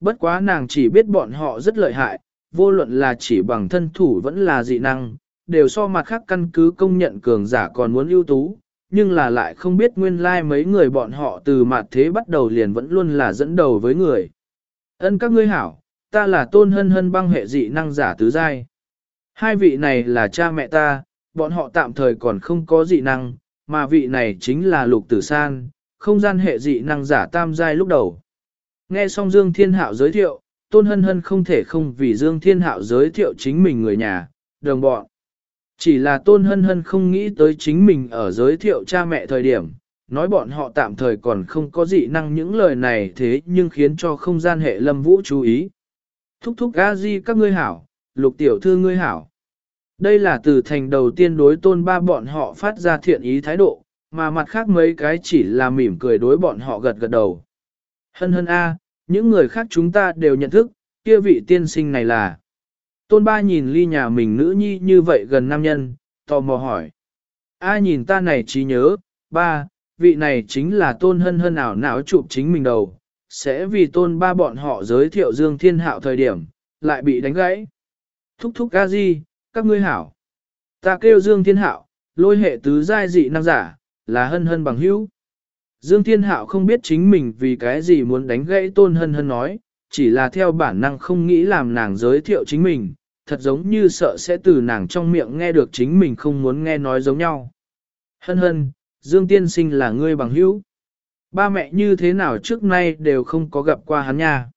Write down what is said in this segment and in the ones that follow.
Bất quá nàng chỉ biết bọn họ rất lợi hại, vô luận là chỉ bằng thân thủ vẫn là dị năng, đều so mặt khác căn cứ công nhận cường giả còn muốn ưu tú, nhưng là lại không biết nguyên lai like mấy người bọn họ từ mặt thế bắt đầu liền vẫn luôn là dẫn đầu với người. Ân các ngươi hảo, ta là tôn hân hân băng hệ dị năng giả tứ giai. Hai vị này là cha mẹ ta, bọn họ tạm thời còn không có dị năng, mà vị này chính là lục tử san, không gian hệ dị năng giả tam giai lúc đầu. Nghe xong Dương Thiên Hạo giới thiệu, Tôn Hân Hân không thể không vì Dương Thiên Hạo giới thiệu chính mình người nhà, đồng bọn. Chỉ là Tôn Hân Hân không nghĩ tới chính mình ở giới thiệu cha mẹ thời điểm, nói bọn họ tạm thời còn không có dị năng những lời này thế nhưng khiến cho không gian hệ lâm vũ chú ý. Thúc thúc a di các ngươi hảo, lục tiểu thư ngươi hảo. Đây là từ thành đầu tiên đối tôn ba bọn họ phát ra thiện ý thái độ, mà mặt khác mấy cái chỉ là mỉm cười đối bọn họ gật gật đầu. Hân hân a, những người khác chúng ta đều nhận thức, kia vị tiên sinh này là. Tôn ba nhìn ly nhà mình nữ nhi như vậy gần nam nhân, tò mò hỏi. A nhìn ta này trí nhớ, ba, vị này chính là tôn hân hân ảo não chụp chính mình đầu, sẽ vì tôn ba bọn họ giới thiệu Dương Thiên Hạo thời điểm, lại bị đánh gãy. Thúc thúc ca di, các ngươi hảo. Ta kêu Dương Thiên Hạo, lôi hệ tứ giai dị năng giả, là hân hân bằng hữu. Dương Thiên Hạo không biết chính mình vì cái gì muốn đánh gãy tôn hân hân nói, chỉ là theo bản năng không nghĩ làm nàng giới thiệu chính mình, thật giống như sợ sẽ từ nàng trong miệng nghe được chính mình không muốn nghe nói giống nhau. Hân hân, Dương Tiên Sinh là ngươi bằng hữu. Ba mẹ như thế nào trước nay đều không có gặp qua hắn nha.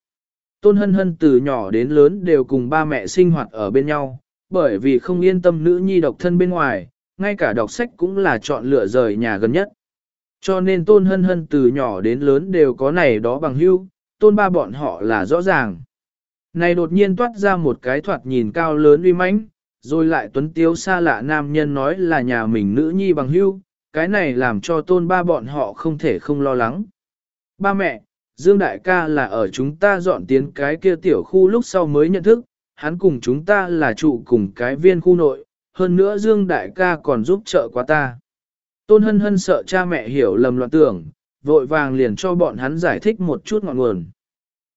Tôn hân hân từ nhỏ đến lớn đều cùng ba mẹ sinh hoạt ở bên nhau, bởi vì không yên tâm nữ nhi độc thân bên ngoài, ngay cả đọc sách cũng là chọn lựa rời nhà gần nhất. Cho nên tôn hân hân từ nhỏ đến lớn đều có này đó bằng hữu, tôn ba bọn họ là rõ ràng. Này đột nhiên toát ra một cái thoạt nhìn cao lớn uy mãnh, rồi lại tuấn tiếu xa lạ nam nhân nói là nhà mình nữ nhi bằng hữu, cái này làm cho tôn ba bọn họ không thể không lo lắng. Ba mẹ, Dương Đại ca là ở chúng ta dọn tiến cái kia tiểu khu lúc sau mới nhận thức, hắn cùng chúng ta là trụ cùng cái viên khu nội, hơn nữa Dương Đại ca còn giúp trợ quá ta. Tôn hân hân sợ cha mẹ hiểu lầm loạn tưởng, vội vàng liền cho bọn hắn giải thích một chút ngọn nguồn.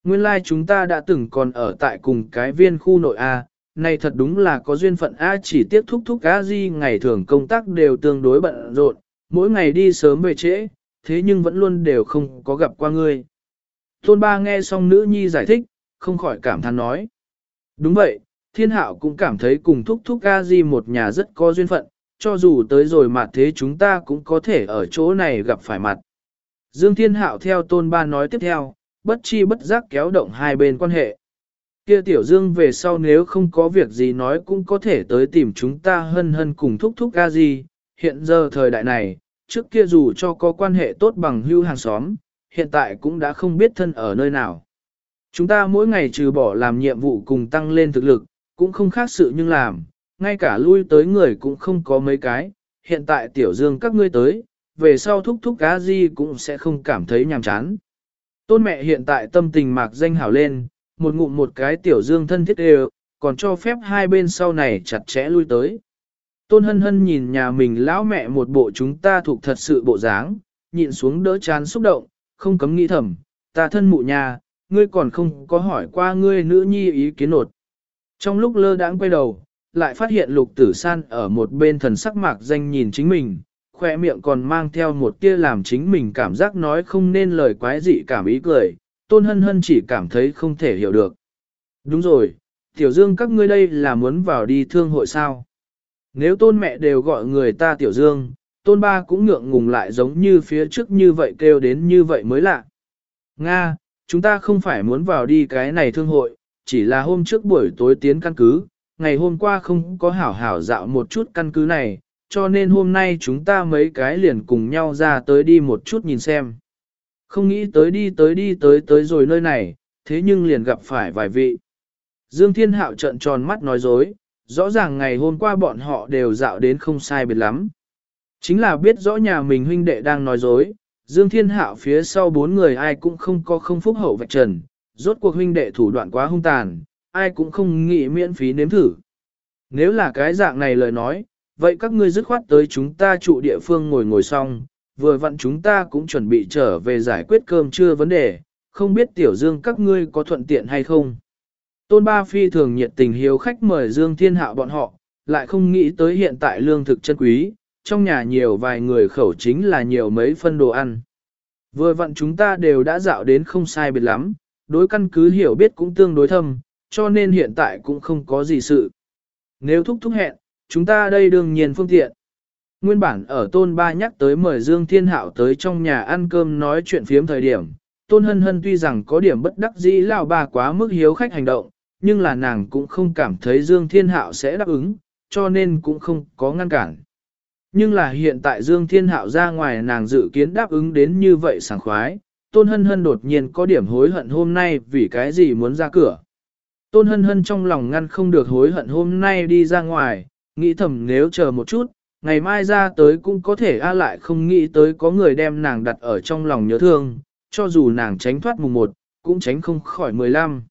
Nguyên lai like chúng ta đã từng còn ở tại cùng cái viên khu nội A, này thật đúng là có duyên phận A chỉ tiếp thúc thúc A di ngày thường công tác đều tương đối bận rộn, mỗi ngày đi sớm về trễ, thế nhưng vẫn luôn đều không có gặp qua ngươi. Tôn ba nghe xong nữ nhi giải thích, không khỏi cảm thán nói. Đúng vậy, thiên hạo cũng cảm thấy cùng thúc thúc A di một nhà rất có duyên phận, cho dù tới rồi mặt thế chúng ta cũng có thể ở chỗ này gặp phải mặt. Dương Thiên Hạo theo tôn ba nói tiếp theo, bất chi bất giác kéo động hai bên quan hệ. Kia tiểu dương về sau nếu không có việc gì nói cũng có thể tới tìm chúng ta hân hân cùng thúc thúc ga gì. Hiện giờ thời đại này, trước kia dù cho có quan hệ tốt bằng hưu hàng xóm, hiện tại cũng đã không biết thân ở nơi nào. Chúng ta mỗi ngày trừ bỏ làm nhiệm vụ cùng tăng lên thực lực, cũng không khác sự nhưng làm, ngay cả lui tới người cũng không có mấy cái, hiện tại tiểu dương các ngươi tới, về sau thúc thúc cá gì cũng sẽ không cảm thấy nhàm chán. Tôn mẹ hiện tại tâm tình mạc danh hảo lên, một ngụm một cái tiểu dương thân thiết đều, còn cho phép hai bên sau này chặt chẽ lui tới. Tôn hân hân nhìn nhà mình lão mẹ một bộ chúng ta thuộc thật sự bộ dáng, nhịn xuống đỡ chán xúc động, không cấm nghĩ thầm, ta thân mụ nhà, ngươi còn không có hỏi qua ngươi nữ nhi ý kiến nột. Trong lúc lơ đãng quay đầu, lại phát hiện lục tử san ở một bên thần sắc mạc danh nhìn chính mình, khoe miệng còn mang theo một tia làm chính mình cảm giác nói không nên lời quái dị cảm ý cười, tôn hân hân chỉ cảm thấy không thể hiểu được. Đúng rồi, tiểu dương các ngươi đây là muốn vào đi thương hội sao? Nếu tôn mẹ đều gọi người ta tiểu dương, tôn ba cũng ngượng ngùng lại giống như phía trước như vậy kêu đến như vậy mới lạ. Nga, chúng ta không phải muốn vào đi cái này thương hội, chỉ là hôm trước buổi tối tiến căn cứ, ngày hôm qua không có hảo hảo dạo một chút căn cứ này, cho nên hôm nay chúng ta mấy cái liền cùng nhau ra tới đi một chút nhìn xem. Không nghĩ tới đi tới đi tới tới rồi nơi này, thế nhưng liền gặp phải vài vị. Dương Thiên Hạo trợn tròn mắt nói dối, rõ ràng ngày hôm qua bọn họ đều dạo đến không sai biệt lắm. Chính là biết rõ nhà mình huynh đệ đang nói dối, Dương Thiên Hạo phía sau bốn người ai cũng không có không phúc hậu vạch trần, rốt cuộc huynh đệ thủ đoạn quá hung tàn, ai cũng không nghĩ miễn phí nếm thử. Nếu là cái dạng này lời nói, vậy các ngươi dứt khoát tới chúng ta trụ địa phương ngồi ngồi xong, vừa vặn chúng ta cũng chuẩn bị trở về giải quyết cơm trưa vấn đề, không biết tiểu dương các ngươi có thuận tiện hay không. Tôn Ba Phi thường nhiệt tình hiếu khách mời Dương Thiên Hạo bọn họ, lại không nghĩ tới hiện tại lương thực chân quý, trong nhà nhiều vài người khẩu chính là nhiều mấy phân đồ ăn. Vừa vặn chúng ta đều đã dạo đến không sai biệt lắm, đối căn cứ hiểu biết cũng tương đối thâm, cho nên hiện tại cũng không có gì sự. Nếu thúc thúc hẹn, chúng ta đây đương nhiên phương tiện. Nguyên bản ở Tôn Ba nhắc tới mời Dương Thiên Hạo tới trong nhà ăn cơm nói chuyện phiếm thời điểm, Tôn Hân Hân tuy rằng có điểm bất đắc dĩ lão bà quá mức hiếu khách hành động, nhưng là nàng cũng không cảm thấy Dương Thiên Hạo sẽ đáp ứng, cho nên cũng không có ngăn cản. Nhưng là hiện tại Dương Thiên Hạo ra ngoài nàng dự kiến đáp ứng đến như vậy sảng khoái, Tôn Hân Hân đột nhiên có điểm hối hận hôm nay vì cái gì muốn ra cửa. Tôn Hân Hân trong lòng ngăn không được hối hận hôm nay đi ra ngoài, nghĩ thầm nếu chờ một chút, ngày mai ra tới cũng có thể a lại không nghĩ tới có người đem nàng đặt ở trong lòng nhớ thương, cho dù nàng tránh thoát mùng 1, cũng tránh không khỏi 15.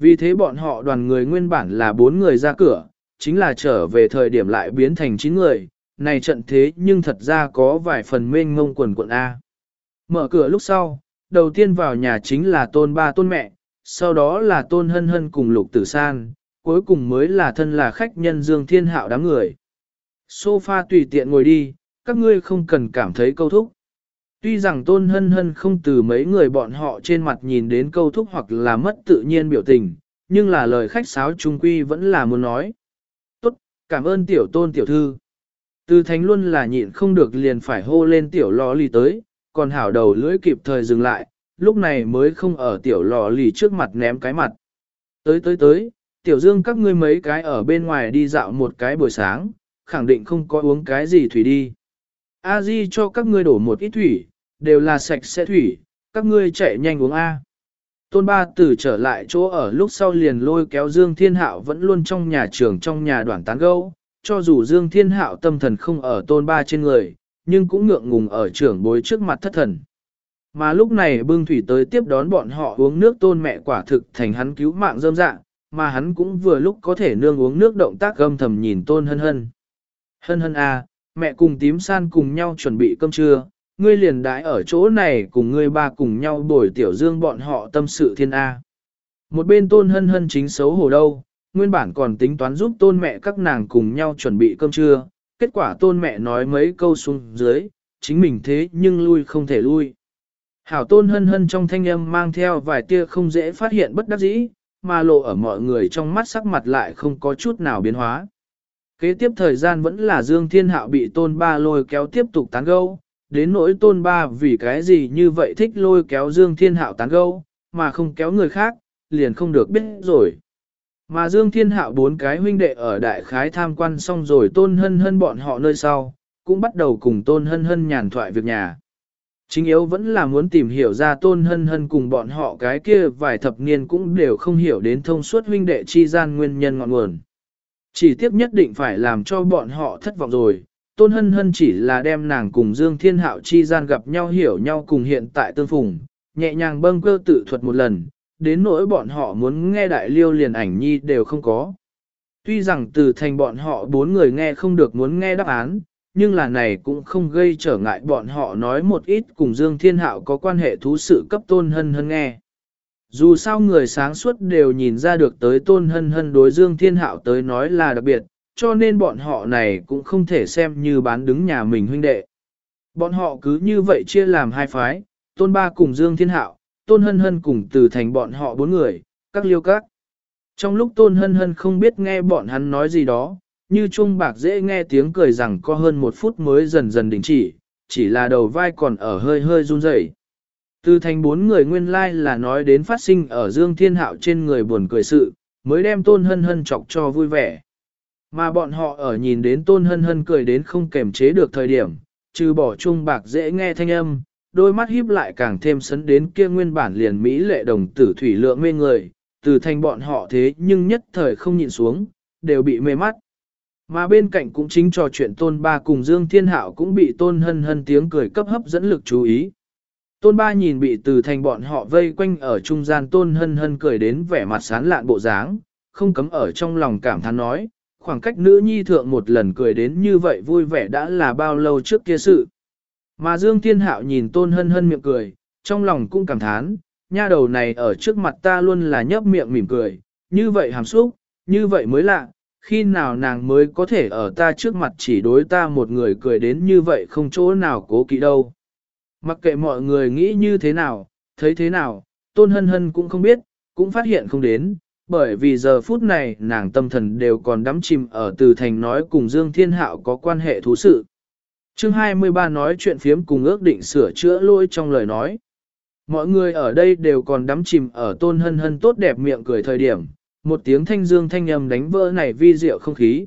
Vì thế bọn họ đoàn người nguyên bản là 4 người ra cửa, chính là trở về thời điểm lại biến thành 9 người, này trận thế nhưng thật ra có vài phần mênh ngông quần quận A. Mở cửa lúc sau, đầu tiên vào nhà chính là tôn ba tôn mẹ, sau đó là tôn hân hân cùng lục tử san, cuối cùng mới là thân là khách nhân dương thiên hạo đám người. Sofa tùy tiện ngồi đi, các ngươi không cần cảm thấy câu thúc. Tuy rằng tôn hân hân không từ mấy người bọn họ trên mặt nhìn đến câu thúc hoặc là mất tự nhiên biểu tình, nhưng là lời khách sáo trung quy vẫn là muốn nói. Tốt, cảm ơn tiểu tôn tiểu thư. Từ thánh luôn là nhịn không được liền phải hô lên tiểu lò lì tới, còn hảo đầu lưỡi kịp thời dừng lại, lúc này mới không ở tiểu lò lì trước mặt ném cái mặt. Tới tới tới, tiểu dương các ngươi mấy cái ở bên ngoài đi dạo một cái buổi sáng, khẳng định không có uống cái gì thủy đi. A Di cho các ngươi đổ một ít thủy, đều là sạch sẽ thủy, các ngươi chạy nhanh uống A. Tôn ba tử trở lại chỗ ở lúc sau liền lôi kéo Dương Thiên Hạo vẫn luôn trong nhà trường trong nhà đoàn tán gẫu cho dù Dương Thiên Hạo tâm thần không ở tôn ba trên người, nhưng cũng ngượng ngùng ở trưởng bối trước mặt thất thần. Mà lúc này bưng thủy tới tiếp đón bọn họ uống nước tôn mẹ quả thực thành hắn cứu mạng dâm dạng, mà hắn cũng vừa lúc có thể nương uống nước động tác gâm thầm nhìn tôn hân hân. Hân hân à, mẹ cùng tím san cùng nhau chuẩn bị cơm trưa, ngươi liền đãi ở chỗ này cùng ngươi ba cùng nhau bồi tiểu dương bọn họ tâm sự thiên A. Một bên tôn hân hân chính xấu hổ đâu, nguyên bản còn tính toán giúp tôn mẹ các nàng cùng nhau chuẩn bị cơm trưa, kết quả tôn mẹ nói mấy câu xuống dưới, chính mình thế nhưng lui không thể lui. Hảo tôn hân hân trong thanh âm mang theo vài tia không dễ phát hiện bất đắc dĩ, mà lộ ở mọi người trong mắt sắc mặt lại không có chút nào biến hóa. Kế tiếp thời gian vẫn là Dương Thiên Hạo bị tôn ba lôi kéo tiếp tục tán gâu, đến nỗi tôn ba vì cái gì như vậy thích lôi kéo Dương Thiên Hạo tán gâu, mà không kéo người khác, liền không được biết rồi. Mà Dương Thiên Hạo bốn cái huynh đệ ở đại khái tham quan xong rồi tôn hân hân bọn họ nơi sau, cũng bắt đầu cùng tôn hân hân nhàn thoại việc nhà. Chính yếu vẫn là muốn tìm hiểu ra tôn hân hân cùng bọn họ cái kia vài thập niên cũng đều không hiểu đến thông suốt huynh đệ chi gian nguyên nhân ngọn nguồn. Chỉ tiếp nhất định phải làm cho bọn họ thất vọng rồi, tôn hân hân chỉ là đem nàng cùng Dương Thiên Hạo chi gian gặp nhau hiểu nhau cùng hiện tại tương phùng, nhẹ nhàng bâng cơ tự thuật một lần, đến nỗi bọn họ muốn nghe đại liêu liền ảnh nhi đều không có. Tuy rằng từ thành bọn họ bốn người nghe không được muốn nghe đáp án, nhưng là này cũng không gây trở ngại bọn họ nói một ít cùng Dương Thiên Hạo có quan hệ thú sự cấp tôn hân hân nghe. Dù sao người sáng suốt đều nhìn ra được tới tôn hân hân đối Dương Thiên Hạo tới nói là đặc biệt, cho nên bọn họ này cũng không thể xem như bán đứng nhà mình huynh đệ. Bọn họ cứ như vậy chia làm hai phái, tôn ba cùng Dương Thiên Hạo, tôn hân hân cùng từ thành bọn họ bốn người, các liêu các. Trong lúc tôn hân hân không biết nghe bọn hắn nói gì đó, như chuông bạc dễ nghe tiếng cười rằng có hơn một phút mới dần dần đình chỉ, chỉ là đầu vai còn ở hơi hơi run rẩy. Từ thành bốn người nguyên lai like là nói đến phát sinh ở Dương Thiên Hạo trên người buồn cười sự, mới đem tôn hân hân chọc cho vui vẻ. Mà bọn họ ở nhìn đến tôn hân hân cười đến không kềm chế được thời điểm, trừ bỏ chuông bạc dễ nghe thanh âm, đôi mắt híp lại càng thêm sấn đến kia nguyên bản liền Mỹ lệ đồng tử thủy lượng mê người, từ thành bọn họ thế nhưng nhất thời không nhịn xuống, đều bị mê mắt. Mà bên cạnh cũng chính trò chuyện tôn ba cùng Dương Thiên Hạo cũng bị tôn hân hân tiếng cười cấp hấp dẫn lực chú ý. Tôn ba nhìn bị từ thành bọn họ vây quanh ở trung gian tôn hân hân cười đến vẻ mặt sán lạn bộ dáng, không cấm ở trong lòng cảm thán nói, khoảng cách nữ nhi thượng một lần cười đến như vậy vui vẻ đã là bao lâu trước kia sự. Mà Dương Thiên Hạo nhìn tôn hân hân miệng cười, trong lòng cũng cảm thán, nha đầu này ở trước mặt ta luôn là nhấp miệng mỉm cười, như vậy hàm xúc, như vậy mới lạ, khi nào nàng mới có thể ở ta trước mặt chỉ đối ta một người cười đến như vậy không chỗ nào cố kỵ đâu. Mặc kệ mọi người nghĩ như thế nào, thấy thế nào, tôn hân hân cũng không biết, cũng phát hiện không đến, bởi vì giờ phút này nàng tâm thần đều còn đắm chìm ở từ thành nói cùng Dương Thiên Hạo có quan hệ thú sự. Chương 23 nói chuyện phiếm cùng ước định sửa chữa lỗi trong lời nói. Mọi người ở đây đều còn đắm chìm ở tôn hân hân tốt đẹp miệng cười thời điểm, một tiếng thanh dương thanh âm đánh vỡ này vi diệu không khí.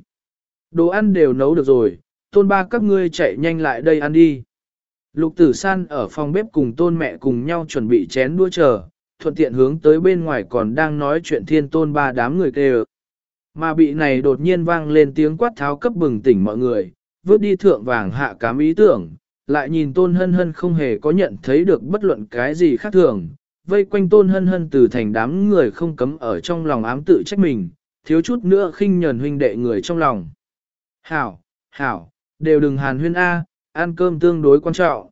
Đồ ăn đều nấu được rồi, tôn ba các ngươi chạy nhanh lại đây ăn đi. Lục tử san ở phòng bếp cùng tôn mẹ cùng nhau chuẩn bị chén đua chờ, thuận tiện hướng tới bên ngoài còn đang nói chuyện thiên tôn ba đám người kêu. Mà bị này đột nhiên vang lên tiếng quát tháo cấp bừng tỉnh mọi người, vớt đi thượng vàng hạ cám ý tưởng, lại nhìn tôn hân hân không hề có nhận thấy được bất luận cái gì khác thường, vây quanh tôn hân hân từ thành đám người không cấm ở trong lòng ám tự trách mình, thiếu chút nữa khinh nhờn huynh đệ người trong lòng. Hảo, hảo, đều đừng hàn huyên A, ăn cơm tương đối quan trọng.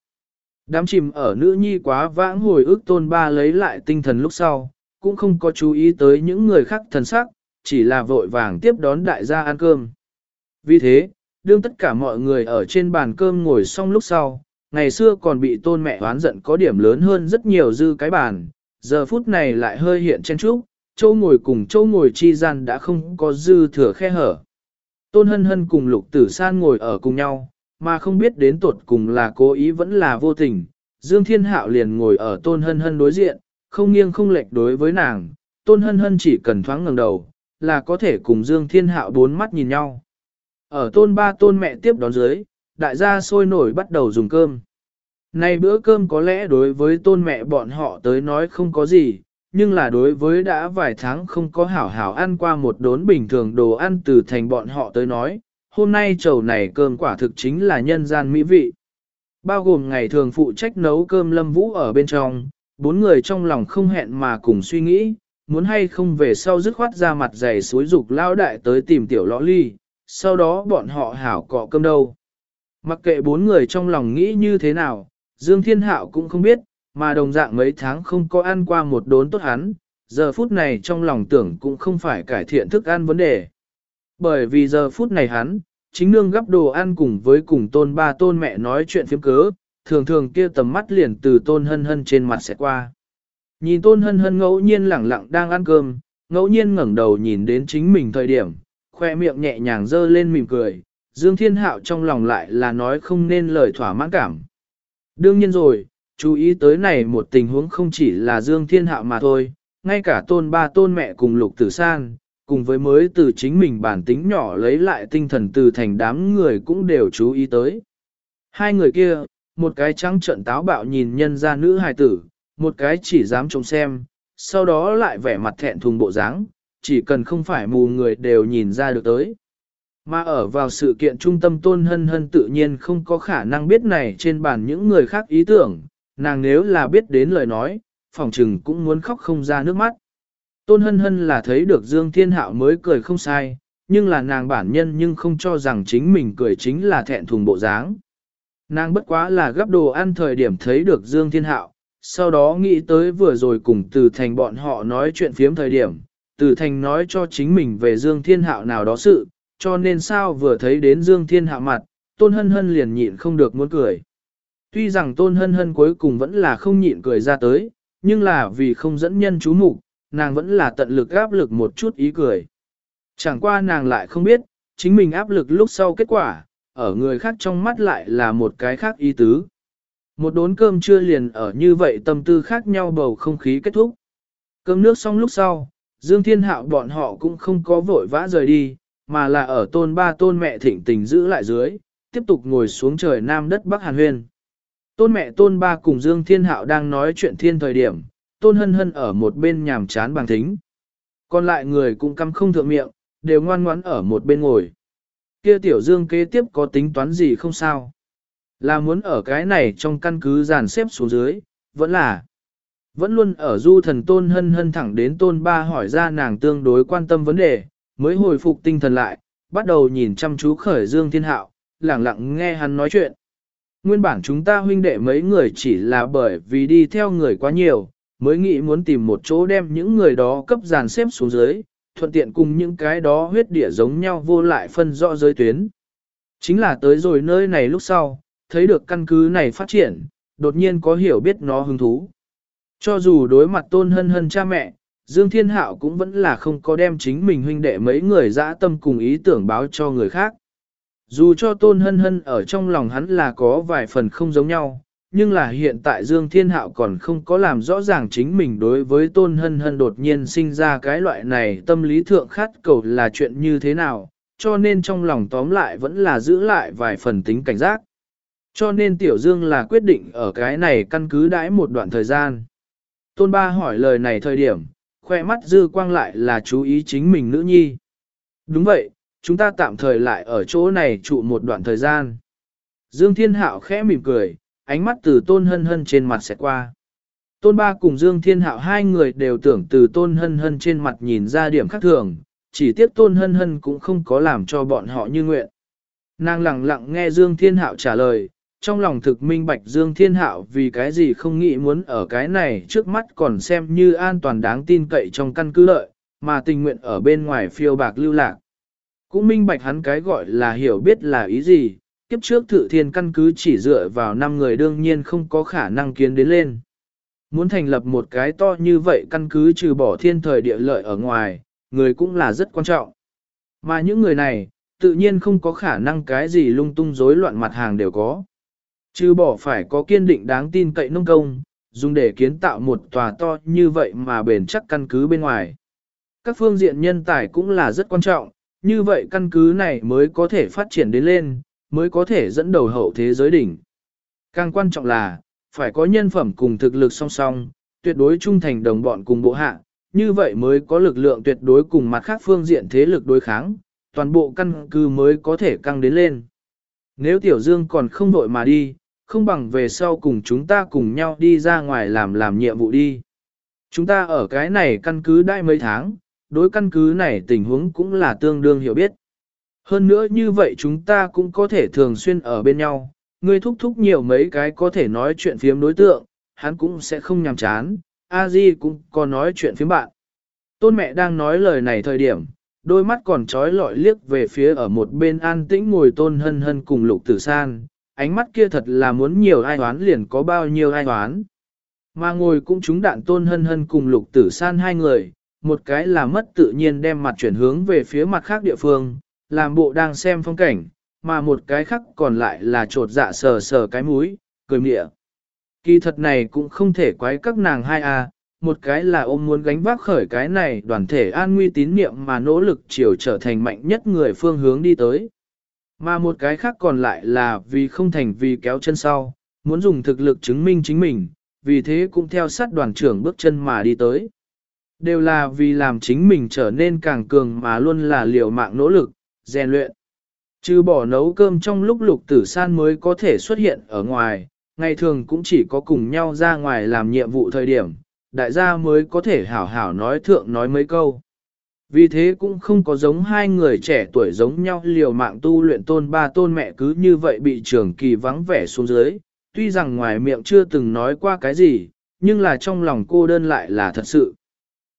Đám chìm ở nữ nhi quá vãng hồi ức tôn ba lấy lại tinh thần lúc sau, cũng không có chú ý tới những người khác thần sắc, chỉ là vội vàng tiếp đón đại gia ăn cơm. Vì thế, đương tất cả mọi người ở trên bàn cơm ngồi xong lúc sau, ngày xưa còn bị tôn mẹ oán giận có điểm lớn hơn rất nhiều dư cái bàn, giờ phút này lại hơi hiện chen trúc, châu ngồi cùng châu ngồi chi gian đã không có dư thừa khe hở. Tôn hân hân cùng lục tử san ngồi ở cùng nhau, mà không biết đến tuột cùng là cố ý vẫn là vô tình. Dương Thiên Hạo liền ngồi ở tôn hân hân đối diện, không nghiêng không lệch đối với nàng, tôn hân hân chỉ cần thoáng ngẩng đầu, là có thể cùng Dương Thiên Hạo bốn mắt nhìn nhau. Ở tôn ba tôn mẹ tiếp đón dưới, đại gia sôi nổi bắt đầu dùng cơm. Này bữa cơm có lẽ đối với tôn mẹ bọn họ tới nói không có gì, nhưng là đối với đã vài tháng không có hảo hảo ăn qua một đốn bình thường đồ ăn từ thành bọn họ tới nói, hôm nay chầu này cơm quả thực chính là nhân gian mỹ vị. Bao gồm ngày thường phụ trách nấu cơm lâm vũ ở bên trong, bốn người trong lòng không hẹn mà cùng suy nghĩ, muốn hay không về sau dứt khoát ra mặt dày suối dục lao đại tới tìm tiểu lõ ly, sau đó bọn họ hảo cọ cơm đâu. Mặc kệ bốn người trong lòng nghĩ như thế nào, Dương Thiên Hạo cũng không biết, mà đồng dạng mấy tháng không có ăn qua một đốn tốt hắn, giờ phút này trong lòng tưởng cũng không phải cải thiện thức ăn vấn đề. Bởi vì giờ phút này hắn, chính nương gấp đồ ăn cùng với cùng tôn ba tôn mẹ nói chuyện phiếm cớ, thường thường kia tầm mắt liền từ tôn hân hân trên mặt sẽ qua. Nhìn tôn hân hân ngẫu nhiên lẳng lặng đang ăn cơm, ngẫu nhiên ngẩng đầu nhìn đến chính mình thời điểm, khoe miệng nhẹ nhàng dơ lên mỉm cười, Dương Thiên Hạo trong lòng lại là nói không nên lời thỏa mãn cảm. Đương nhiên rồi, chú ý tới này một tình huống không chỉ là Dương Thiên Hạo mà thôi, ngay cả tôn ba tôn mẹ cùng lục tử san, cùng với mới từ chính mình bản tính nhỏ lấy lại tinh thần từ thành đám người cũng đều chú ý tới. Hai người kia, một cái trắng trận táo bạo nhìn nhân ra nữ hài tử, một cái chỉ dám trông xem, sau đó lại vẻ mặt thẹn thùng bộ dáng, chỉ cần không phải mù người đều nhìn ra được tới. Mà ở vào sự kiện trung tâm tôn hân hân tự nhiên không có khả năng biết này trên bàn những người khác ý tưởng, nàng nếu là biết đến lời nói, phòng trừng cũng muốn khóc không ra nước mắt. Tôn hân hân là thấy được Dương Thiên Hạo mới cười không sai, nhưng là nàng bản nhân nhưng không cho rằng chính mình cười chính là thẹn thùng bộ dáng. Nàng bất quá là gấp đồ ăn thời điểm thấy được Dương Thiên Hạo, sau đó nghĩ tới vừa rồi cùng từ thành bọn họ nói chuyện phiếm thời điểm, từ thành nói cho chính mình về Dương Thiên Hạo nào đó sự, cho nên sao vừa thấy đến Dương Thiên Hạ mặt, Tôn Hân Hân liền nhịn không được muốn cười. Tuy rằng Tôn Hân Hân cuối cùng vẫn là không nhịn cười ra tới, nhưng là vì không dẫn nhân chú mục, nàng vẫn là tận lực áp lực một chút ý cười. Chẳng qua nàng lại không biết, chính mình áp lực lúc sau kết quả, ở người khác trong mắt lại là một cái khác ý tứ. Một đốn cơm chưa liền ở như vậy tâm tư khác nhau bầu không khí kết thúc. Cơm nước xong lúc sau, Dương Thiên Hạo bọn họ cũng không có vội vã rời đi, mà là ở tôn ba tôn mẹ thịnh tình giữ lại dưới, tiếp tục ngồi xuống trời nam đất Bắc Hàn Huyên. Tôn mẹ tôn ba cùng Dương Thiên Hạo đang nói chuyện thiên thời điểm, tôn hân hân ở một bên nhàm chán bằng thính. Còn lại người cũng căm không thượng miệng, đều ngoan ngoãn ở một bên ngồi. Kia tiểu Dương kế tiếp có tính toán gì không sao? Là muốn ở cái này trong căn cứ dàn xếp xuống dưới, vẫn là vẫn luôn ở du thần tôn hân hân thẳng đến tôn ba hỏi ra nàng tương đối quan tâm vấn đề, mới hồi phục tinh thần lại, bắt đầu nhìn chăm chú khởi Dương Thiên Hạo, lặng lặng nghe hắn nói chuyện. Nguyên bản chúng ta huynh đệ mấy người chỉ là bởi vì đi theo người quá nhiều, mới nghĩ muốn tìm một chỗ đem những người đó cấp dàn xếp xuống dưới, thuận tiện cùng những cái đó huyết địa giống nhau vô lại phân rõ giới tuyến. Chính là tới rồi nơi này lúc sau, thấy được căn cứ này phát triển, đột nhiên có hiểu biết nó hứng thú. Cho dù đối mặt tôn hân hân cha mẹ, Dương Thiên Hạo cũng vẫn là không có đem chính mình huynh đệ mấy người dã tâm cùng ý tưởng báo cho người khác. Dù cho tôn hân hân ở trong lòng hắn là có vài phần không giống nhau, nhưng là hiện tại Dương Thiên Hạo còn không có làm rõ ràng chính mình đối với tôn hân hân đột nhiên sinh ra cái loại này tâm lý thượng khát cầu là chuyện như thế nào, cho nên trong lòng tóm lại vẫn là giữ lại vài phần tính cảnh giác. Cho nên Tiểu Dương là quyết định ở cái này căn cứ đãi một đoạn thời gian. Tôn Ba hỏi lời này thời điểm, khoe mắt dư quang lại là chú ý chính mình nữ nhi. Đúng vậy, chúng ta tạm thời lại ở chỗ này trụ một đoạn thời gian. Dương Thiên Hạo khẽ mỉm cười, ánh mắt từ tôn hân hân trên mặt sẽ qua. Tôn ba cùng Dương Thiên Hạo hai người đều tưởng từ tôn hân hân trên mặt nhìn ra điểm khác thường, chỉ tiếc tôn hân hân cũng không có làm cho bọn họ như nguyện. Nàng lặng lặng nghe Dương Thiên Hạo trả lời, trong lòng thực minh bạch Dương Thiên Hạo vì cái gì không nghĩ muốn ở cái này trước mắt còn xem như an toàn đáng tin cậy trong căn cứ lợi, mà tình nguyện ở bên ngoài phiêu bạc lưu lạc. Cũng minh bạch hắn cái gọi là hiểu biết là ý gì, kiếp trước thử thiên căn cứ chỉ dựa vào 5 người đương nhiên không có khả năng kiến đến lên. Muốn thành lập một cái to như vậy căn cứ trừ bỏ thiên thời địa lợi ở ngoài, người cũng là rất quan trọng. Mà những người này, tự nhiên không có khả năng cái gì lung tung rối loạn mặt hàng đều có. Chứ bỏ phải có kiên định đáng tin cậy nông công, dùng để kiến tạo một tòa to như vậy mà bền chắc căn cứ bên ngoài. Các phương diện nhân tài cũng là rất quan trọng, như vậy căn cứ này mới có thể phát triển đến lên, mới có thể dẫn đầu hậu thế giới đỉnh. Càng quan trọng là, phải có nhân phẩm cùng thực lực song song, tuyệt đối trung thành đồng bọn cùng bộ hạ, như vậy mới có lực lượng tuyệt đối cùng mặt khác phương diện thế lực đối kháng, toàn bộ căn cứ mới có thể căng đến lên. Nếu Tiểu Dương còn không đội mà đi, không bằng về sau cùng chúng ta cùng nhau đi ra ngoài làm làm nhiệm vụ đi. Chúng ta ở cái này căn cứ đại mấy tháng, đối căn cứ này tình huống cũng là tương đương hiểu biết. Hơn nữa như vậy chúng ta cũng có thể thường xuyên ở bên nhau, ngươi thúc thúc nhiều mấy cái có thể nói chuyện phiếm đối tượng, hắn cũng sẽ không nhàm chán, a di cũng có nói chuyện phiếm bạn. Tôn mẹ đang nói lời này thời điểm, đôi mắt còn trói lọi liếc về phía ở một bên an tĩnh ngồi tôn hân hân cùng lục tử san, ánh mắt kia thật là muốn nhiều ai hoán liền có bao nhiêu ai hoán. Mà ngồi cũng chúng đạn tôn hân hân cùng lục tử san hai người, một cái là mất tự nhiên đem mặt chuyển hướng về phía mặt khác địa phương, làm bộ đang xem phong cảnh, mà một cái khác còn lại là trột dạ sờ sờ cái mũi, cười mịa. Kỳ thật này cũng không thể quái các nàng hai a, à, một cái là ôm muốn gánh vác khởi cái này đoàn thể an nguy tín niệm mà nỗ lực chiều trở thành mạnh nhất người phương hướng đi tới. Mà một cái khác còn lại là vì không thành vì kéo chân sau, muốn dùng thực lực chứng minh chính mình, vì thế cũng theo sát đoàn trưởng bước chân mà đi tới. Đều là vì làm chính mình trở nên càng cường mà luôn là liều mạng nỗ lực, rèn luyện. Trừ bỏ nấu cơm trong lúc lục tử san mới có thể xuất hiện ở ngoài, ngày thường cũng chỉ có cùng nhau ra ngoài làm nhiệm vụ thời điểm, đại gia mới có thể hảo hảo nói thượng nói mấy câu. Vì thế cũng không có giống hai người trẻ tuổi giống nhau liều mạng tu luyện tôn ba tôn mẹ cứ như vậy bị trường kỳ vắng vẻ xuống dưới, tuy rằng ngoài miệng chưa từng nói qua cái gì, nhưng là trong lòng cô đơn lại là thật sự.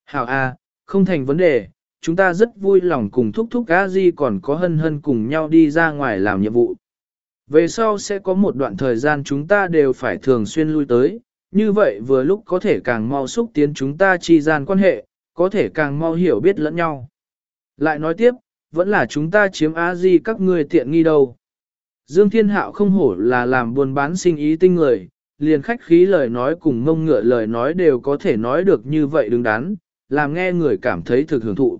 Hảo A, không thành vấn đề, chúng ta rất vui lòng cùng thúc thúc a di còn có hân hân cùng nhau đi ra ngoài làm nhiệm vụ. Về sau sẽ có một đoạn thời gian chúng ta đều phải thường xuyên lui tới, như vậy vừa lúc có thể càng mau xúc tiến chúng ta chi gian quan hệ, có thể càng mau hiểu biết lẫn nhau. Lại nói tiếp, vẫn là chúng ta chiếm a di các ngươi tiện nghi đâu. Dương Thiên Hạo không hổ là làm buôn bán sinh ý tinh người, liền khách khí lời nói cùng ngông ngựa lời nói đều có thể nói được như vậy đứng đắn, làm nghe người cảm thấy thực hưởng thụ.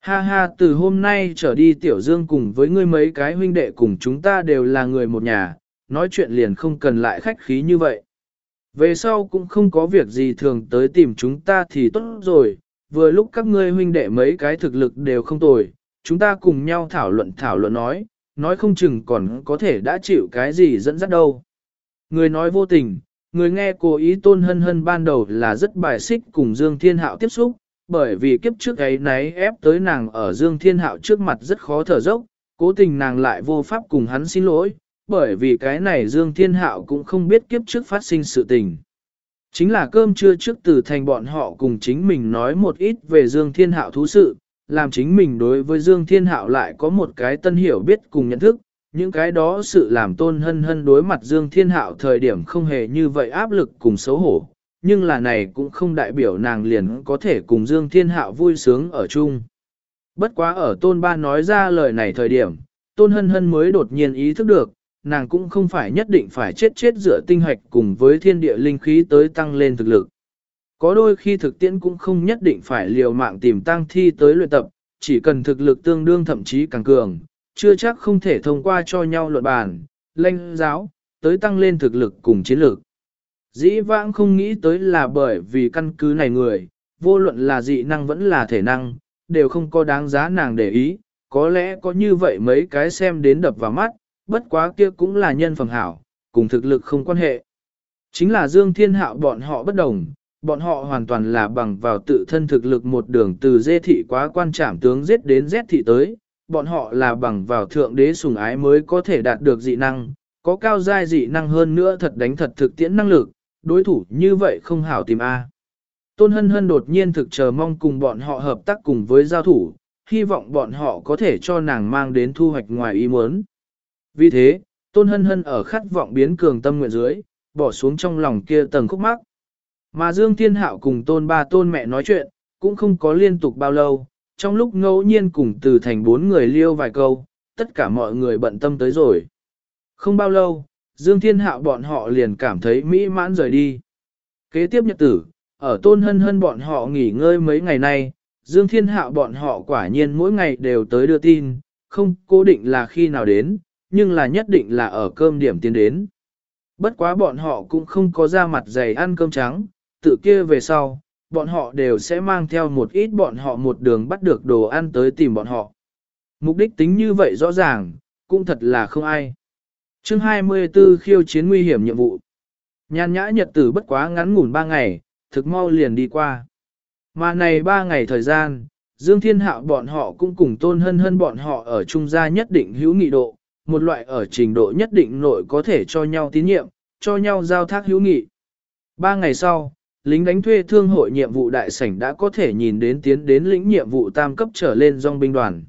Ha ha từ hôm nay trở đi Tiểu Dương cùng với ngươi mấy cái huynh đệ cùng chúng ta đều là người một nhà, nói chuyện liền không cần lại khách khí như vậy. Về sau cũng không có việc gì thường tới tìm chúng ta thì tốt rồi, vừa lúc các ngươi huynh đệ mấy cái thực lực đều không tồi, chúng ta cùng nhau thảo luận thảo luận nói, nói không chừng còn có thể đã chịu cái gì dẫn dắt đâu. Người nói vô tình, người nghe cố ý tôn hân hân ban đầu là rất bài xích cùng Dương Thiên Hạo tiếp xúc, bởi vì kiếp trước ấy nấy ép tới nàng ở Dương Thiên Hạo trước mặt rất khó thở dốc, cố tình nàng lại vô pháp cùng hắn xin lỗi, bởi vì cái này Dương Thiên Hạo cũng không biết kiếp trước phát sinh sự tình. Chính là cơm trưa trước từ thành bọn họ cùng chính mình nói một ít về Dương Thiên Hạo thú sự, làm chính mình đối với Dương Thiên Hạo lại có một cái tân hiểu biết cùng nhận thức, những cái đó sự làm tôn hân hân đối mặt Dương Thiên Hạo thời điểm không hề như vậy áp lực cùng xấu hổ, nhưng là này cũng không đại biểu nàng liền có thể cùng Dương Thiên Hạo vui sướng ở chung. Bất quá ở tôn ba nói ra lời này thời điểm, tôn hân hân mới đột nhiên ý thức được, nàng cũng không phải nhất định phải chết chết dựa tinh hoạch cùng với thiên địa linh khí tới tăng lên thực lực. Có đôi khi thực tiễn cũng không nhất định phải liều mạng tìm tăng thi tới luyện tập, chỉ cần thực lực tương đương thậm chí càng cường, chưa chắc không thể thông qua cho nhau luận bàn, lanh giáo, tới tăng lên thực lực cùng chiến lược. Dĩ vãng không nghĩ tới là bởi vì căn cứ này người, vô luận là dị năng vẫn là thể năng, đều không có đáng giá nàng để ý, có lẽ có như vậy mấy cái xem đến đập vào mắt, bất quá kia cũng là nhân phẩm hảo, cùng thực lực không quan hệ. Chính là Dương Thiên Hạo bọn họ bất đồng, bọn họ hoàn toàn là bằng vào tự thân thực lực một đường từ dê thị quá quan trảm tướng giết đến Z thị tới, bọn họ là bằng vào thượng đế sùng ái mới có thể đạt được dị năng, có cao giai dị năng hơn nữa thật đánh thật thực tiễn năng lực, đối thủ như vậy không hảo tìm A. Tôn Hân Hân đột nhiên thực chờ mong cùng bọn họ hợp tác cùng với giao thủ, hy vọng bọn họ có thể cho nàng mang đến thu hoạch ngoài ý muốn. Vì thế, Tôn Hân Hân ở khát vọng biến cường tâm nguyện dưới, bỏ xuống trong lòng kia tầng khúc mắc. Mà Dương Thiên Hạo cùng Tôn Ba Tôn mẹ nói chuyện, cũng không có liên tục bao lâu, trong lúc ngẫu nhiên cùng từ thành bốn người liêu vài câu, tất cả mọi người bận tâm tới rồi. Không bao lâu, Dương Thiên Hạo bọn họ liền cảm thấy mỹ mãn rời đi. Kế tiếp nhật tử, ở Tôn Hân Hân bọn họ nghỉ ngơi mấy ngày nay, Dương Thiên Hạo bọn họ quả nhiên mỗi ngày đều tới đưa tin, không cố định là khi nào đến, nhưng là nhất định là ở cơm điểm tiến đến. Bất quá bọn họ cũng không có ra mặt dày ăn cơm trắng, tự kia về sau, bọn họ đều sẽ mang theo một ít bọn họ một đường bắt được đồ ăn tới tìm bọn họ. Mục đích tính như vậy rõ ràng, cũng thật là không ai. chương 24 khiêu chiến nguy hiểm nhiệm vụ. Nhàn nhã nhật tử bất quá ngắn ngủn 3 ngày, thực mau liền đi qua. Mà này 3 ngày thời gian, Dương Thiên Hạo bọn họ cũng cùng tôn hân hân bọn họ ở trung gia nhất định hữu nghị độ, một loại ở trình độ nhất định nội có thể cho nhau tín nhiệm, cho nhau giao thác hữu nghị. Ba ngày sau, lính đánh thuê thương hội nhiệm vụ đại sảnh đã có thể nhìn đến tiến đến lĩnh nhiệm vụ tam cấp trở lên dòng binh đoàn.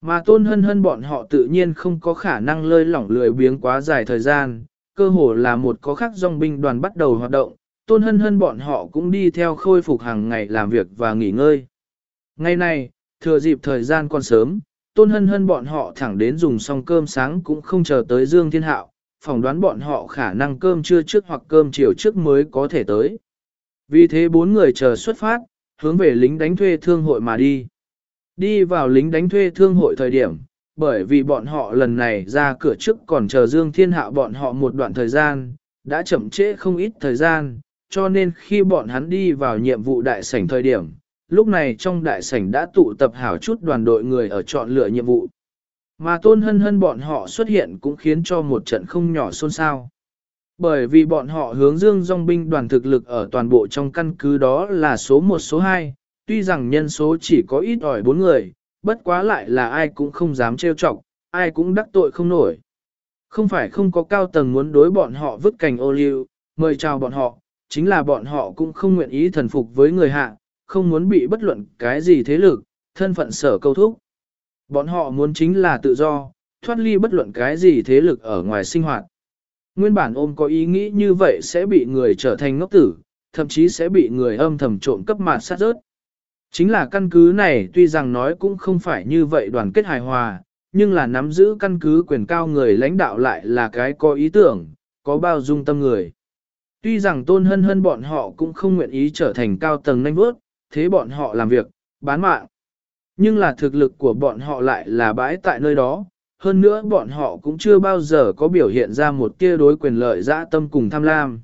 Mà tôn hân hân bọn họ tự nhiên không có khả năng lơi lỏng lười biếng quá dài thời gian, cơ hồ là một có khắc dòng binh đoàn bắt đầu hoạt động, tôn hân hân bọn họ cũng đi theo khôi phục hàng ngày làm việc và nghỉ ngơi. Ngày nay, thừa dịp thời gian còn sớm, tôn hân hân bọn họ thẳng đến dùng xong cơm sáng cũng không chờ tới Dương Thiên Hạo, phỏng đoán bọn họ khả năng cơm trưa trước hoặc cơm chiều trước mới có thể tới. Vì thế bốn người chờ xuất phát, hướng về lính đánh thuê thương hội mà đi. Đi vào lính đánh thuê thương hội thời điểm, bởi vì bọn họ lần này ra cửa trước còn chờ Dương Thiên Hạo bọn họ một đoạn thời gian, đã chậm trễ không ít thời gian, cho nên khi bọn hắn đi vào nhiệm vụ đại sảnh thời điểm, lúc này trong đại sảnh đã tụ tập hảo chút đoàn đội người ở chọn lựa nhiệm vụ. Mà tôn hân hân bọn họ xuất hiện cũng khiến cho một trận không nhỏ xôn xao. Bởi vì bọn họ hướng dương dòng binh đoàn thực lực ở toàn bộ trong căn cứ đó là số 1 số 2, tuy rằng nhân số chỉ có ít ỏi 4 người, bất quá lại là ai cũng không dám trêu chọc, ai cũng đắc tội không nổi. Không phải không có cao tầng muốn đối bọn họ vứt cành ô liu, mời chào bọn họ, chính là bọn họ cũng không nguyện ý thần phục với người hạ, không muốn bị bất luận cái gì thế lực, thân phận sở câu thúc. Bọn họ muốn chính là tự do, thoát ly bất luận cái gì thế lực ở ngoài sinh hoạt. Nguyên bản ôm có ý nghĩ như vậy sẽ bị người trở thành ngốc tử, thậm chí sẽ bị người âm thầm trộm cấp mạt sát rớt. Chính là căn cứ này tuy rằng nói cũng không phải như vậy đoàn kết hài hòa, nhưng là nắm giữ căn cứ quyền cao người lãnh đạo lại là cái có ý tưởng, có bao dung tâm người. Tuy rằng tôn hân hân bọn họ cũng không nguyện ý trở thành cao tầng nanh bước, thế bọn họ làm việc, bán mạng. Nhưng là thực lực của bọn họ lại là bãi tại nơi đó, hơn nữa bọn họ cũng chưa bao giờ có biểu hiện ra một tia đối quyền lợi dã tâm cùng tham lam.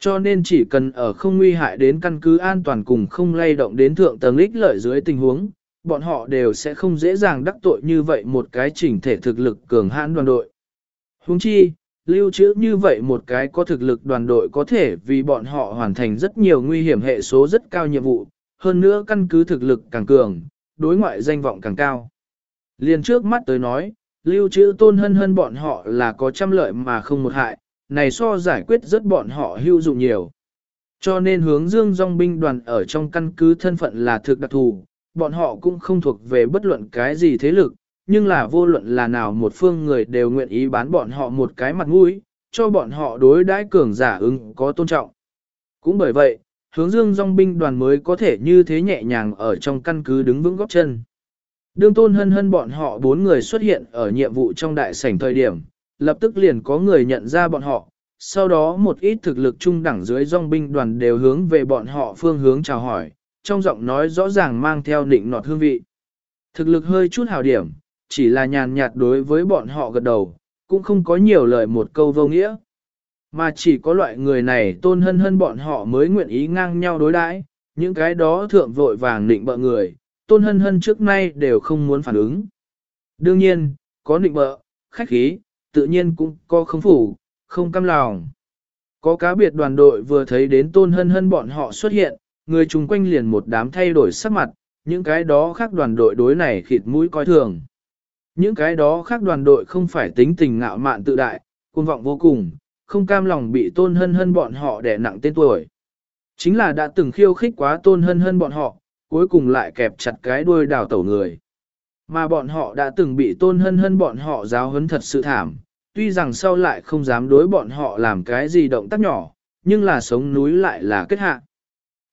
Cho nên chỉ cần ở không nguy hại đến căn cứ an toàn cùng không lay động đến thượng tầng ích lợi dưới tình huống, bọn họ đều sẽ không dễ dàng đắc tội như vậy một cái chỉnh thể thực lực cường hãn đoàn đội. Huống chi, lưu trữ như vậy một cái có thực lực đoàn đội có thể vì bọn họ hoàn thành rất nhiều nguy hiểm hệ số rất cao nhiệm vụ, hơn nữa căn cứ thực lực càng cường, đối ngoại danh vọng càng cao. Liền trước mắt tới nói, lưu trữ tôn hân hân bọn họ là có trăm lợi mà không một hại, này so giải quyết rất bọn họ hữu dụng nhiều. Cho nên hướng dương dòng binh đoàn ở trong căn cứ thân phận là thực đặc thù, bọn họ cũng không thuộc về bất luận cái gì thế lực, nhưng là vô luận là nào một phương người đều nguyện ý bán bọn họ một cái mặt mũi, cho bọn họ đối đãi cường giả ứng có tôn trọng. Cũng bởi vậy, hướng dương dòng binh đoàn mới có thể như thế nhẹ nhàng ở trong căn cứ đứng vững góc chân. Đương tôn hân hân bọn họ bốn người xuất hiện ở nhiệm vụ trong đại sảnh thời điểm, lập tức liền có người nhận ra bọn họ, sau đó một ít thực lực trung đẳng dưới dòng binh đoàn đều hướng về bọn họ phương hướng chào hỏi, trong giọng nói rõ ràng mang theo định nọt hương vị. Thực lực hơi chút hào điểm, chỉ là nhàn nhạt đối với bọn họ gật đầu, cũng không có nhiều lời một câu vô nghĩa. Mà chỉ có loại người này tôn hân hân bọn họ mới nguyện ý ngang nhau đối đãi, những cái đó thượng vội vàng định bợ người, tôn hân hân trước nay đều không muốn phản ứng. Đương nhiên, có định bợ, khách khí, tự nhiên cũng có không phủ, không căm lòng. Có cá biệt đoàn đội vừa thấy đến tôn hân hân bọn họ xuất hiện, người chung quanh liền một đám thay đổi sắc mặt, những cái đó khác đoàn đội đối này khịt mũi coi thường. Những cái đó khác đoàn đội không phải tính tình ngạo mạn tự đại, cuồng vọng vô cùng, không cam lòng bị tôn hân hân bọn họ đè nặng tên tuổi. Chính là đã từng khiêu khích quá tôn hân hân bọn họ, cuối cùng lại kẹp chặt cái đuôi đào tẩu người. Mà bọn họ đã từng bị tôn hân hân bọn họ giáo huấn thật sự thảm, tuy rằng sau lại không dám đối bọn họ làm cái gì động tác nhỏ, nhưng là sống núi lại là kết hạ.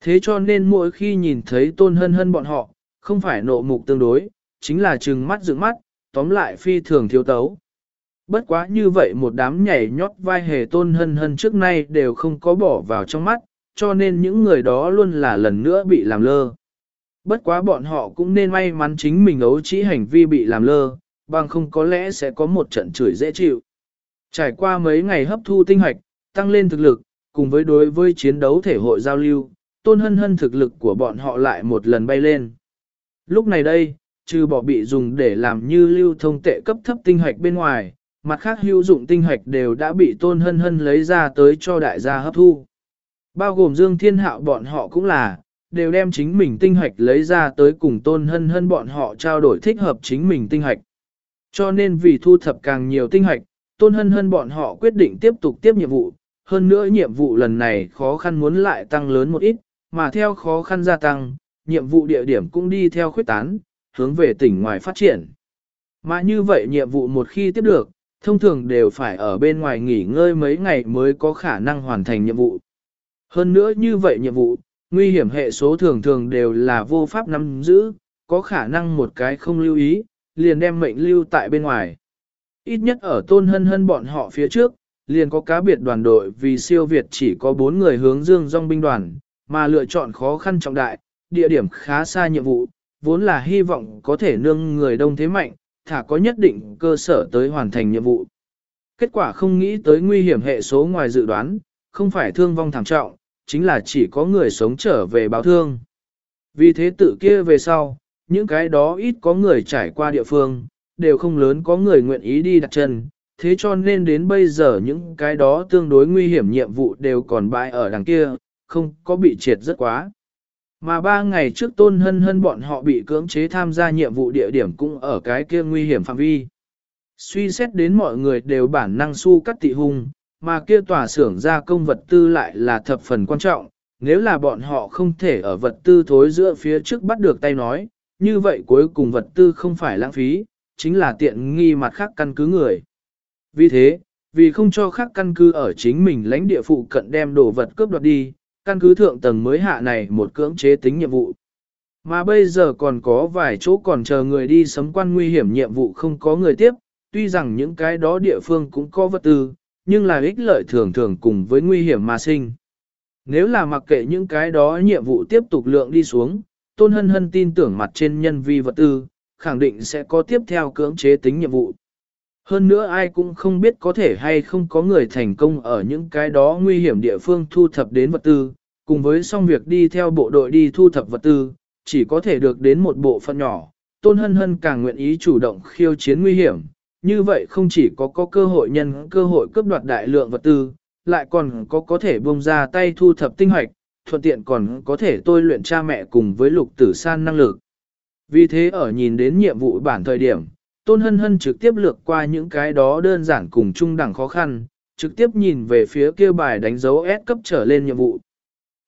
Thế cho nên mỗi khi nhìn thấy tôn hân hân bọn họ, không phải nộ mục tương đối, chính là trừng mắt dựng mắt, tóm lại phi thường thiếu tấu. Bất quá như vậy một đám nhảy nhót vai hề tôn hân hân trước nay đều không có bỏ vào trong mắt, cho nên những người đó luôn là lần nữa bị làm lơ. Bất quá bọn họ cũng nên may mắn chính mình ấu trí hành vi bị làm lơ, bằng không có lẽ sẽ có một trận chửi dễ chịu. Trải qua mấy ngày hấp thu tinh hoạch, tăng lên thực lực, cùng với đối với chiến đấu thể hội giao lưu, tôn hân hân thực lực của bọn họ lại một lần bay lên. Lúc này đây, trừ bỏ bị dùng để làm như lưu thông tệ cấp thấp tinh hoạch bên ngoài, mặt khác hữu dụng tinh hoạch đều đã bị tôn hân hân lấy ra tới cho đại gia hấp thu. Bao gồm Dương Thiên Hạo bọn họ cũng là, đều đem chính mình tinh hoạch lấy ra tới cùng tôn hân hân bọn họ trao đổi thích hợp chính mình tinh hoạch. Cho nên vì thu thập càng nhiều tinh hoạch, tôn hân hân bọn họ quyết định tiếp tục tiếp nhiệm vụ, hơn nữa nhiệm vụ lần này khó khăn muốn lại tăng lớn một ít, mà theo khó khăn gia tăng, nhiệm vụ địa điểm cũng đi theo khuyết tán, hướng về tỉnh ngoài phát triển. Mà như vậy nhiệm vụ một khi tiếp được, thông thường đều phải ở bên ngoài nghỉ ngơi mấy ngày mới có khả năng hoàn thành nhiệm vụ. Hơn nữa như vậy nhiệm vụ, nguy hiểm hệ số thường thường đều là vô pháp nắm giữ, có khả năng một cái không lưu ý, liền đem mệnh lưu tại bên ngoài. Ít nhất ở tôn hân hân bọn họ phía trước, liền có cá biệt đoàn đội vì siêu Việt chỉ có 4 người hướng dương dòng binh đoàn, mà lựa chọn khó khăn trọng đại, địa điểm khá xa nhiệm vụ, vốn là hy vọng có thể nương người đông thế mạnh, thả có nhất định cơ sở tới hoàn thành nhiệm vụ. Kết quả không nghĩ tới nguy hiểm hệ số ngoài dự đoán, không phải thương vong thảm trọng, chính là chỉ có người sống trở về báo thương. Vì thế tự kia về sau, những cái đó ít có người trải qua địa phương, đều không lớn có người nguyện ý đi đặt chân, thế cho nên đến bây giờ những cái đó tương đối nguy hiểm nhiệm vụ đều còn bại ở đằng kia, không có bị triệt rất quá. Mà ba ngày trước tôn hân hân bọn họ bị cưỡng chế tham gia nhiệm vụ địa điểm cũng ở cái kia nguy hiểm phạm vi. Suy xét đến mọi người đều bản năng su cắt tị hung, mà kia tòa xưởng gia công vật tư lại là thập phần quan trọng, nếu là bọn họ không thể ở vật tư thối giữa phía trước bắt được tay nói, như vậy cuối cùng vật tư không phải lãng phí, chính là tiện nghi mặt khác căn cứ người. Vì thế, vì không cho khác căn cứ ở chính mình lãnh địa phụ cận đem đồ vật cướp đoạt đi, căn cứ thượng tầng mới hạ này một cưỡng chế tính nhiệm vụ. Mà bây giờ còn có vài chỗ còn chờ người đi sấm quan nguy hiểm nhiệm vụ không có người tiếp, tuy rằng những cái đó địa phương cũng có vật tư, nhưng là ích lợi thường thường cùng với nguy hiểm mà sinh. Nếu là mặc kệ những cái đó nhiệm vụ tiếp tục lượng đi xuống, Tôn Hân Hân tin tưởng mặt trên nhân vi vật tư, khẳng định sẽ có tiếp theo cưỡng chế tính nhiệm vụ. Hơn nữa ai cũng không biết có thể hay không có người thành công ở những cái đó nguy hiểm địa phương thu thập đến vật tư, cùng với xong việc đi theo bộ đội đi thu thập vật tư, chỉ có thể được đến một bộ phận nhỏ. Tôn Hân Hân càng nguyện ý chủ động khiêu chiến nguy hiểm, như vậy không chỉ có có cơ hội nhân cơ hội cướp đoạt đại lượng vật tư, lại còn có có thể bông ra tay thu thập tinh hoạch, thuận tiện còn có thể tôi luyện cha mẹ cùng với lục tử san năng lực. Vì thế ở nhìn đến nhiệm vụ bản thời điểm, Tôn Hân Hân trực tiếp lược qua những cái đó đơn giản cùng trung đẳng khó khăn, trực tiếp nhìn về phía kia bài đánh dấu S cấp trở lên nhiệm vụ.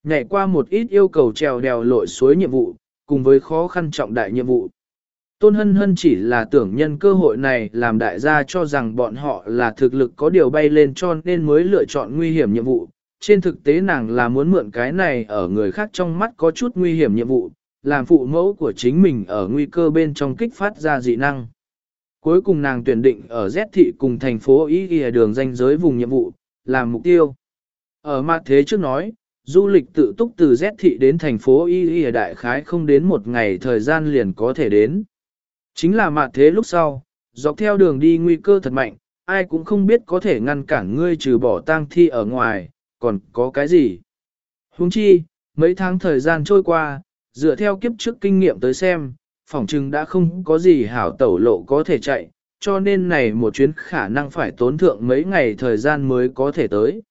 Nhảy qua một ít yêu cầu trèo đèo lội suối nhiệm vụ, cùng với khó khăn trọng đại nhiệm vụ. Tôn Hân Hân chỉ là tưởng nhân cơ hội này làm đại gia cho rằng bọn họ là thực lực có điều bay lên cho nên mới lựa chọn nguy hiểm nhiệm vụ. Trên thực tế nàng là muốn mượn cái này ở người khác trong mắt có chút nguy hiểm nhiệm vụ, làm phụ mẫu của chính mình ở nguy cơ bên trong kích phát ra dị năng. Cuối cùng nàng tuyển định ở Z thị cùng thành phố ý ghi đường danh giới vùng nhiệm vụ, làm mục tiêu. Ở mặt thế trước nói, du lịch tự túc từ Z thị đến thành phố Y Y đại khái không đến một ngày thời gian liền có thể đến. Chính là mặt thế lúc sau, dọc theo đường đi nguy cơ thật mạnh, ai cũng không biết có thể ngăn cản ngươi trừ bỏ tang thi ở ngoài, còn có cái gì. Huống chi, mấy tháng thời gian trôi qua, dựa theo kiếp trước kinh nghiệm tới xem, phỏng chừng đã không có gì hảo tẩu lộ có thể chạy, cho nên này một chuyến khả năng phải tốn thượng mấy ngày thời gian mới có thể tới.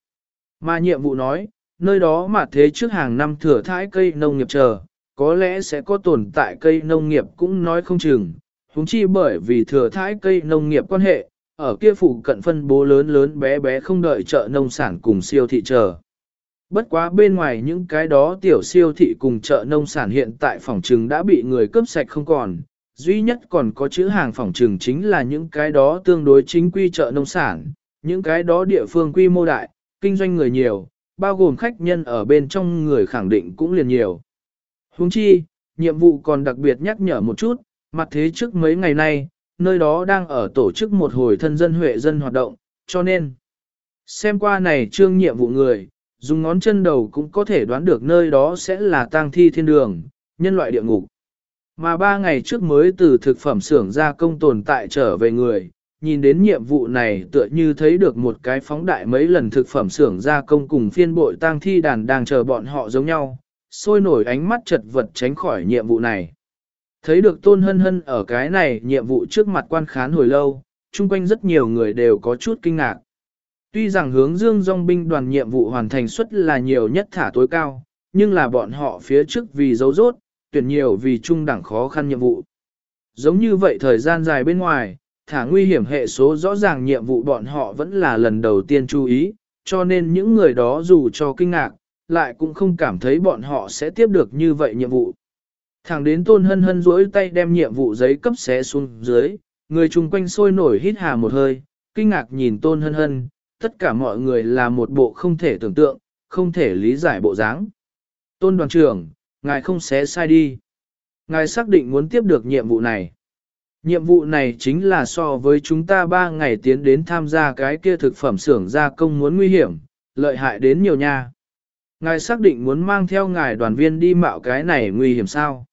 Mà nhiệm vụ nói, nơi đó mà thế trước hàng năm thừa thái cây nông nghiệp chờ, có lẽ sẽ có tồn tại cây nông nghiệp cũng nói không chừng, húng chi bởi vì thừa thái cây nông nghiệp quan hệ, ở kia phụ cận phân bố lớn lớn bé bé không đợi chợ nông sản cùng siêu thị chờ. Bất quá bên ngoài những cái đó tiểu siêu thị cùng chợ nông sản hiện tại phòng trừng đã bị người cướp sạch không còn, duy nhất còn có chữ hàng phòng trừng chính là những cái đó tương đối chính quy chợ nông sản, những cái đó địa phương quy mô đại, kinh doanh người nhiều, bao gồm khách nhân ở bên trong người khẳng định cũng liền nhiều. Huống chi, nhiệm vụ còn đặc biệt nhắc nhở một chút, mặt thế trước mấy ngày nay, nơi đó đang ở tổ chức một hồi thân dân huệ dân hoạt động, cho nên, xem qua này trương nhiệm vụ người, dùng ngón chân đầu cũng có thể đoán được nơi đó sẽ là tang thi thiên đường, nhân loại địa ngục. Mà ba ngày trước mới từ thực phẩm xưởng ra công tồn tại trở về người, nhìn đến nhiệm vụ này tựa như thấy được một cái phóng đại mấy lần thực phẩm xưởng gia công cùng phiên bội tang thi đàn đang chờ bọn họ giống nhau, sôi nổi ánh mắt chật vật tránh khỏi nhiệm vụ này. Thấy được tôn hân hân ở cái này nhiệm vụ trước mặt quan khán hồi lâu, chung quanh rất nhiều người đều có chút kinh ngạc. Tuy rằng hướng dương dòng binh đoàn nhiệm vụ hoàn thành suất là nhiều nhất thả tối cao, nhưng là bọn họ phía trước vì dấu rốt, tuyển nhiều vì trung đẳng khó khăn nhiệm vụ. Giống như vậy thời gian dài bên ngoài, thả nguy hiểm hệ số rõ ràng nhiệm vụ bọn họ vẫn là lần đầu tiên chú ý, cho nên những người đó dù cho kinh ngạc, lại cũng không cảm thấy bọn họ sẽ tiếp được như vậy nhiệm vụ. Thẳng đến tôn hân hân duỗi tay đem nhiệm vụ giấy cấp xé xuống dưới, người chung quanh sôi nổi hít hà một hơi, kinh ngạc nhìn tôn hân hân, tất cả mọi người là một bộ không thể tưởng tượng, không thể lý giải bộ dáng. Tôn đoàn trưởng, ngài không xé sai đi. Ngài xác định muốn tiếp được nhiệm vụ này. Nhiệm vụ này chính là so với chúng ta ba ngày tiến đến tham gia cái kia thực phẩm xưởng gia công muốn nguy hiểm, lợi hại đến nhiều nha. Ngài xác định muốn mang theo ngài đoàn viên đi mạo cái này nguy hiểm sao?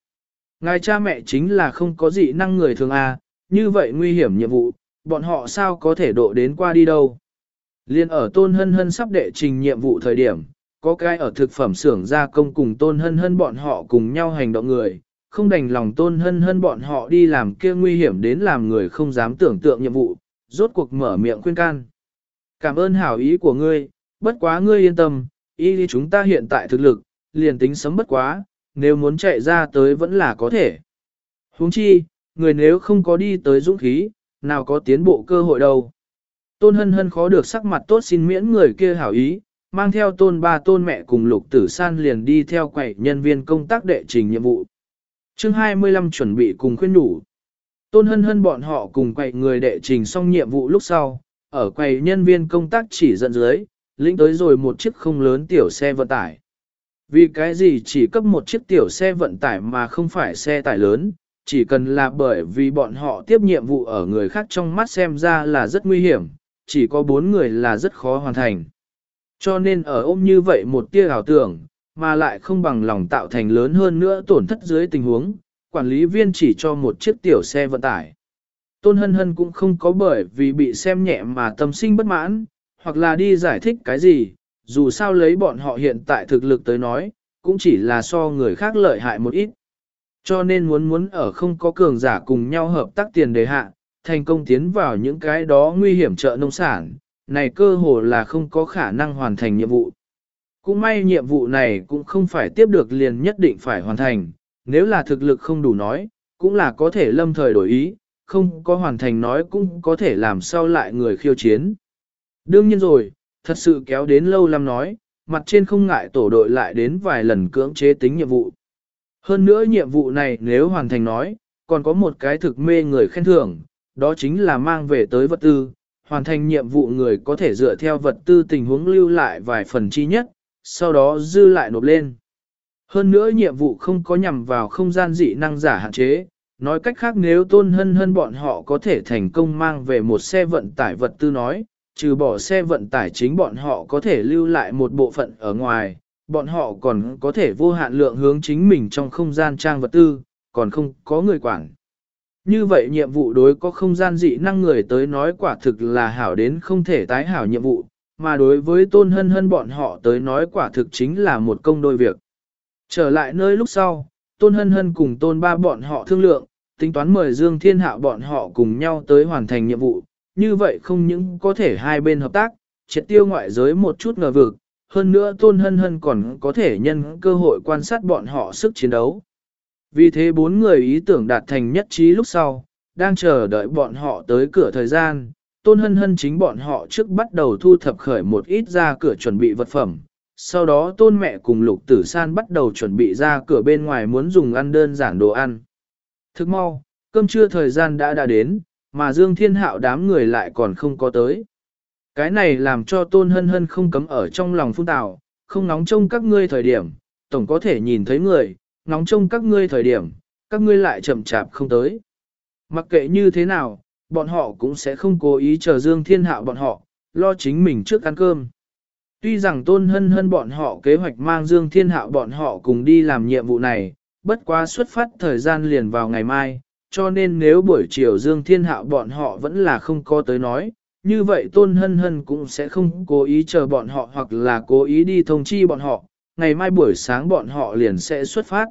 Ngài cha mẹ chính là không có gì năng người thường à? như vậy nguy hiểm nhiệm vụ, bọn họ sao có thể độ đến qua đi đâu? Liên ở tôn hân hân sắp đệ trình nhiệm vụ thời điểm, có cái ở thực phẩm xưởng gia công cùng tôn hân hân bọn họ cùng nhau hành động người, không đành lòng tôn hân hân bọn họ đi làm kia nguy hiểm đến làm người không dám tưởng tượng nhiệm vụ, rốt cuộc mở miệng khuyên can. Cảm ơn hảo ý của ngươi, bất quá ngươi yên tâm, ý chúng ta hiện tại thực lực, liền tính sấm bất quá, nếu muốn chạy ra tới vẫn là có thể. huống chi, người nếu không có đi tới dũng khí, nào có tiến bộ cơ hội đâu. Tôn hân hân khó được sắc mặt tốt xin miễn người kia hảo ý, mang theo tôn ba tôn mẹ cùng lục tử san liền đi theo quầy nhân viên công tác đệ trình nhiệm vụ. chương 25 chuẩn bị cùng khuyên đủ. Tôn hân hân bọn họ cùng quầy người đệ trình xong nhiệm vụ lúc sau, ở quầy nhân viên công tác chỉ dẫn dưới, lĩnh tới rồi một chiếc không lớn tiểu xe vận tải. Vì cái gì chỉ cấp một chiếc tiểu xe vận tải mà không phải xe tải lớn, chỉ cần là bởi vì bọn họ tiếp nhiệm vụ ở người khác trong mắt xem ra là rất nguy hiểm, chỉ có bốn người là rất khó hoàn thành. Cho nên ở ôm như vậy một tia ảo tưởng, mà lại không bằng lòng tạo thành lớn hơn nữa tổn thất dưới tình huống, quản lý viên chỉ cho một chiếc tiểu xe vận tải. Tôn Hân Hân cũng không có bởi vì bị xem nhẹ mà tâm sinh bất mãn, hoặc là đi giải thích cái gì, dù sao lấy bọn họ hiện tại thực lực tới nói, cũng chỉ là so người khác lợi hại một ít. Cho nên muốn muốn ở không có cường giả cùng nhau hợp tác tiền đề hạ, thành công tiến vào những cái đó nguy hiểm chợ nông sản, này cơ hồ là không có khả năng hoàn thành nhiệm vụ. Cũng may nhiệm vụ này cũng không phải tiếp được liền nhất định phải hoàn thành, nếu là thực lực không đủ nói, cũng là có thể lâm thời đổi ý, không có hoàn thành nói cũng có thể làm sao lại người khiêu chiến. Đương nhiên rồi, thật sự kéo đến lâu lắm nói, mặt trên không ngại tổ đội lại đến vài lần cưỡng chế tính nhiệm vụ. Hơn nữa nhiệm vụ này nếu hoàn thành nói, còn có một cái thực mê người khen thưởng, đó chính là mang về tới vật tư, hoàn thành nhiệm vụ người có thể dựa theo vật tư tình huống lưu lại vài phần chi nhất, sau đó dư lại nộp lên. Hơn nữa nhiệm vụ không có nhằm vào không gian dị năng giả hạn chế, nói cách khác nếu tôn hân hân bọn họ có thể thành công mang về một xe vận tải vật tư nói, trừ bỏ xe vận tải chính bọn họ có thể lưu lại một bộ phận ở ngoài, bọn họ còn có thể vô hạn lượng hướng chính mình trong không gian trang vật tư, còn không có người quản. Như vậy nhiệm vụ đối có không gian dị năng người tới nói quả thực là hảo đến không thể tái hảo nhiệm vụ, mà đối với tôn hân hân bọn họ tới nói quả thực chính là một công đôi việc. Trở lại nơi lúc sau, tôn hân hân cùng tôn ba bọn họ thương lượng, tính toán mời Dương Thiên hạ bọn họ cùng nhau tới hoàn thành nhiệm vụ, như vậy không những có thể hai bên hợp tác, triệt tiêu ngoại giới một chút ngờ vực, hơn nữa tôn hân hân còn có thể nhân cơ hội quan sát bọn họ sức chiến đấu. Vì thế bốn người ý tưởng đạt thành nhất trí lúc sau, đang chờ đợi bọn họ tới cửa thời gian, tôn hân hân chính bọn họ trước bắt đầu thu thập khởi một ít ra cửa chuẩn bị vật phẩm. Sau đó tôn mẹ cùng lục tử san bắt đầu chuẩn bị ra cửa bên ngoài muốn dùng ăn đơn giản đồ ăn. Thức mau, cơm trưa thời gian đã đã đến, mà Dương Thiên Hạo đám người lại còn không có tới. Cái này làm cho tôn hân hân không cấm ở trong lòng phun tạo, không nóng trông các ngươi thời điểm, tổng có thể nhìn thấy người, nóng trông các ngươi thời điểm, các ngươi lại chậm chạp không tới. Mặc kệ như thế nào, bọn họ cũng sẽ không cố ý chờ Dương Thiên Hạo bọn họ, lo chính mình trước ăn cơm. Tuy rằng tôn hân hân bọn họ kế hoạch mang Dương Thiên Hạo bọn họ cùng đi làm nhiệm vụ này, bất quá xuất phát thời gian liền vào ngày mai, cho nên nếu buổi chiều Dương Thiên Hạo bọn họ vẫn là không có tới nói, như vậy Tôn Hân Hân cũng sẽ không cố ý chờ bọn họ hoặc là cố ý đi thông chi bọn họ, ngày mai buổi sáng bọn họ liền sẽ xuất phát.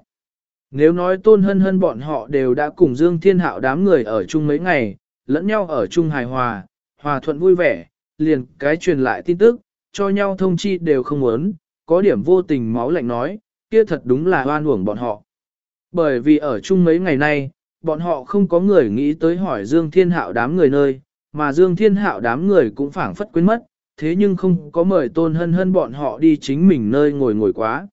Nếu nói Tôn Hân Hân bọn họ đều đã cùng Dương Thiên Hạo đám người ở chung mấy ngày, lẫn nhau ở chung hài hòa, hòa thuận vui vẻ, liền cái truyền lại tin tức, cho nhau thông chi đều không muốn, có điểm vô tình máu lạnh nói, kia thật đúng là oan uổng bọn họ. Bởi vì ở chung mấy ngày nay, bọn họ không có người nghĩ tới hỏi Dương Thiên Hạo đám người nơi, mà Dương Thiên Hạo đám người cũng phảng phất quên mất, thế nhưng không có mời tôn hân hân bọn họ đi chính mình nơi ngồi ngồi quá.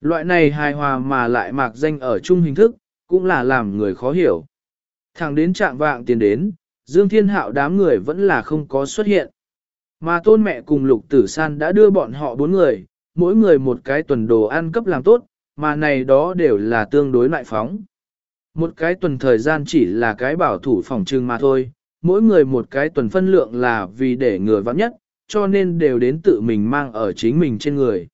Loại này hài hòa mà lại mạc danh ở chung hình thức, cũng là làm người khó hiểu. Thẳng đến trạng vạng tiền đến, Dương Thiên Hạo đám người vẫn là không có xuất hiện. Mà tôn mẹ cùng lục tử san đã đưa bọn họ bốn người, mỗi người một cái tuần đồ ăn cấp làm tốt, mà này đó đều là tương đối lại phóng. Một cái tuần thời gian chỉ là cái bảo thủ phòng trưng mà thôi, mỗi người một cái tuần phân lượng là vì để người vắng nhất, cho nên đều đến tự mình mang ở chính mình trên người.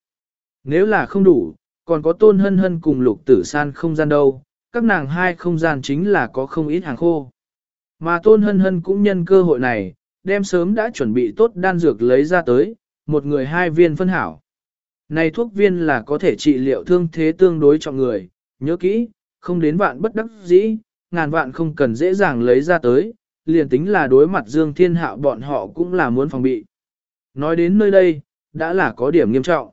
Nếu là không đủ, còn có tôn hân hân cùng lục tử san không gian đâu, các nàng hai không gian chính là có không ít hàng khô. Mà tôn hân hân cũng nhân cơ hội này, đem sớm đã chuẩn bị tốt đan dược lấy ra tới, một người hai viên phân hảo. Này thuốc viên là có thể trị liệu thương thế tương đối cho người, nhớ kỹ, không đến vạn bất đắc dĩ, ngàn vạn không cần dễ dàng lấy ra tới, liền tính là đối mặt Dương Thiên Hạo bọn họ cũng là muốn phòng bị. Nói đến nơi đây, đã là có điểm nghiêm trọng.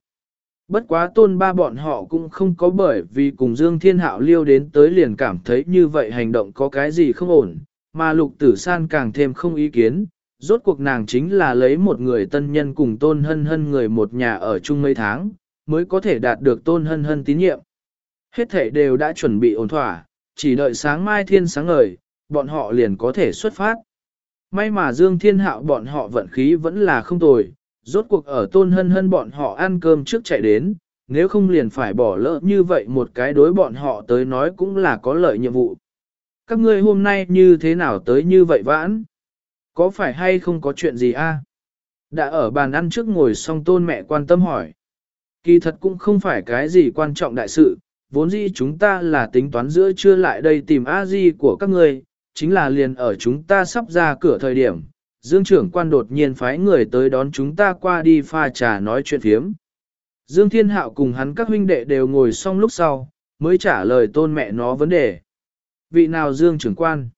Bất quá tôn ba bọn họ cũng không có bởi vì cùng Dương Thiên Hạo liêu đến tới liền cảm thấy như vậy hành động có cái gì không ổn, mà lục tử san càng thêm không ý kiến. Rốt cuộc nàng chính là lấy một người tân nhân cùng tôn hân hân người một nhà ở chung mấy tháng, mới có thể đạt được tôn hân hân tín nhiệm. Hết thể đều đã chuẩn bị ổn thỏa, chỉ đợi sáng mai thiên sáng ngời, bọn họ liền có thể xuất phát. May mà Dương Thiên Hạo bọn họ vận khí vẫn là không tồi, rốt cuộc ở tôn hân hân bọn họ ăn cơm trước chạy đến, nếu không liền phải bỏ lỡ như vậy một cái đối bọn họ tới nói cũng là có lợi nhiệm vụ. Các ngươi hôm nay như thế nào tới như vậy vãn? Có phải hay không có chuyện gì a? Đã ở bàn ăn trước ngồi xong tôn mẹ quan tâm hỏi. Kỳ thật cũng không phải cái gì quan trọng đại sự, vốn dĩ chúng ta là tính toán giữa trưa lại đây tìm a di của các ngươi, chính là liền ở chúng ta sắp ra cửa thời điểm, Dương trưởng quan đột nhiên phái người tới đón chúng ta qua đi pha trà nói chuyện phiếm. Dương Thiên Hạo cùng hắn các huynh đệ đều ngồi xong lúc sau, mới trả lời tôn mẹ nó vấn đề. Vị nào Dương trưởng quan?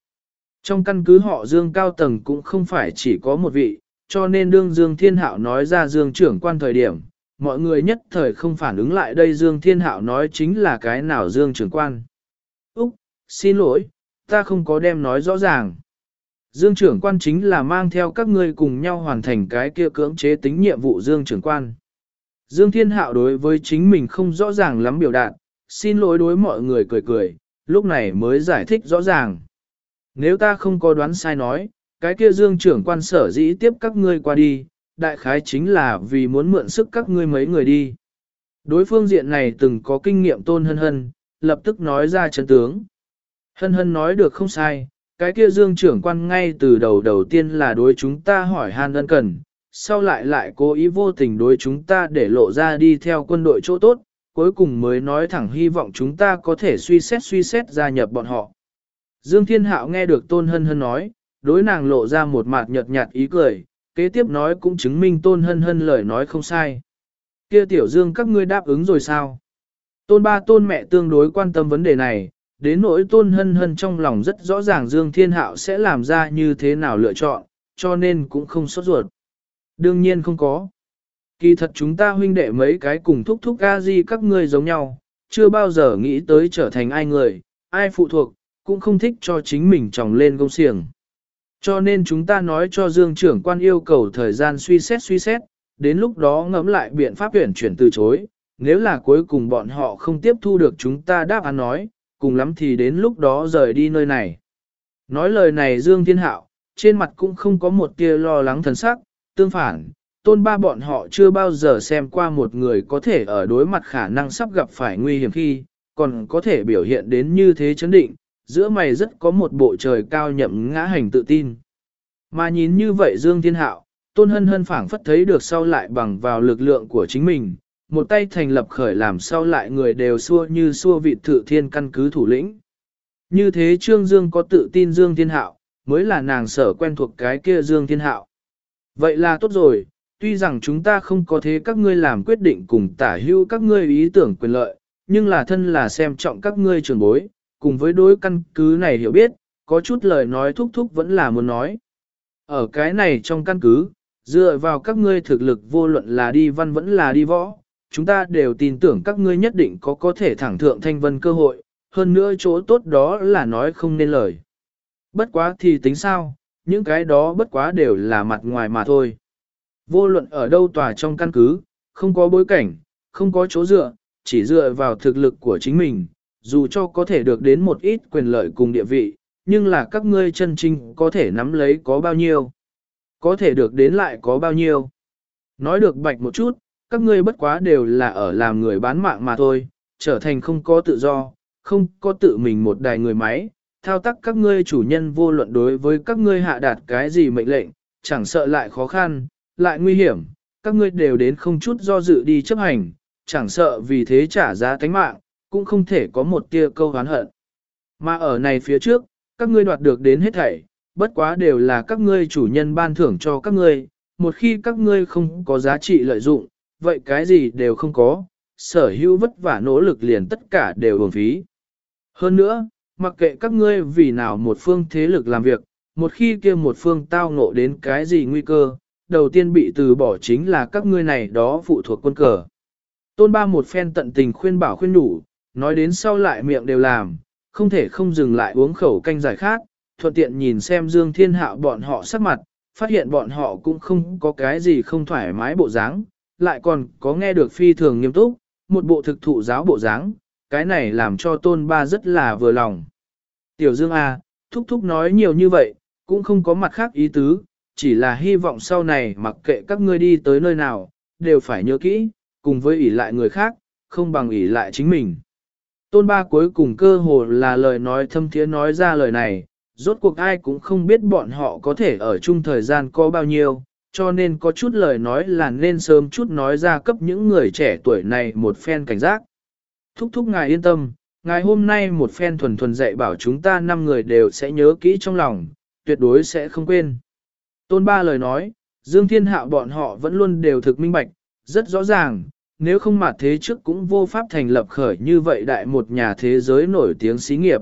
Trong căn cứ họ Dương cao tầng cũng không phải chỉ có một vị, cho nên đương Dương Thiên Hạo nói ra Dương trưởng quan thời điểm, mọi người nhất thời không phản ứng lại đây Dương Thiên Hạo nói chính là cái nào Dương trưởng quan. Úc, xin lỗi, ta không có đem nói rõ ràng. Dương trưởng quan chính là mang theo các ngươi cùng nhau hoàn thành cái kia cưỡng chế tính nhiệm vụ Dương trưởng quan. Dương Thiên Hạo đối với chính mình không rõ ràng lắm biểu đạt, xin lỗi đối mọi người cười cười, lúc này mới giải thích rõ ràng. Nếu ta không có đoán sai nói, cái kia Dương trưởng quan sở dĩ tiếp các ngươi qua đi, đại khái chính là vì muốn mượn sức các ngươi mấy người đi. Đối phương diện này từng có kinh nghiệm tôn hân hân, lập tức nói ra chân tướng. Hân hân nói được không sai, cái kia dương trưởng quan ngay từ đầu đầu tiên là đối chúng ta hỏi han ân cần, sau lại lại cố ý vô tình đối chúng ta để lộ ra đi theo quân đội chỗ tốt, cuối cùng mới nói thẳng hy vọng chúng ta có thể suy xét suy xét gia nhập bọn họ. Dương Thiên Hạo nghe được Tôn Hân Hân nói, đối nàng lộ ra một mặt nhợt nhạt ý cười, kế tiếp nói cũng chứng minh Tôn Hân Hân lời nói không sai. Kia tiểu Dương các ngươi đáp ứng rồi sao? Tôn ba tôn mẹ tương đối quan tâm vấn đề này, đến nỗi tôn hân hân trong lòng rất rõ ràng Dương Thiên Hạo sẽ làm ra như thế nào lựa chọn, cho nên cũng không sốt ruột. Đương nhiên không có. Kỳ thật chúng ta huynh đệ mấy cái cùng thúc thúc ga gì các ngươi giống nhau, chưa bao giờ nghĩ tới trở thành ai người, ai phụ thuộc, cũng không thích cho chính mình tròng lên công xiềng. Cho nên chúng ta nói cho Dương trưởng quan yêu cầu thời gian suy xét suy xét, đến lúc đó ngẫm lại biện pháp tuyển chuyển từ chối, nếu là cuối cùng bọn họ không tiếp thu được chúng ta đáp án nói, cùng lắm thì đến lúc đó rời đi nơi này. Nói lời này Dương Thiên Hạo, trên mặt cũng không có một tia lo lắng thần sắc, tương phản, tôn ba bọn họ chưa bao giờ xem qua một người có thể ở đối mặt khả năng sắp gặp phải nguy hiểm khi, còn có thể biểu hiện đến như thế chấn định, giữa mày rất có một bộ trời cao nhậm ngã hành tự tin. Mà nhìn như vậy Dương Thiên Hạo, tôn hân hân phảng phất thấy được sau lại bằng vào lực lượng của chính mình, một tay thành lập khởi làm sao lại người đều xua như xua vị thự thiên căn cứ thủ lĩnh. Như thế Trương Dương có tự tin Dương Thiên Hạo, mới là nàng sở quen thuộc cái kia Dương Thiên Hạo. Vậy là tốt rồi, tuy rằng chúng ta không có thế các ngươi làm quyết định cùng tả hữu các ngươi ý tưởng quyền lợi, nhưng là thân là xem trọng các ngươi trường bối, cùng với đối căn cứ này hiểu biết, có chút lời nói thúc thúc vẫn là muốn nói. Ở cái này trong căn cứ, dựa vào các ngươi thực lực vô luận là đi văn vẫn là đi võ, chúng ta đều tin tưởng các ngươi nhất định có có thể thẳng thượng thanh vân cơ hội, hơn nữa chỗ tốt đó là nói không nên lời. Bất quá thì tính sao, những cái đó bất quá đều là mặt ngoài mà thôi. Vô luận ở đâu tòa trong căn cứ, không có bối cảnh, không có chỗ dựa, chỉ dựa vào thực lực của chính mình, dù cho có thể được đến một ít quyền lợi cùng địa vị, nhưng là các ngươi chân trinh có thể nắm lấy có bao nhiêu, có thể được đến lại có bao nhiêu. Nói được bạch một chút, các ngươi bất quá đều là ở làm người bán mạng mà thôi, trở thành không có tự do, không có tự mình một đài người máy, thao tác các ngươi chủ nhân vô luận đối với các ngươi hạ đạt cái gì mệnh lệnh, chẳng sợ lại khó khăn, lại nguy hiểm, các ngươi đều đến không chút do dự đi chấp hành, chẳng sợ vì thế trả giá tánh mạng, cũng không thể có một tia câu hán hận. Mà ở này phía trước, các ngươi đoạt được đến hết thảy, bất quá đều là các ngươi chủ nhân ban thưởng cho các ngươi, một khi các ngươi không có giá trị lợi dụng, vậy cái gì đều không có, sở hữu vất vả nỗ lực liền tất cả đều uổng phí. Hơn nữa, mặc kệ các ngươi vì nào một phương thế lực làm việc, một khi kia một phương tao ngộ đến cái gì nguy cơ, đầu tiên bị từ bỏ chính là các ngươi này đó phụ thuộc quân cờ. Tôn ba một phen tận tình khuyên bảo khuyên đủ, nói đến sau lại miệng đều làm, không thể không dừng lại uống khẩu canh giải khác, thuận tiện nhìn xem Dương Thiên Hạo bọn họ sắc mặt, phát hiện bọn họ cũng không có cái gì không thoải mái bộ dáng, lại còn có nghe được phi thường nghiêm túc, một bộ thực thụ giáo bộ dáng, cái này làm cho tôn ba rất là vừa lòng. Tiểu Dương A, thúc thúc nói nhiều như vậy, cũng không có mặt khác ý tứ, chỉ là hy vọng sau này mặc kệ các ngươi đi tới nơi nào, đều phải nhớ kỹ, cùng với ỷ lại người khác, không bằng ỷ lại chính mình. Tôn ba cuối cùng cơ hồ là lời nói thâm thiế nói ra lời này, rốt cuộc ai cũng không biết bọn họ có thể ở chung thời gian có bao nhiêu, cho nên có chút lời nói là nên sớm chút nói ra cấp những người trẻ tuổi này một phen cảnh giác. Thúc thúc ngài yên tâm, ngài hôm nay một phen thuần thuần dạy bảo chúng ta năm người đều sẽ nhớ kỹ trong lòng, tuyệt đối sẽ không quên. Tôn ba lời nói, Dương Thiên Hạo bọn họ vẫn luôn đều thực minh bạch, rất rõ ràng, nếu không mà thế trước cũng vô pháp thành lập khởi như vậy đại một nhà thế giới nổi tiếng xí nghiệp.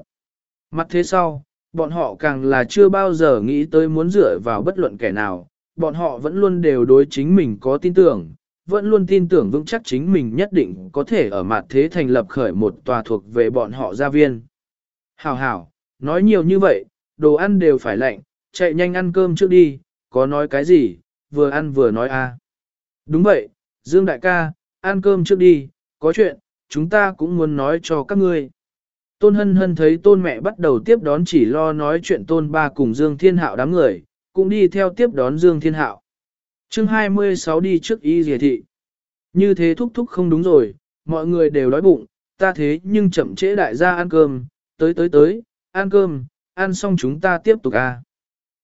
Mặt thế sau, bọn họ càng là chưa bao giờ nghĩ tới muốn dựa vào bất luận kẻ nào, bọn họ vẫn luôn đều đối chính mình có tin tưởng, vẫn luôn tin tưởng vững chắc chính mình nhất định có thể ở mặt thế thành lập khởi một tòa thuộc về bọn họ gia viên. Hảo hảo, nói nhiều như vậy, đồ ăn đều phải lạnh, chạy nhanh ăn cơm trước đi, có nói cái gì, vừa ăn vừa nói a. Đúng vậy, Dương đại ca, ăn cơm trước đi, có chuyện, chúng ta cũng muốn nói cho các ngươi. Tôn hân hân thấy tôn mẹ bắt đầu tiếp đón chỉ lo nói chuyện tôn ba cùng Dương Thiên Hạo đám người, cũng đi theo tiếp đón Dương Thiên Hạo. chương 26 đi trước y dìa thị. Như thế thúc thúc không đúng rồi, mọi người đều đói bụng, ta thế nhưng chậm trễ đại gia ăn cơm, tới tới tới, ăn cơm, ăn xong chúng ta tiếp tục à.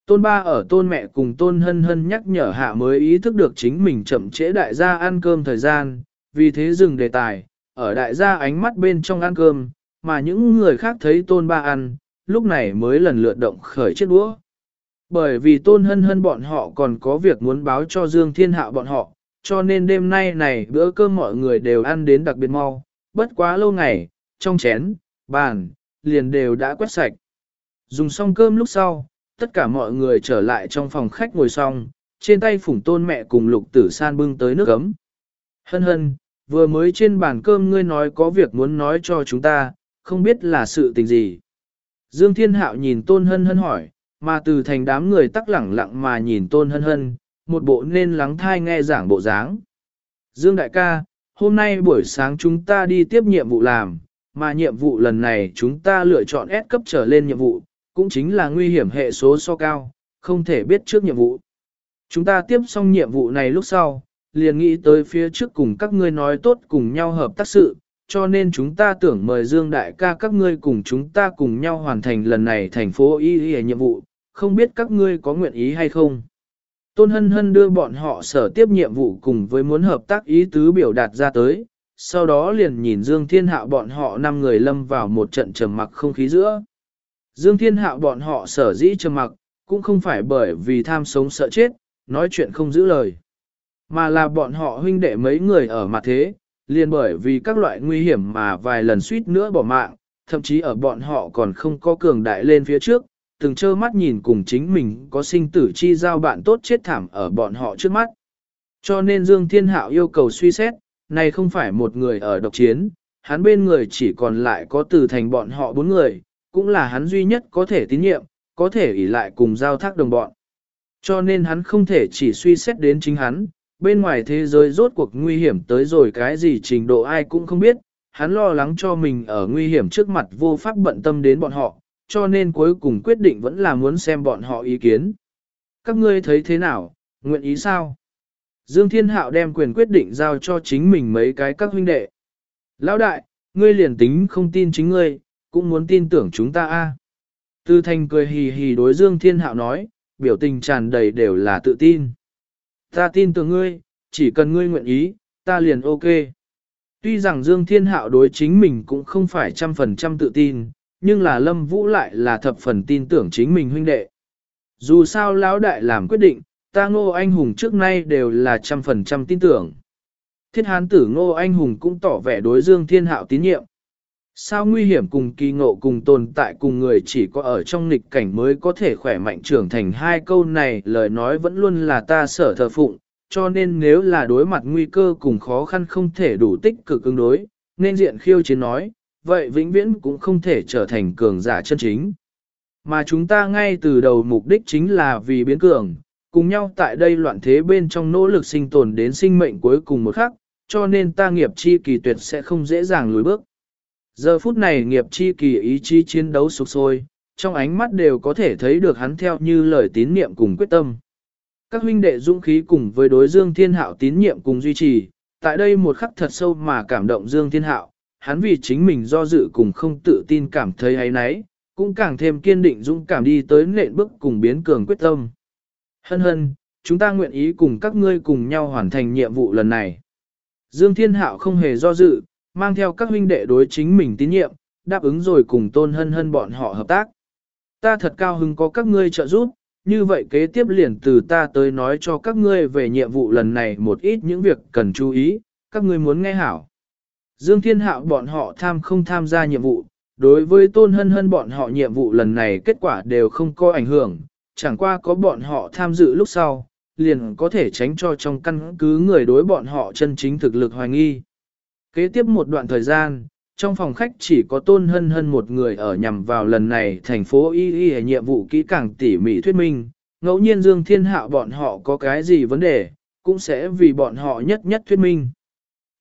Tôn ba ở tôn mẹ cùng tôn hân hân nhắc nhở hạ mới ý thức được chính mình chậm trễ đại gia ăn cơm thời gian, vì thế dừng đề tài, ở đại gia ánh mắt bên trong ăn cơm, mà những người khác thấy tôn ba ăn, lúc này mới lần lượt động khởi chiếc đũa. Bởi vì tôn hân hân bọn họ còn có việc muốn báo cho Dương Thiên Hạo bọn họ, cho nên đêm nay này bữa cơm mọi người đều ăn đến đặc biệt mau, bất quá lâu ngày, trong chén, bàn, liền đều đã quét sạch. Dùng xong cơm lúc sau, tất cả mọi người trở lại trong phòng khách ngồi xong, trên tay phủng tôn mẹ cùng lục tử san bưng tới nước ấm. Hân hân, vừa mới trên bàn cơm ngươi nói có việc muốn nói cho chúng ta, không biết là sự tình gì. Dương Thiên Hạo nhìn tôn hân hân hỏi, mà từ thành đám người tắc lẳng lặng mà nhìn tôn hân hân, một bộ nên lắng thai nghe giảng bộ dáng. Dương đại ca, hôm nay buổi sáng chúng ta đi tiếp nhiệm vụ làm, mà nhiệm vụ lần này chúng ta lựa chọn S cấp trở lên nhiệm vụ, cũng chính là nguy hiểm hệ số so cao, không thể biết trước nhiệm vụ. Chúng ta tiếp xong nhiệm vụ này lúc sau, liền nghĩ tới phía trước cùng các ngươi nói tốt cùng nhau hợp tác sự, cho nên chúng ta tưởng mời Dương Đại ca các ngươi cùng chúng ta cùng nhau hoàn thành lần này thành phố y y nhiệm vụ, không biết các ngươi có nguyện ý hay không. Tôn Hân Hân đưa bọn họ sở tiếp nhiệm vụ cùng với muốn hợp tác ý tứ biểu đạt ra tới, sau đó liền nhìn Dương Thiên Hạo bọn họ năm người lâm vào một trận trầm mặc không khí giữa. Dương Thiên Hạo bọn họ sở dĩ trầm mặc, cũng không phải bởi vì tham sống sợ chết, nói chuyện không giữ lời. Mà là bọn họ huynh đệ mấy người ở mặt thế, liền bởi vì các loại nguy hiểm mà vài lần suýt nữa bỏ mạng, thậm chí ở bọn họ còn không có cường đại lên phía trước, từng trơ mắt nhìn cùng chính mình có sinh tử chi giao bạn tốt chết thảm ở bọn họ trước mắt. Cho nên Dương Thiên Hạo yêu cầu suy xét, này không phải một người ở độc chiến, hắn bên người chỉ còn lại có từ thành bọn họ bốn người, cũng là hắn duy nhất có thể tín nhiệm, có thể ỷ lại cùng giao thác đồng bọn. Cho nên hắn không thể chỉ suy xét đến chính hắn, bên ngoài thế giới rốt cuộc nguy hiểm tới rồi cái gì trình độ ai cũng không biết, hắn lo lắng cho mình ở nguy hiểm trước mặt vô pháp bận tâm đến bọn họ, cho nên cuối cùng quyết định vẫn là muốn xem bọn họ ý kiến. Các ngươi thấy thế nào, nguyện ý sao? Dương Thiên Hạo đem quyền quyết định giao cho chính mình mấy cái các huynh đệ. Lão đại, ngươi liền tính không tin chính ngươi, cũng muốn tin tưởng chúng ta a. Tư Thanh cười hì hì đối Dương Thiên Hạo nói, biểu tình tràn đầy đều là tự tin. Ta tin tưởng ngươi, chỉ cần ngươi nguyện ý, ta liền ok. Tuy rằng Dương Thiên Hạo đối chính mình cũng không phải trăm phần trăm tự tin, nhưng là Lâm Vũ lại là thập phần tin tưởng chính mình huynh đệ. Dù sao lão đại làm quyết định, ta ngô anh hùng trước nay đều là trăm phần trăm tin tưởng. Thiết hán tử ngô anh hùng cũng tỏ vẻ đối Dương Thiên Hạo tín nhiệm. Sao nguy hiểm cùng kỳ ngộ cùng tồn tại cùng người chỉ có ở trong nghịch cảnh mới có thể khỏe mạnh trưởng thành hai câu này lời nói vẫn luôn là ta sở thờ phụng, cho nên nếu là đối mặt nguy cơ cùng khó khăn không thể đủ tích cực ứng đối, nên diện khiêu chiến nói, vậy vĩnh viễn cũng không thể trở thành cường giả chân chính. Mà chúng ta ngay từ đầu mục đích chính là vì biến cường, cùng nhau tại đây loạn thế bên trong nỗ lực sinh tồn đến sinh mệnh cuối cùng một khắc, cho nên ta nghiệp chi kỳ tuyệt sẽ không dễ dàng lùi bước. Giờ phút này nghiệp chi kỳ ý chí chiến đấu sục sôi, trong ánh mắt đều có thể thấy được hắn theo như lời tín niệm cùng quyết tâm. Các huynh đệ dũng khí cùng với đối Dương Thiên Hạo tín nhiệm cùng duy trì, tại đây một khắc thật sâu mà cảm động Dương Thiên Hạo, hắn vì chính mình do dự cùng không tự tin cảm thấy ấy nấy, cũng càng thêm kiên định dũng cảm đi tới nện bước cùng biến cường quyết tâm. Hân hân, chúng ta nguyện ý cùng các ngươi cùng nhau hoàn thành nhiệm vụ lần này. Dương Thiên Hạo không hề do dự, mang theo các huynh đệ đối chính mình tín nhiệm, đáp ứng rồi cùng tôn hân hân bọn họ hợp tác. Ta thật cao hứng có các ngươi trợ giúp, như vậy kế tiếp liền từ ta tới nói cho các ngươi về nhiệm vụ lần này một ít những việc cần chú ý, các ngươi muốn nghe hảo. Dương Thiên Hạo bọn họ tham không tham gia nhiệm vụ, đối với tôn hân hân bọn họ nhiệm vụ lần này kết quả đều không có ảnh hưởng, chẳng qua có bọn họ tham dự lúc sau, liền có thể tránh cho trong căn cứ người đối bọn họ chân chính thực lực hoài nghi. Kế tiếp một đoạn thời gian, trong phòng khách chỉ có tôn hân hân một người ở nhằm vào lần này thành phố y y nhiệm vụ kỹ càng tỉ mỉ thuyết minh, ngẫu nhiên Dương Thiên Hạo bọn họ có cái gì vấn đề, cũng sẽ vì bọn họ nhất nhất thuyết minh.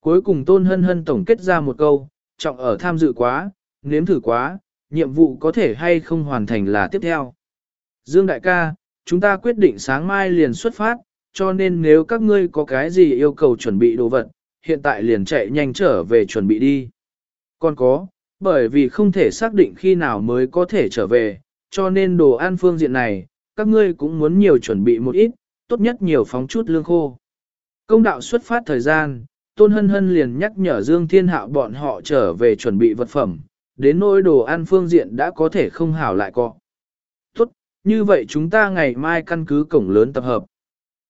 Cuối cùng Tôn Hân Hân tổng kết ra một câu, trọng ở tham dự quá, nếm thử quá, nhiệm vụ có thể hay không hoàn thành là tiếp theo. Dương đại ca, chúng ta quyết định sáng mai liền xuất phát, cho nên nếu các ngươi có cái gì yêu cầu chuẩn bị đồ vật, hiện tại liền chạy nhanh trở về chuẩn bị đi. Còn có, bởi vì không thể xác định khi nào mới có thể trở về, cho nên đồ ăn phương diện này, các ngươi cũng muốn nhiều chuẩn bị một ít, tốt nhất nhiều phóng chút lương khô. Công đạo xuất phát thời gian, Tôn Hân Hân liền nhắc nhở Dương Thiên Hạo bọn họ trở về chuẩn bị vật phẩm, đến nỗi đồ ăn phương diện đã có thể không hảo lại có. Tốt, như vậy chúng ta ngày mai căn cứ cổng lớn tập hợp.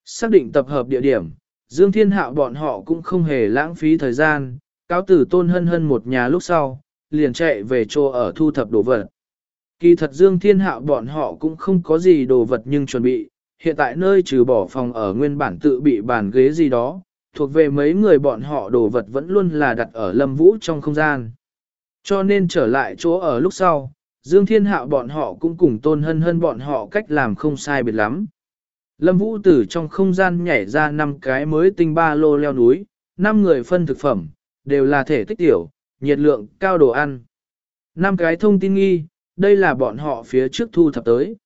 Xác định tập hợp địa điểm, Dương Thiên Hạo bọn họ cũng không hề lãng phí thời gian, cáo tử Tôn Hân Hân một nhà lúc sau, liền chạy về chỗ ở thu thập đồ vật. Kỳ thật Dương Thiên Hạo bọn họ cũng không có gì đồ vật nhưng chuẩn bị, hiện tại nơi trừ bỏ phòng ở nguyên bản tự bị bàn ghế gì đó, thuộc về mấy người bọn họ đồ vật vẫn luôn là đặt ở lâm vũ trong không gian. Cho nên trở lại chỗ ở lúc sau, Dương Thiên Hạo bọn họ cũng cùng tôn hân hân bọn họ cách làm không sai biệt lắm. Lâm Vũ từ trong không gian nhảy ra năm cái mới tinh ba lô leo núi, năm người phân thực phẩm, đều là thể tích tiểu, nhiệt lượng, cao đồ ăn. Năm cái thông tin nghi, đây là bọn họ phía trước thu thập tới.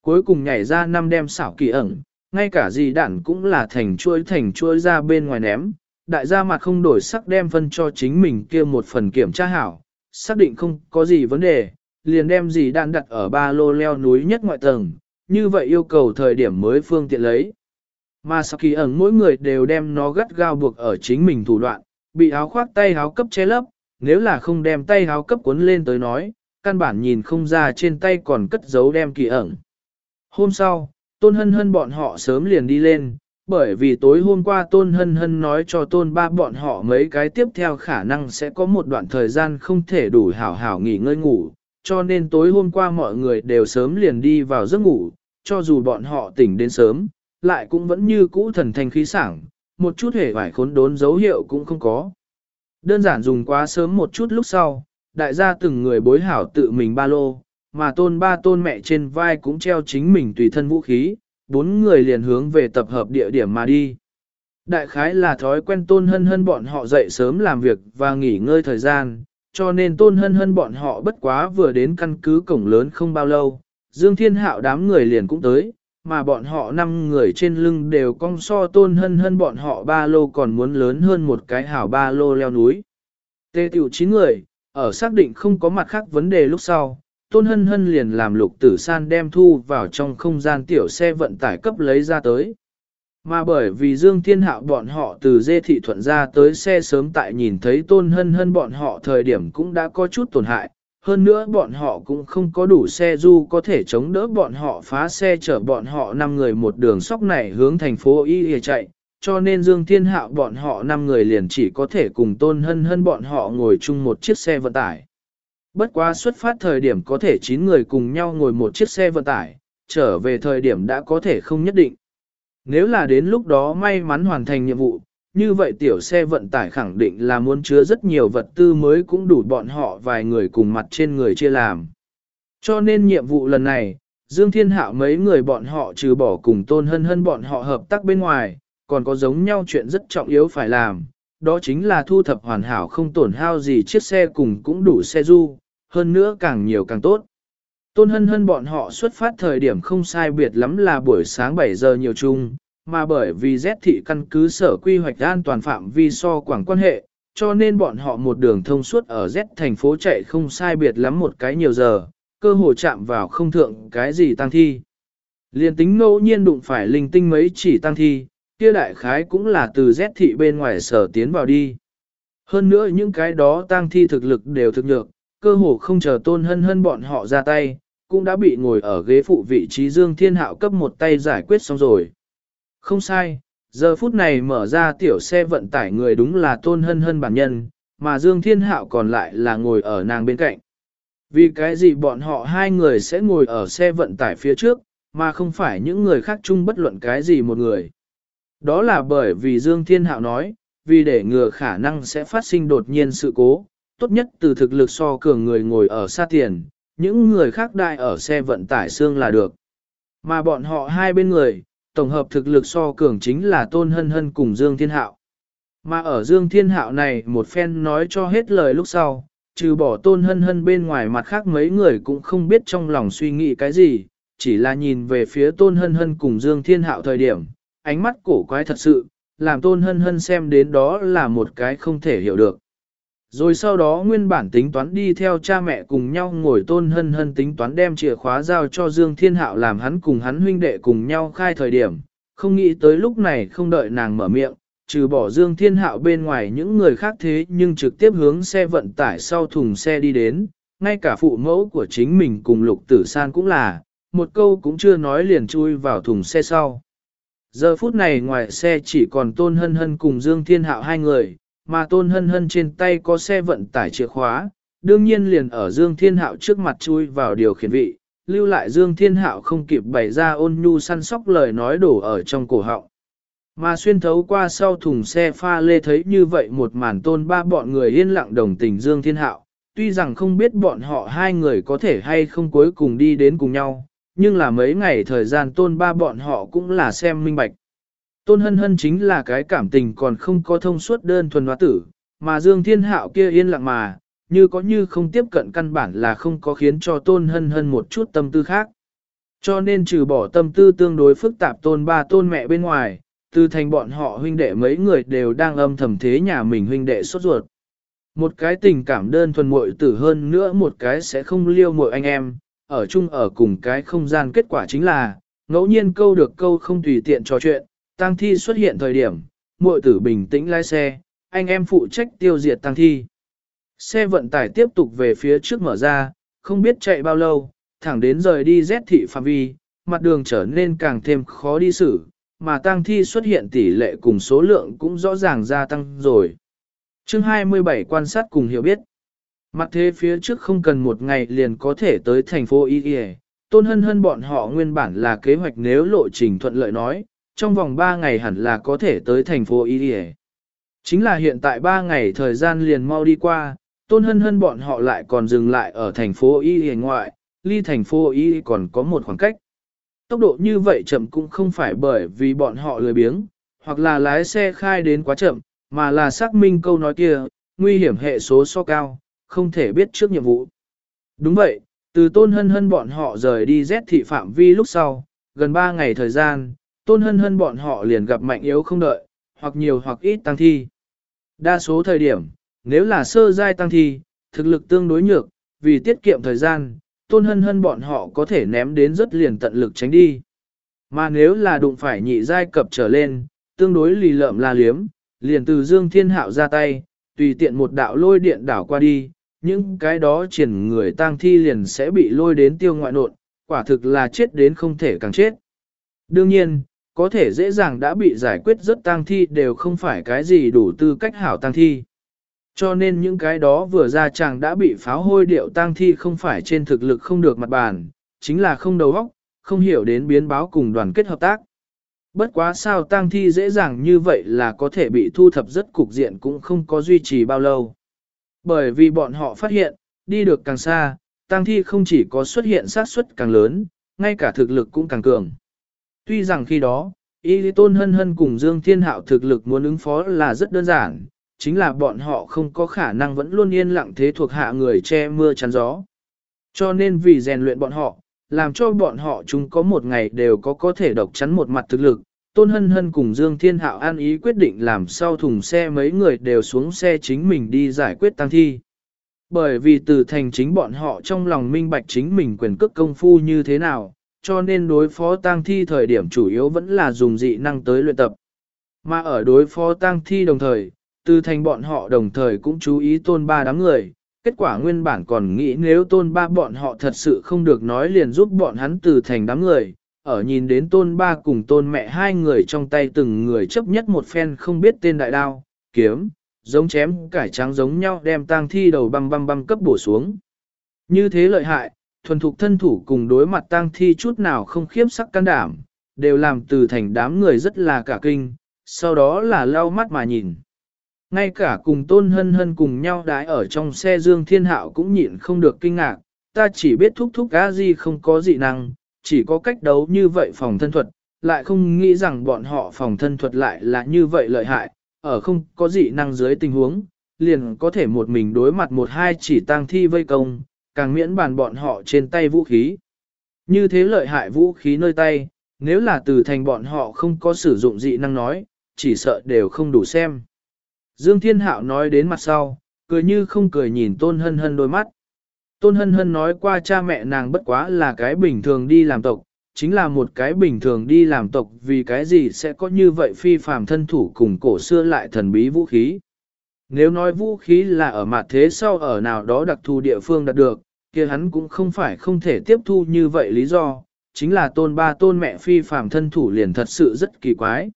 Cuối cùng nhảy ra năm đem xảo kỳ ẩn, ngay cả gì đạn cũng là thành chuôi thành chuôi ra bên ngoài ném. Đại gia mặt không đổi sắc đem phân cho chính mình kia một phần kiểm tra hảo, xác định không có gì vấn đề, liền đem gì đạn đặt ở ba lô leo núi nhất ngoại tầng, như vậy yêu cầu thời điểm mới phương tiện lấy. Mà sau kỳ ẩn mỗi người đều đem nó gắt gao buộc ở chính mình thủ đoạn, bị áo khoác tay áo cấp che lấp, nếu là không đem tay áo cấp cuốn lên tới nói, căn bản nhìn không ra trên tay còn cất giấu đem kỳ ẩn. Hôm sau, Tôn Hân Hân bọn họ sớm liền đi lên, bởi vì tối hôm qua Tôn Hân Hân nói cho Tôn ba bọn họ mấy cái tiếp theo khả năng sẽ có một đoạn thời gian không thể đủ hảo hảo nghỉ ngơi ngủ, cho nên tối hôm qua mọi người đều sớm liền đi vào giấc ngủ, cho dù bọn họ tỉnh đến sớm, lại cũng vẫn như cũ thần thanh khí sảng, một chút hề vải khốn đốn dấu hiệu cũng không có. Đơn giản dùng quá sớm một chút lúc sau, đại gia từng người bối hảo tự mình ba lô, mà tôn ba tôn mẹ trên vai cũng treo chính mình tùy thân vũ khí, bốn người liền hướng về tập hợp địa điểm mà đi. Đại khái là thói quen tôn hân hân bọn họ dậy sớm làm việc và nghỉ ngơi thời gian, cho nên tôn hân hân bọn họ bất quá vừa đến căn cứ cổng lớn không bao lâu, Dương Thiên Hạo đám người liền cũng tới, mà bọn họ năm người trên lưng đều cong so tôn hân hân bọn họ ba lô còn muốn lớn hơn một cái hảo ba lô leo núi. Tê tiểu chín người, ở xác định không có mặt khác vấn đề lúc sau, tôn hân hân liền làm lục tử san đem thu vào trong không gian tiểu xe vận tải cấp lấy ra tới. Mà bởi vì Dương Thiên Hạo bọn họ từ dê thị thuận ra tới xe sớm tại nhìn thấy tôn hân hân bọn họ thời điểm cũng đã có chút tổn hại, hơn nữa bọn họ cũng không có đủ xe du có thể chống đỡ bọn họ phá xe chở bọn họ 5 người một đường sóc này hướng thành phố Y Y chạy, cho nên Dương Thiên Hạo bọn họ 5 người liền chỉ có thể cùng tôn hân hân bọn họ ngồi chung một chiếc xe vận tải. Bất quá xuất phát thời điểm có thể 9 người cùng nhau ngồi một chiếc xe vận tải, trở về thời điểm đã có thể không nhất định. Nếu là đến lúc đó may mắn hoàn thành nhiệm vụ, như vậy tiểu xe vận tải khẳng định là muốn chứa rất nhiều vật tư mới cũng đủ bọn họ vài người cùng mặt trên người chia làm. Cho nên nhiệm vụ lần này, Dương Thiên Hạo mấy người bọn họ trừ bỏ cùng tôn hân hân bọn họ hợp tác bên ngoài, còn có giống nhau chuyện rất trọng yếu phải làm, đó chính là thu thập hoàn hảo không tổn hao gì chiếc xe cùng cũng đủ xe du, hơn nữa càng nhiều càng tốt. Tôn hân hân bọn họ xuất phát thời điểm không sai biệt lắm là buổi sáng 7 giờ nhiều chung, mà bởi vì Z thị căn cứ sở quy hoạch an toàn phạm vi so quảng quan hệ, cho nên bọn họ một đường thông suốt ở Z thành phố chạy không sai biệt lắm một cái nhiều giờ, cơ hồ chạm vào không thượng cái gì tăng thi. Liên tính ngẫu nhiên đụng phải linh tinh mấy chỉ tăng thi, kia đại khái cũng là từ Z thị bên ngoài sở tiến vào đi. Hơn nữa những cái đó tăng thi thực lực đều thực nhược, cơ hồ không chờ tôn hân hân bọn họ ra tay, cũng đã bị ngồi ở ghế phụ vị trí Dương Thiên Hạo cấp một tay giải quyết xong rồi. Không sai, giờ phút này mở ra tiểu xe vận tải người đúng là tôn hân hân bản nhân, mà Dương Thiên Hạo còn lại là ngồi ở nàng bên cạnh. Vì cái gì bọn họ hai người sẽ ngồi ở xe vận tải phía trước, mà không phải những người khác chung bất luận cái gì một người. Đó là bởi vì Dương Thiên Hạo nói, vì để ngừa khả năng sẽ phát sinh đột nhiên sự cố, tốt nhất từ thực lực so cường người ngồi ở xa tiền, những người khác đại ở xe vận tải xương là được. Mà bọn họ hai bên người, tổng hợp thực lực so cường chính là Tôn Hân Hân cùng Dương Thiên Hạo. Mà ở Dương Thiên Hạo này một phen nói cho hết lời lúc sau, trừ bỏ tôn hân hân bên ngoài mặt khác mấy người cũng không biết trong lòng suy nghĩ cái gì, chỉ là nhìn về phía tôn hân hân cùng Dương Thiên Hạo thời điểm, ánh mắt cổ quái thật sự, làm tôn hân hân xem đến đó là một cái không thể hiểu được. Rồi sau đó nguyên bản tính toán đi theo cha mẹ cùng nhau ngồi tôn hân hân tính toán đem chìa khóa giao cho Dương Thiên Hạo làm hắn cùng hắn huynh đệ cùng nhau khai thời điểm, không nghĩ tới lúc này không đợi nàng mở miệng, trừ bỏ Dương Thiên Hạo bên ngoài những người khác thế nhưng trực tiếp hướng xe vận tải sau thùng xe đi đến, ngay cả phụ mẫu của chính mình cùng Lục Tử San cũng là, một câu cũng chưa nói liền chui vào thùng xe sau. Giờ phút này ngoài xe chỉ còn Tôn Hân Hân cùng Dương Thiên Hạo hai người, mà Tôn Hân Hân trên tay có xe vận tải chìa khóa, đương nhiên liền ở Dương Thiên Hạo trước mặt chui vào điều khiển vị, lưu lại Dương Thiên Hạo không kịp bày ra ôn nhu săn sóc lời nói đổ ở trong cổ họng. Mà xuyên thấu qua sau thùng xe pha lê thấy như vậy một màn tôn ba bọn người yên lặng đồng tình Dương Thiên Hạo, tuy rằng không biết bọn họ hai người có thể hay không cuối cùng đi đến cùng nhau, nhưng là mấy ngày thời gian tôn ba bọn họ cũng là xem minh bạch. Tôn hân hân chính là cái cảm tình còn không có thông suốt đơn thuần hóa tử, mà Dương Thiên Hạo kia yên lặng mà, như có như không tiếp cận căn bản là không có khiến cho tôn hân hân một chút tâm tư khác. Cho nên trừ bỏ tâm tư tương đối phức tạp tôn ba tôn mẹ bên ngoài, từ thành bọn họ huynh đệ mấy người đều đang âm thầm thế nhà mình huynh đệ sốt ruột. Một cái tình cảm đơn thuần muội tử hơn nữa một cái sẽ không liêu muội anh em, ở chung ở cùng cái không gian kết quả chính là, ngẫu nhiên câu được câu không tùy tiện trò chuyện, tang thi xuất hiện thời điểm, muội tử bình tĩnh lái xe, anh em phụ trách tiêu diệt tang thi. Xe vận tải tiếp tục về phía trước mở ra, không biết chạy bao lâu, thẳng đến rời đi Z thị phạm vi, mặt đường trở nên càng thêm khó đi xử, mà tang thi xuất hiện tỷ lệ cùng số lượng cũng rõ ràng gia tăng rồi. Chương 27 quan sát cùng hiểu biết. Mặt thế phía trước không cần một ngày liền có thể tới thành phố Y Y, tôn hân hân bọn họ nguyên bản là kế hoạch nếu lộ trình thuận lợi nói, trong vòng 3 ngày hẳn là có thể tới thành phố Y Điề. Chính là hiện tại 3 ngày thời gian liền mau đi qua, tôn hân hân bọn họ lại còn dừng lại ở thành phố Y Điề ngoại, ly thành phố Y còn có một khoảng cách. Tốc độ như vậy chậm cũng không phải bởi vì bọn họ lười biếng, hoặc là lái xe khai đến quá chậm, mà là xác minh câu nói kia, nguy hiểm hệ số so cao, không thể biết trước nhiệm vụ. Đúng vậy, từ tôn hân hân bọn họ rời đi Z thị phạm vi lúc sau, gần 3 ngày thời gian, tôn hân hân bọn họ liền gặp mạnh yếu không đợi, hoặc nhiều hoặc ít tăng thi. Đa số thời điểm, nếu là sơ giai tăng thi, thực lực tương đối nhược, vì tiết kiệm thời gian, tôn hân hân bọn họ có thể ném đến rất liền tận lực tránh đi. Mà nếu là đụng phải nhị giai cập trở lên, tương đối lì lợm la liếm, liền từ Dương Thiên Hạo ra tay, tùy tiện một đạo lôi điện đảo qua đi, những cái đó triển người tang thi liền sẽ bị lôi đến tiêu ngoại nộn, quả thực là chết đến không thể càng chết. Đương nhiên, có thể dễ dàng đã bị giải quyết rất tang thi đều không phải cái gì đủ tư cách hảo tang thi. Cho nên những cái đó vừa ra chàng đã bị pháo hôi điệu tang thi không phải trên thực lực không được mặt bàn, chính là không đầu óc, không hiểu đến biến báo cùng đoàn kết hợp tác. Bất quá sao tang thi dễ dàng như vậy là có thể bị thu thập rất cục diện cũng không có duy trì bao lâu. Bởi vì bọn họ phát hiện, đi được càng xa, tang thi không chỉ có xuất hiện xác suất càng lớn, ngay cả thực lực cũng càng cường. Tuy rằng khi đó, Y Tôn Hân Hân cùng Dương Thiên Hạo thực lực muốn ứng phó là rất đơn giản, chính là bọn họ không có khả năng vẫn luôn yên lặng thế thuộc hạ người che mưa chắn gió. Cho nên vì rèn luyện bọn họ, làm cho bọn họ chúng có một ngày đều có có thể độc chắn một mặt thực lực. Tôn Hân Hân cùng Dương Thiên Hạo an ý quyết định làm sau thùng xe mấy người đều xuống xe chính mình đi giải quyết tăng thi. Bởi vì từ thành chính bọn họ trong lòng minh bạch chính mình quyền cước công phu như thế nào, cho nên đối phó tang thi thời điểm chủ yếu vẫn là dùng dị năng tới luyện tập. Mà ở đối phó tang thi đồng thời, từ thành bọn họ đồng thời cũng chú ý tôn ba đám người, kết quả nguyên bản còn nghĩ nếu tôn ba bọn họ thật sự không được nói liền giúp bọn hắn từ thành đám người, ở nhìn đến tôn ba cùng tôn mẹ hai người trong tay từng người chấp nhất một phen không biết tên đại đao, kiếm, giống chém cải trắng giống nhau đem tang thi đầu băm băm băm cấp bổ xuống. Như thế lợi hại, thuần thục thân thủ cùng đối mặt tang thi chút nào không khiếp sắc can đảm, đều làm từ thành đám người rất là cả kinh, sau đó là lau mắt mà nhìn. Ngay cả cùng tôn hân hân cùng nhau đái ở trong xe Dương Thiên Hạo cũng nhịn không được kinh ngạc, ta chỉ biết thúc thúc gã gì không có dị năng, chỉ có cách đấu như vậy phòng thân thuật, lại không nghĩ rằng bọn họ phòng thân thuật lại là như vậy lợi hại, ở không có dị năng dưới tình huống, liền có thể một mình đối mặt một hai chỉ tang thi vây công, càng miễn bàn bọn họ trên tay vũ khí. Như thế lợi hại vũ khí nơi tay, nếu là từ thành bọn họ không có sử dụng dị năng nói, chỉ sợ đều không đủ xem. Dương Thiên Hạo nói đến mặt sau, cười như không cười nhìn Tôn Hân Hân đôi mắt. Tôn Hân Hân nói qua cha mẹ nàng bất quá là cái bình thường đi làm tộc, chính là một cái bình thường đi làm tộc vì cái gì sẽ có như vậy phi phàm thân thủ cùng cổ xưa lại thần bí vũ khí. Nếu nói vũ khí là ở mặt thế sau ở nào đó đặc thù địa phương đạt được, kia hắn cũng không phải không thể tiếp thu như vậy lý do, chính là tôn ba tôn mẹ phi phàm thân thủ liền thật sự rất kỳ quái.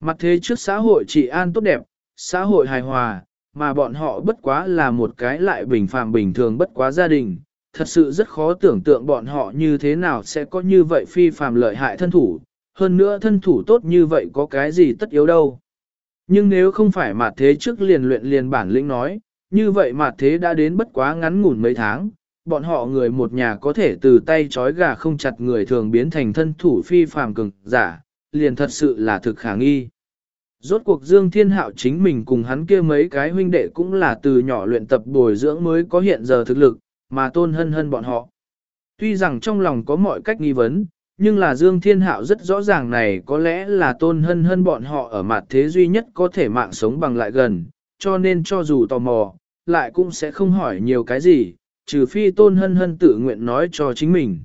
Mặt thế trước xã hội trị an tốt đẹp, xã hội hài hòa, mà bọn họ bất quá là một cái lại bình phàm bình thường bất quá gia đình, thật sự rất khó tưởng tượng bọn họ như thế nào sẽ có như vậy phi phàm lợi hại thân thủ, hơn nữa thân thủ tốt như vậy có cái gì tất yếu đâu. Nhưng nếu không phải mặt thế trước liền luyện liền bản lĩnh nói, như vậy mặt thế đã đến bất quá ngắn ngủn mấy tháng, bọn họ người một nhà có thể từ tay chói gà không chặt người thường biến thành thân thủ phi phàm cường giả, liền thật sự là thực khả nghi. Rốt cuộc Dương Thiên Hạo chính mình cùng hắn kia mấy cái huynh đệ cũng là từ nhỏ luyện tập bồi dưỡng mới có hiện giờ thực lực, mà tôn hân hân bọn họ. Tuy rằng trong lòng có mọi cách nghi vấn, nhưng là Dương Thiên Hạo rất rõ ràng này có lẽ là tôn hân hân bọn họ ở mặt thế duy nhất có thể mạng sống bằng lại gần, cho nên cho dù tò mò, lại cũng sẽ không hỏi nhiều cái gì, trừ phi tôn hân hân tự nguyện nói cho chính mình.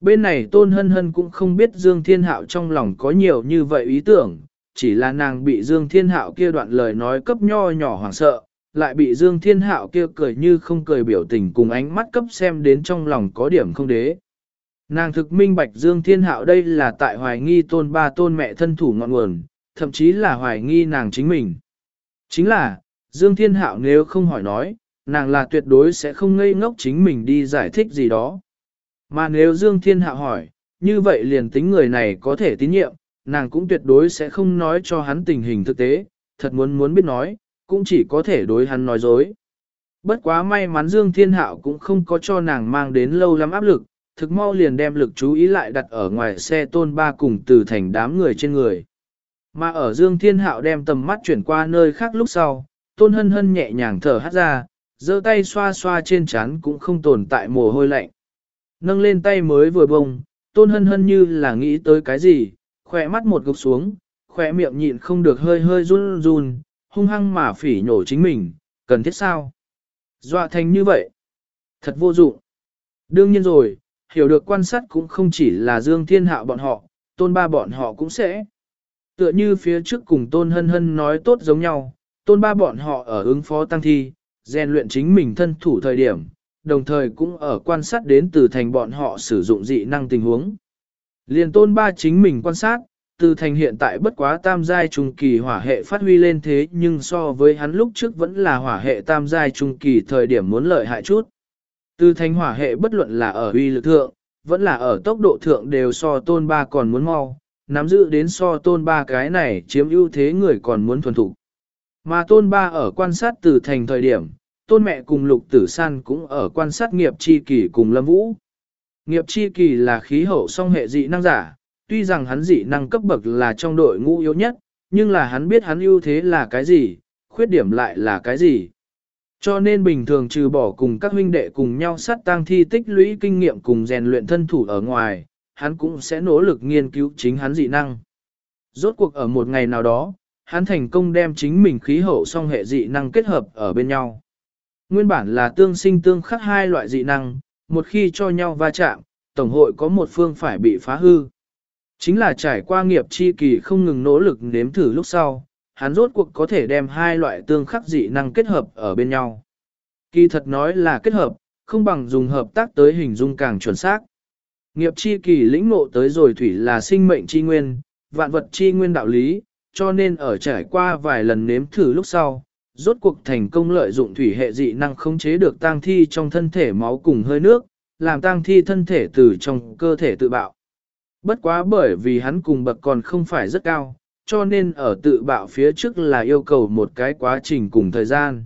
Bên này tôn hân hân cũng không biết Dương Thiên Hạo trong lòng có nhiều như vậy ý tưởng, chỉ là nàng bị Dương Thiên Hạo kia đoạn lời nói cấp nho nhỏ hoảng sợ, lại bị Dương Thiên Hạo kia cười như không cười biểu tình cùng ánh mắt cấp xem đến trong lòng có điểm không đế. Nàng thực minh bạch Dương Thiên Hạo đây là tại hoài nghi tôn ba tôn mẹ thân thủ ngọn nguồn, thậm chí là hoài nghi nàng chính mình. Chính là, Dương Thiên Hạo nếu không hỏi nói, nàng là tuyệt đối sẽ không ngây ngốc chính mình đi giải thích gì đó. Mà nếu Dương Thiên Hạo hỏi, như vậy liền tính người này có thể tín nhiệm, nàng cũng tuyệt đối sẽ không nói cho hắn tình hình thực tế, thật muốn muốn biết nói, cũng chỉ có thể đối hắn nói dối. Bất quá may mắn Dương Thiên Hạo cũng không có cho nàng mang đến lâu lắm áp lực, thực mau liền đem lực chú ý lại đặt ở ngoài xe tôn ba cùng từ thành đám người trên người. Mà ở Dương Thiên Hạo đem tầm mắt chuyển qua nơi khác lúc sau, tôn hân hân nhẹ nhàng thở hát ra, giơ tay xoa xoa trên chán cũng không tồn tại mồ hôi lạnh. Nâng lên tay mới vừa bông, tôn hân hân như là nghĩ tới cái gì, khỏe mắt một gục xuống, khỏe miệng nhịn không được hơi hơi run run, hung hăng mà phỉ nhổ chính mình, cần thiết sao? Dọa thành như vậy. Thật vô dụng. Đương nhiên rồi, hiểu được quan sát cũng không chỉ là Dương Thiên Hạo bọn họ, tôn ba bọn họ cũng sẽ. Tựa như phía trước cùng tôn hân hân nói tốt giống nhau, tôn ba bọn họ ở ứng phó tăng thi, rèn luyện chính mình thân thủ thời điểm, đồng thời cũng ở quan sát đến từ thành bọn họ sử dụng dị năng tình huống. Liền tôn ba chính mình quan sát, từ thành hiện tại bất quá tam giai trung kỳ hỏa hệ phát huy lên thế nhưng so với hắn lúc trước vẫn là hỏa hệ tam giai trung kỳ thời điểm muốn lợi hại chút. Từ thành hỏa hệ bất luận là ở uy lực thượng, vẫn là ở tốc độ thượng đều so tôn ba còn muốn mau, nắm giữ đến so tôn ba cái này chiếm ưu thế người còn muốn thuần thủ. Mà tôn ba ở quan sát từ thành thời điểm, tôn mẹ cùng lục tử san cũng ở quan sát nghiệp chi kỳ cùng lâm vũ. Nghiệp chi kỳ là khí hậu song hệ dị năng giả, tuy rằng hắn dị năng cấp bậc là trong đội ngũ yếu nhất, nhưng là hắn biết hắn ưu thế là cái gì, khuyết điểm lại là cái gì. Cho nên bình thường trừ bỏ cùng các huynh đệ cùng nhau sát tang thi tích lũy kinh nghiệm cùng rèn luyện thân thủ ở ngoài, hắn cũng sẽ nỗ lực nghiên cứu chính hắn dị năng. Rốt cuộc ở một ngày nào đó, hắn thành công đem chính mình khí hậu song hệ dị năng kết hợp ở bên nhau. Nguyên bản là tương sinh tương khắc hai loại dị năng, một khi cho nhau va chạm, tổng hội có một phương phải bị phá hư. Chính là trải qua nghiệp chi kỳ không ngừng nỗ lực nếm thử lúc sau, hắn rốt cuộc có thể đem hai loại tương khắc dị năng kết hợp ở bên nhau. Kỳ thật nói là kết hợp, không bằng dùng hợp tác tới hình dung càng chuẩn xác. Nghiệp chi kỳ lĩnh ngộ tới rồi thủy là sinh mệnh chi nguyên, vạn vật chi nguyên đạo lý, cho nên ở trải qua vài lần nếm thử lúc sau, rốt cuộc thành công lợi dụng thủy hệ dị năng khống chế được tang thi trong thân thể máu cùng hơi nước, làm tang thi thân thể từ trong cơ thể tự bạo. Bất quá bởi vì hắn cùng bậc còn không phải rất cao, cho nên ở tự bạo phía trước là yêu cầu một cái quá trình cùng thời gian.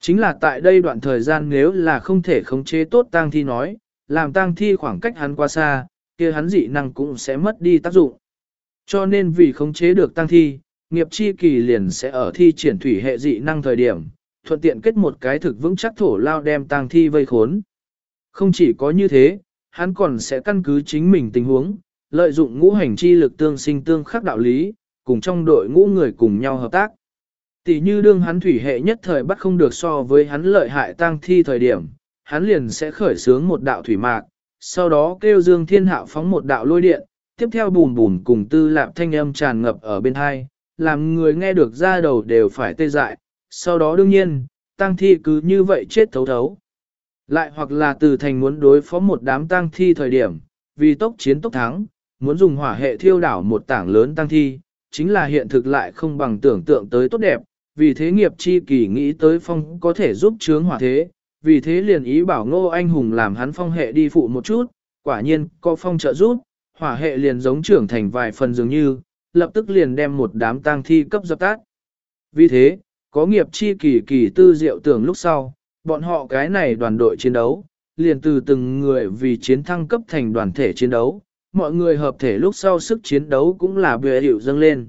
Chính là tại đây đoạn thời gian nếu là không thể khống chế tốt tang thi nói, làm tang thi khoảng cách hắn quá xa, kia hắn dị năng cũng sẽ mất đi tác dụng. Cho nên vì khống chế được tang thi, nghiệp chi kỳ liền sẽ ở thi triển thủy hệ dị năng thời điểm, thuận tiện kết một cái thực vững chắc thổ lao đem tang thi vây khốn. Không chỉ có như thế, hắn còn sẽ căn cứ chính mình tình huống, lợi dụng ngũ hành chi lực tương sinh tương khắc đạo lý, cùng trong đội ngũ người cùng nhau hợp tác. Tỷ như đương hắn thủy hệ nhất thời bắt không được so với hắn lợi hại tang thi thời điểm, hắn liền sẽ khởi sướng một đạo thủy mạc, sau đó kêu Dương Thiên Hạo phóng một đạo lôi điện, tiếp theo bùn bùn cùng tư lạp thanh âm tràn ngập ở bên hai, làm người nghe được ra đầu đều phải tê dại, sau đó đương nhiên, tang thi cứ như vậy chết thấu thấu. Lại hoặc là từ thành muốn đối phó một đám tang thi thời điểm, vì tốc chiến tốc thắng, muốn dùng hỏa hệ thiêu đảo một tảng lớn tang thi, chính là hiện thực lại không bằng tưởng tượng tới tốt đẹp, vì thế nghiệp chi kỳ nghĩ tới phong có thể giúp chướng hỏa thế, vì thế liền ý bảo ngô anh hùng làm hắn phong hệ đi phụ một chút, quả nhiên có phong trợ giúp, hỏa hệ liền giống trưởng thành vài phần dường như, lập tức liền đem một đám tang thi cấp dập tát. Vì thế, có nghiệp chi kỳ kỳ tư diệu tưởng lúc sau, bọn họ cái này đoàn đội chiến đấu, liền từ từng người vì chiến thăng cấp thành đoàn thể chiến đấu, mọi người hợp thể lúc sau sức chiến đấu cũng là bề hiệu dâng lên.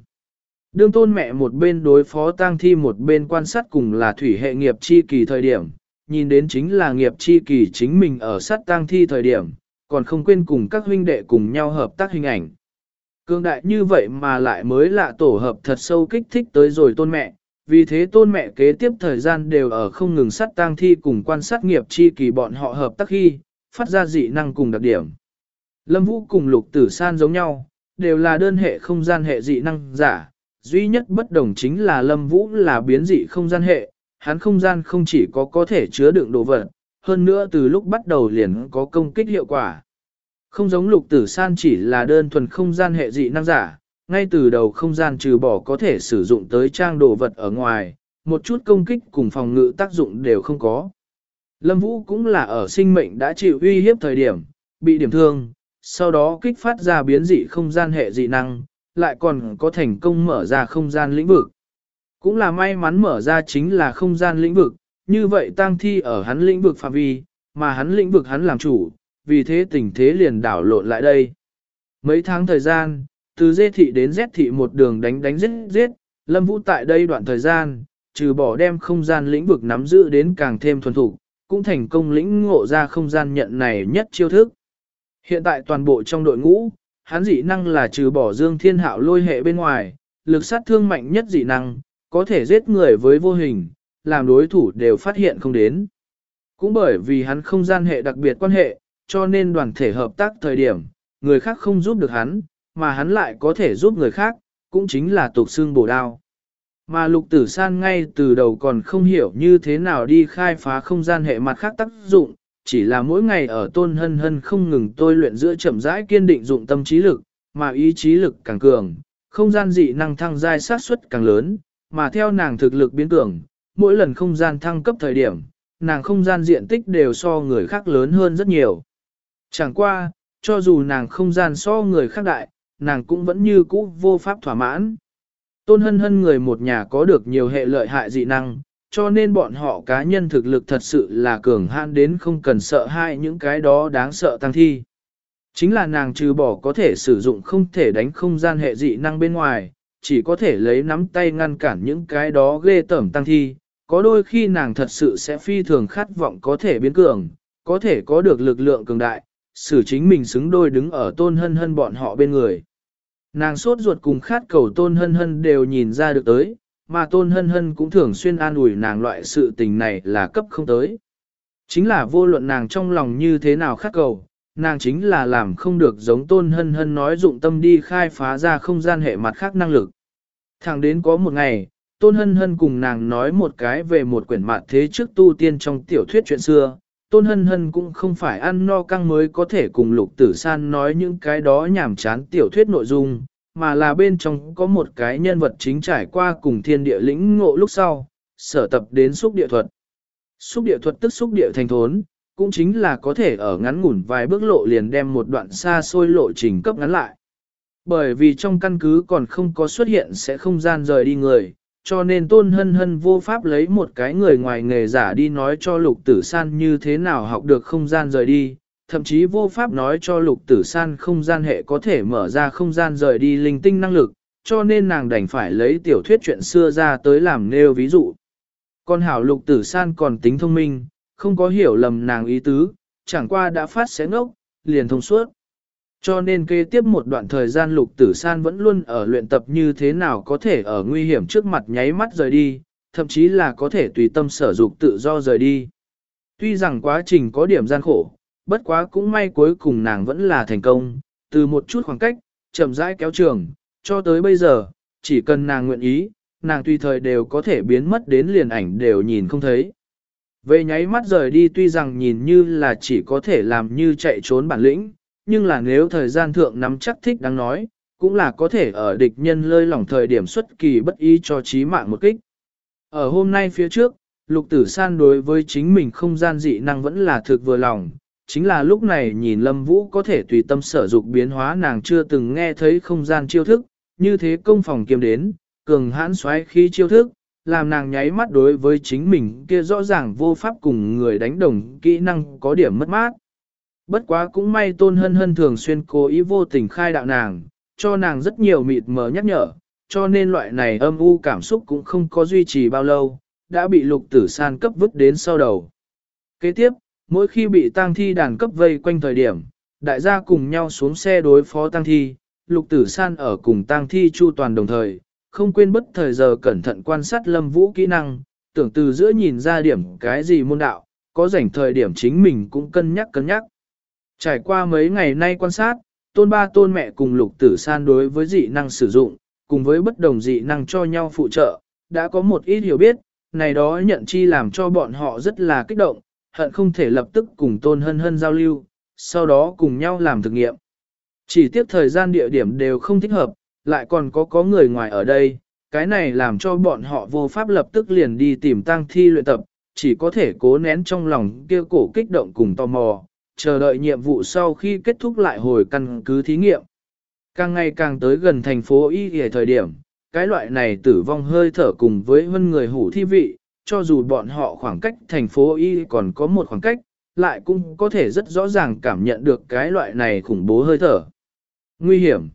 Đương tôn mẹ một bên đối phó tang thi một bên quan sát cùng là thủy hệ nghiệp chi kỳ thời điểm, nhìn đến chính là nghiệp chi kỳ chính mình ở sát tang thi thời điểm, còn không quên cùng các huynh đệ cùng nhau hợp tác hình ảnh. Cương đại như vậy mà lại mới lạ tổ hợp thật sâu kích thích tới rồi tôn mẹ, vì thế tôn mẹ kế tiếp thời gian đều ở không ngừng sát tang thi cùng quan sát nghiệp chi kỳ bọn họ hợp tác khi, phát ra dị năng cùng đặc điểm. Lâm Vũ cùng lục tử san giống nhau, đều là đơn hệ không gian hệ dị năng giả, duy nhất bất đồng chính là Lâm Vũ là biến dị không gian hệ, hắn không gian không chỉ có có thể chứa đựng đồ vật, hơn nữa từ lúc bắt đầu liền có công kích hiệu quả. Không giống lục tử san chỉ là đơn thuần không gian hệ dị năng giả, ngay từ đầu không gian trừ bỏ có thể sử dụng tới trang đồ vật ở ngoài, một chút công kích cùng phòng ngự tác dụng đều không có. Lâm Vũ cũng là ở sinh mệnh đã chịu uy hiếp thời điểm, bị điểm thương, sau đó kích phát ra biến dị không gian hệ dị năng, lại còn có thành công mở ra không gian lĩnh vực. Cũng là may mắn mở ra chính là không gian lĩnh vực, như vậy tang thi ở hắn lĩnh vực phạm vi, mà hắn lĩnh vực hắn làm chủ, vì thế tình thế liền đảo lộn lại đây. Mấy tháng thời gian, từ dê thị đến Z thị một đường đánh đánh giết giết, Lâm Vũ tại đây đoạn thời gian, trừ bỏ đem không gian lĩnh vực nắm giữ đến càng thêm thuần thủ, cũng thành công lĩnh ngộ ra không gian nhận này nhất chiêu thức. Hiện tại toàn bộ trong đội ngũ, hắn dị năng là trừ bỏ Dương Thiên Hạo lôi hệ bên ngoài, lực sát thương mạnh nhất dị năng, có thể giết người với vô hình, làm đối thủ đều phát hiện không đến. Cũng bởi vì hắn không gian hệ đặc biệt quan hệ, cho nên đoàn thể hợp tác thời điểm, người khác không giúp được hắn, mà hắn lại có thể giúp người khác, cũng chính là tục xương bổ đao. Mà lục tử san ngay từ đầu còn không hiểu như thế nào đi khai phá không gian hệ mặt khác tác dụng, chỉ là mỗi ngày ở tôn hân hân không ngừng tôi luyện giữa chậm rãi kiên định dụng tâm trí lực, mà ý chí lực càng cường, không gian dị năng thăng giai sát suất càng lớn, mà theo nàng thực lực biến cường, mỗi lần không gian thăng cấp thời điểm, nàng không gian diện tích đều so người khác lớn hơn rất nhiều. Chẳng qua, cho dù nàng không gian so người khác đại, nàng cũng vẫn như cũ vô pháp thỏa mãn. Tôn hân hân người một nhà có được nhiều hệ lợi hại dị năng, cho nên bọn họ cá nhân thực lực thật sự là cường hãn đến không cần sợ hai những cái đó đáng sợ tăng thi. Chính là nàng trừ bỏ có thể sử dụng không thể đánh không gian hệ dị năng bên ngoài, chỉ có thể lấy nắm tay ngăn cản những cái đó ghê tởm tăng thi. Có đôi khi nàng thật sự sẽ phi thường khát vọng có thể biến cường, có thể có được lực lượng cường đại, xử chính mình xứng đôi đứng ở tôn hân hân bọn họ bên người. Nàng sốt ruột cùng khát cầu tôn hân hân đều nhìn ra được tới, mà tôn hân hân cũng thường xuyên an ủi nàng loại sự tình này là cấp không tới. Chính là vô luận nàng trong lòng như thế nào khắc cầu, nàng chính là làm không được giống tôn hân hân nói dụng tâm đi khai phá ra không gian hệ mặt khác năng lực. Thẳng đến có một ngày, tôn hân hân cùng nàng nói một cái về một quyển mạn thế trước tu tiên trong tiểu thuyết chuyện xưa. Tôn hân hân cũng không phải ăn no căng mới có thể cùng lục tử san nói những cái đó nhảm chán tiểu thuyết nội dung, mà là bên trong có một cái nhân vật chính trải qua cùng thiên địa lĩnh ngộ lúc sau, sở tập đến xúc địa thuật. Xúc địa thuật tức xúc địa thành thốn, cũng chính là có thể ở ngắn ngủn vài bước lộ liền đem một đoạn xa xôi lộ trình cấp ngắn lại. Bởi vì trong căn cứ còn không có xuất hiện sẽ không gian rời đi người, cho nên tôn hân hân vô pháp lấy một cái người ngoài nghề giả đi nói cho lục tử san như thế nào học được không gian rời đi, thậm chí vô pháp nói cho lục tử san không gian hệ có thể mở ra không gian rời đi linh tinh năng lực, cho nên nàng đành phải lấy tiểu thuyết chuyện xưa ra tới làm nêu ví dụ. Con hảo lục tử san còn tính thông minh, không có hiểu lầm nàng ý tứ, chẳng qua đã phát xé ngốc, liền thông suốt. Cho nên kế tiếp một đoạn thời gian lục tử san vẫn luôn ở luyện tập như thế nào có thể ở nguy hiểm trước mặt nháy mắt rời đi, thậm chí là có thể tùy tâm sở dục tự do rời đi. Tuy rằng quá trình có điểm gian khổ, bất quá cũng may cuối cùng nàng vẫn là thành công, từ một chút khoảng cách, chậm rãi kéo trường, cho tới bây giờ, chỉ cần nàng nguyện ý, nàng tùy thời đều có thể biến mất đến liền ảnh đều nhìn không thấy. Về nháy mắt rời đi tuy rằng nhìn như là chỉ có thể làm như chạy trốn bản lĩnh, nhưng là nếu thời gian thượng nắm chắc thích đáng nói, cũng là có thể ở địch nhân lơi lỏng thời điểm xuất kỳ bất ý cho trí mạng một kích. Ở hôm nay phía trước, lục tử san đối với chính mình không gian dị năng vẫn là thực vừa lòng, chính là lúc này nhìn Lâm Vũ có thể tùy tâm sở dục biến hóa nàng chưa từng nghe thấy không gian chiêu thức, như thế công phòng kiếm đến, cường hãn xoáy khí chiêu thức, làm nàng nháy mắt đối với chính mình kia rõ ràng vô pháp cùng người đánh đồng kỹ năng có điểm mất mát. Bất quá cũng may tôn hân hân thường xuyên cố ý vô tình khai đạo nàng, cho nàng rất nhiều mịt mờ nhắc nhở, cho nên loại này âm u cảm xúc cũng không có duy trì bao lâu, đã bị lục tử san cấp vứt đến sau đầu. Kế tiếp, mỗi khi bị tang thi đàn cấp vây quanh thời điểm, đại gia cùng nhau xuống xe đối phó tang thi, lục tử san ở cùng tang thi chu toàn đồng thời, không quên bất thời giờ cẩn thận quan sát lâm vũ kỹ năng, tưởng từ giữa nhìn ra điểm cái gì môn đạo, có rảnh thời điểm chính mình cũng cân nhắc cân nhắc. Trải qua mấy ngày nay quan sát, tôn ba tôn mẹ cùng lục tử san đối với dị năng sử dụng, cùng với bất đồng dị năng cho nhau phụ trợ, đã có một ít hiểu biết, này đó nhận chi làm cho bọn họ rất là kích động, hận không thể lập tức cùng tôn hân hân giao lưu, sau đó cùng nhau làm thực nghiệm. Chỉ tiếc thời gian địa điểm đều không thích hợp, lại còn có có người ngoài ở đây, cái này làm cho bọn họ vô pháp lập tức liền đi tìm tang thi luyện tập, chỉ có thể cố nén trong lòng kia cổ kích động cùng tò mò, chờ đợi nhiệm vụ sau khi kết thúc lại hồi căn cứ thí nghiệm. Càng ngày càng tới gần thành phố Y ở thời điểm, cái loại này tử vong hơi thở cùng với hơn người hủ thi vị, cho dù bọn họ khoảng cách thành phố Y còn có một khoảng cách, lại cũng có thể rất rõ ràng cảm nhận được cái loại này khủng bố hơi thở. Nguy hiểm.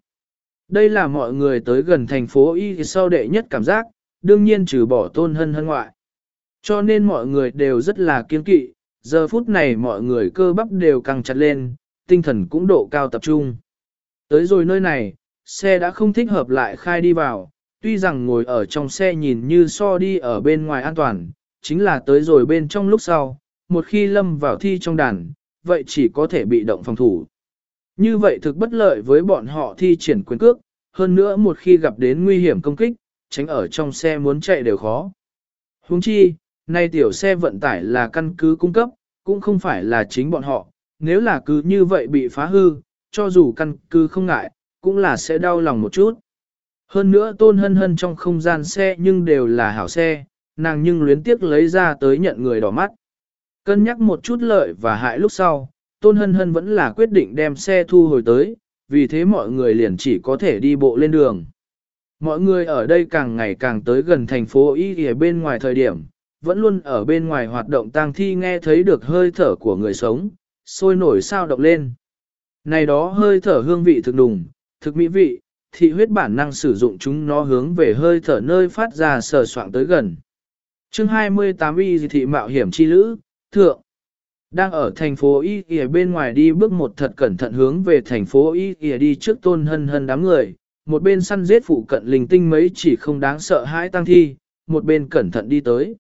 Đây là mọi người tới gần thành phố Y sau đệ nhất cảm giác, đương nhiên trừ bỏ tôn hân hân ngoại. Cho nên mọi người đều rất là kiên kỵ, giờ phút này mọi người cơ bắp đều căng chặt lên, tinh thần cũng độ cao tập trung. Tới rồi nơi này, xe đã không thích hợp lại khai đi vào, tuy rằng ngồi ở trong xe nhìn như so đi ở bên ngoài an toàn, chính là tới rồi bên trong lúc sau, một khi lâm vào thi trong đàn, vậy chỉ có thể bị động phòng thủ. Như vậy thực bất lợi với bọn họ thi triển quyền cước, hơn nữa một khi gặp đến nguy hiểm công kích, tránh ở trong xe muốn chạy đều khó. Huống chi, nay tiểu xe vận tải là căn cứ cung cấp, cũng không phải là chính bọn họ, nếu là cứ như vậy bị phá hư, cho dù căn cứ không ngại, cũng là sẽ đau lòng một chút. Hơn nữa tôn hân hân trong không gian xe nhưng đều là hảo xe, nàng nhưng luyến tiếc lấy ra tới nhận người đỏ mắt. Cân nhắc một chút lợi và hại lúc sau, tôn hân hân vẫn là quyết định đem xe thu hồi tới, vì thế mọi người liền chỉ có thể đi bộ lên đường. Mọi người ở đây càng ngày càng tới gần thành phố Y ở bên ngoài thời điểm, vẫn luôn ở bên ngoài hoạt động tang thi nghe thấy được hơi thở của người sống, sôi nổi sao động lên. Này đó hơi thở hương vị thực đùng, thực mỹ vị, thị huyết bản năng sử dụng chúng nó hướng về hơi thở nơi phát ra sờ soạng tới gần. chương 28 y thị mạo hiểm chi lữ, thượng. Đang ở thành phố Y kìa bên ngoài đi bước một thật cẩn thận hướng về thành phố Y kìa đi trước tôn hân hân đám người, một bên săn giết phụ cận linh tinh mấy chỉ không đáng sợ hãi tăng thi, một bên cẩn thận đi tới.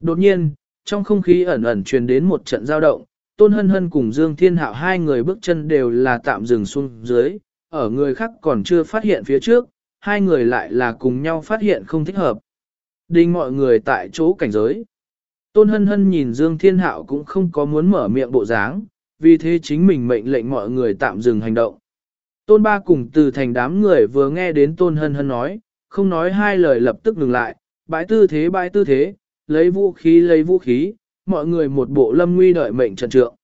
Đột nhiên, trong không khí ẩn ẩn truyền đến một trận giao động, tôn hân hân cùng Dương Thiên Hạo hai người bước chân đều là tạm dừng xuống dưới, ở người khác còn chưa phát hiện phía trước, hai người lại là cùng nhau phát hiện không thích hợp. Đinh mọi người tại chỗ cảnh giới. Tôn hân hân nhìn Dương Thiên Hạo cũng không có muốn mở miệng bộ dáng, vì thế chính mình mệnh lệnh mọi người tạm dừng hành động. Tôn ba cùng từ thành đám người vừa nghe đến Tôn hân hân nói, không nói hai lời lập tức ngừng lại, bãi tư thế bãi tư thế, lấy vũ khí lấy vũ khí, mọi người một bộ lâm nguy đợi mệnh trận trượng.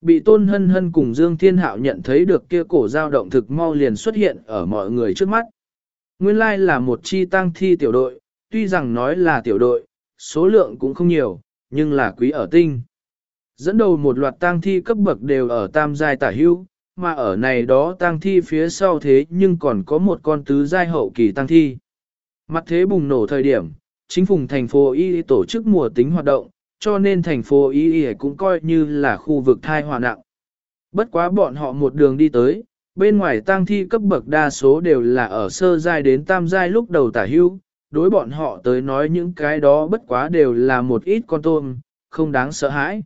Bị Tôn hân hân cùng Dương Thiên Hạo nhận thấy được kia cổ dao động thực mau liền xuất hiện ở mọi người trước mắt. Nguyên lai là một chi tăng thi tiểu đội, tuy rằng nói là tiểu đội, số lượng cũng không nhiều, nhưng là quý ở tinh. Dẫn đầu một loạt tang thi cấp bậc đều ở tam giai tả hưu, mà ở này đó tang thi phía sau thế nhưng còn có một con tứ giai hậu kỳ tang thi. Mặt thế bùng nổ thời điểm, chính phủ thành phố Y tổ chức mùa tính hoạt động, cho nên thành phố Y cũng coi như là khu vực thai hòa nặng. Bất quá bọn họ một đường đi tới, bên ngoài tang thi cấp bậc đa số đều là ở sơ giai đến tam giai lúc đầu tả hưu, đối bọn họ tới nói những cái đó bất quá đều là một ít con tôm, không đáng sợ hãi.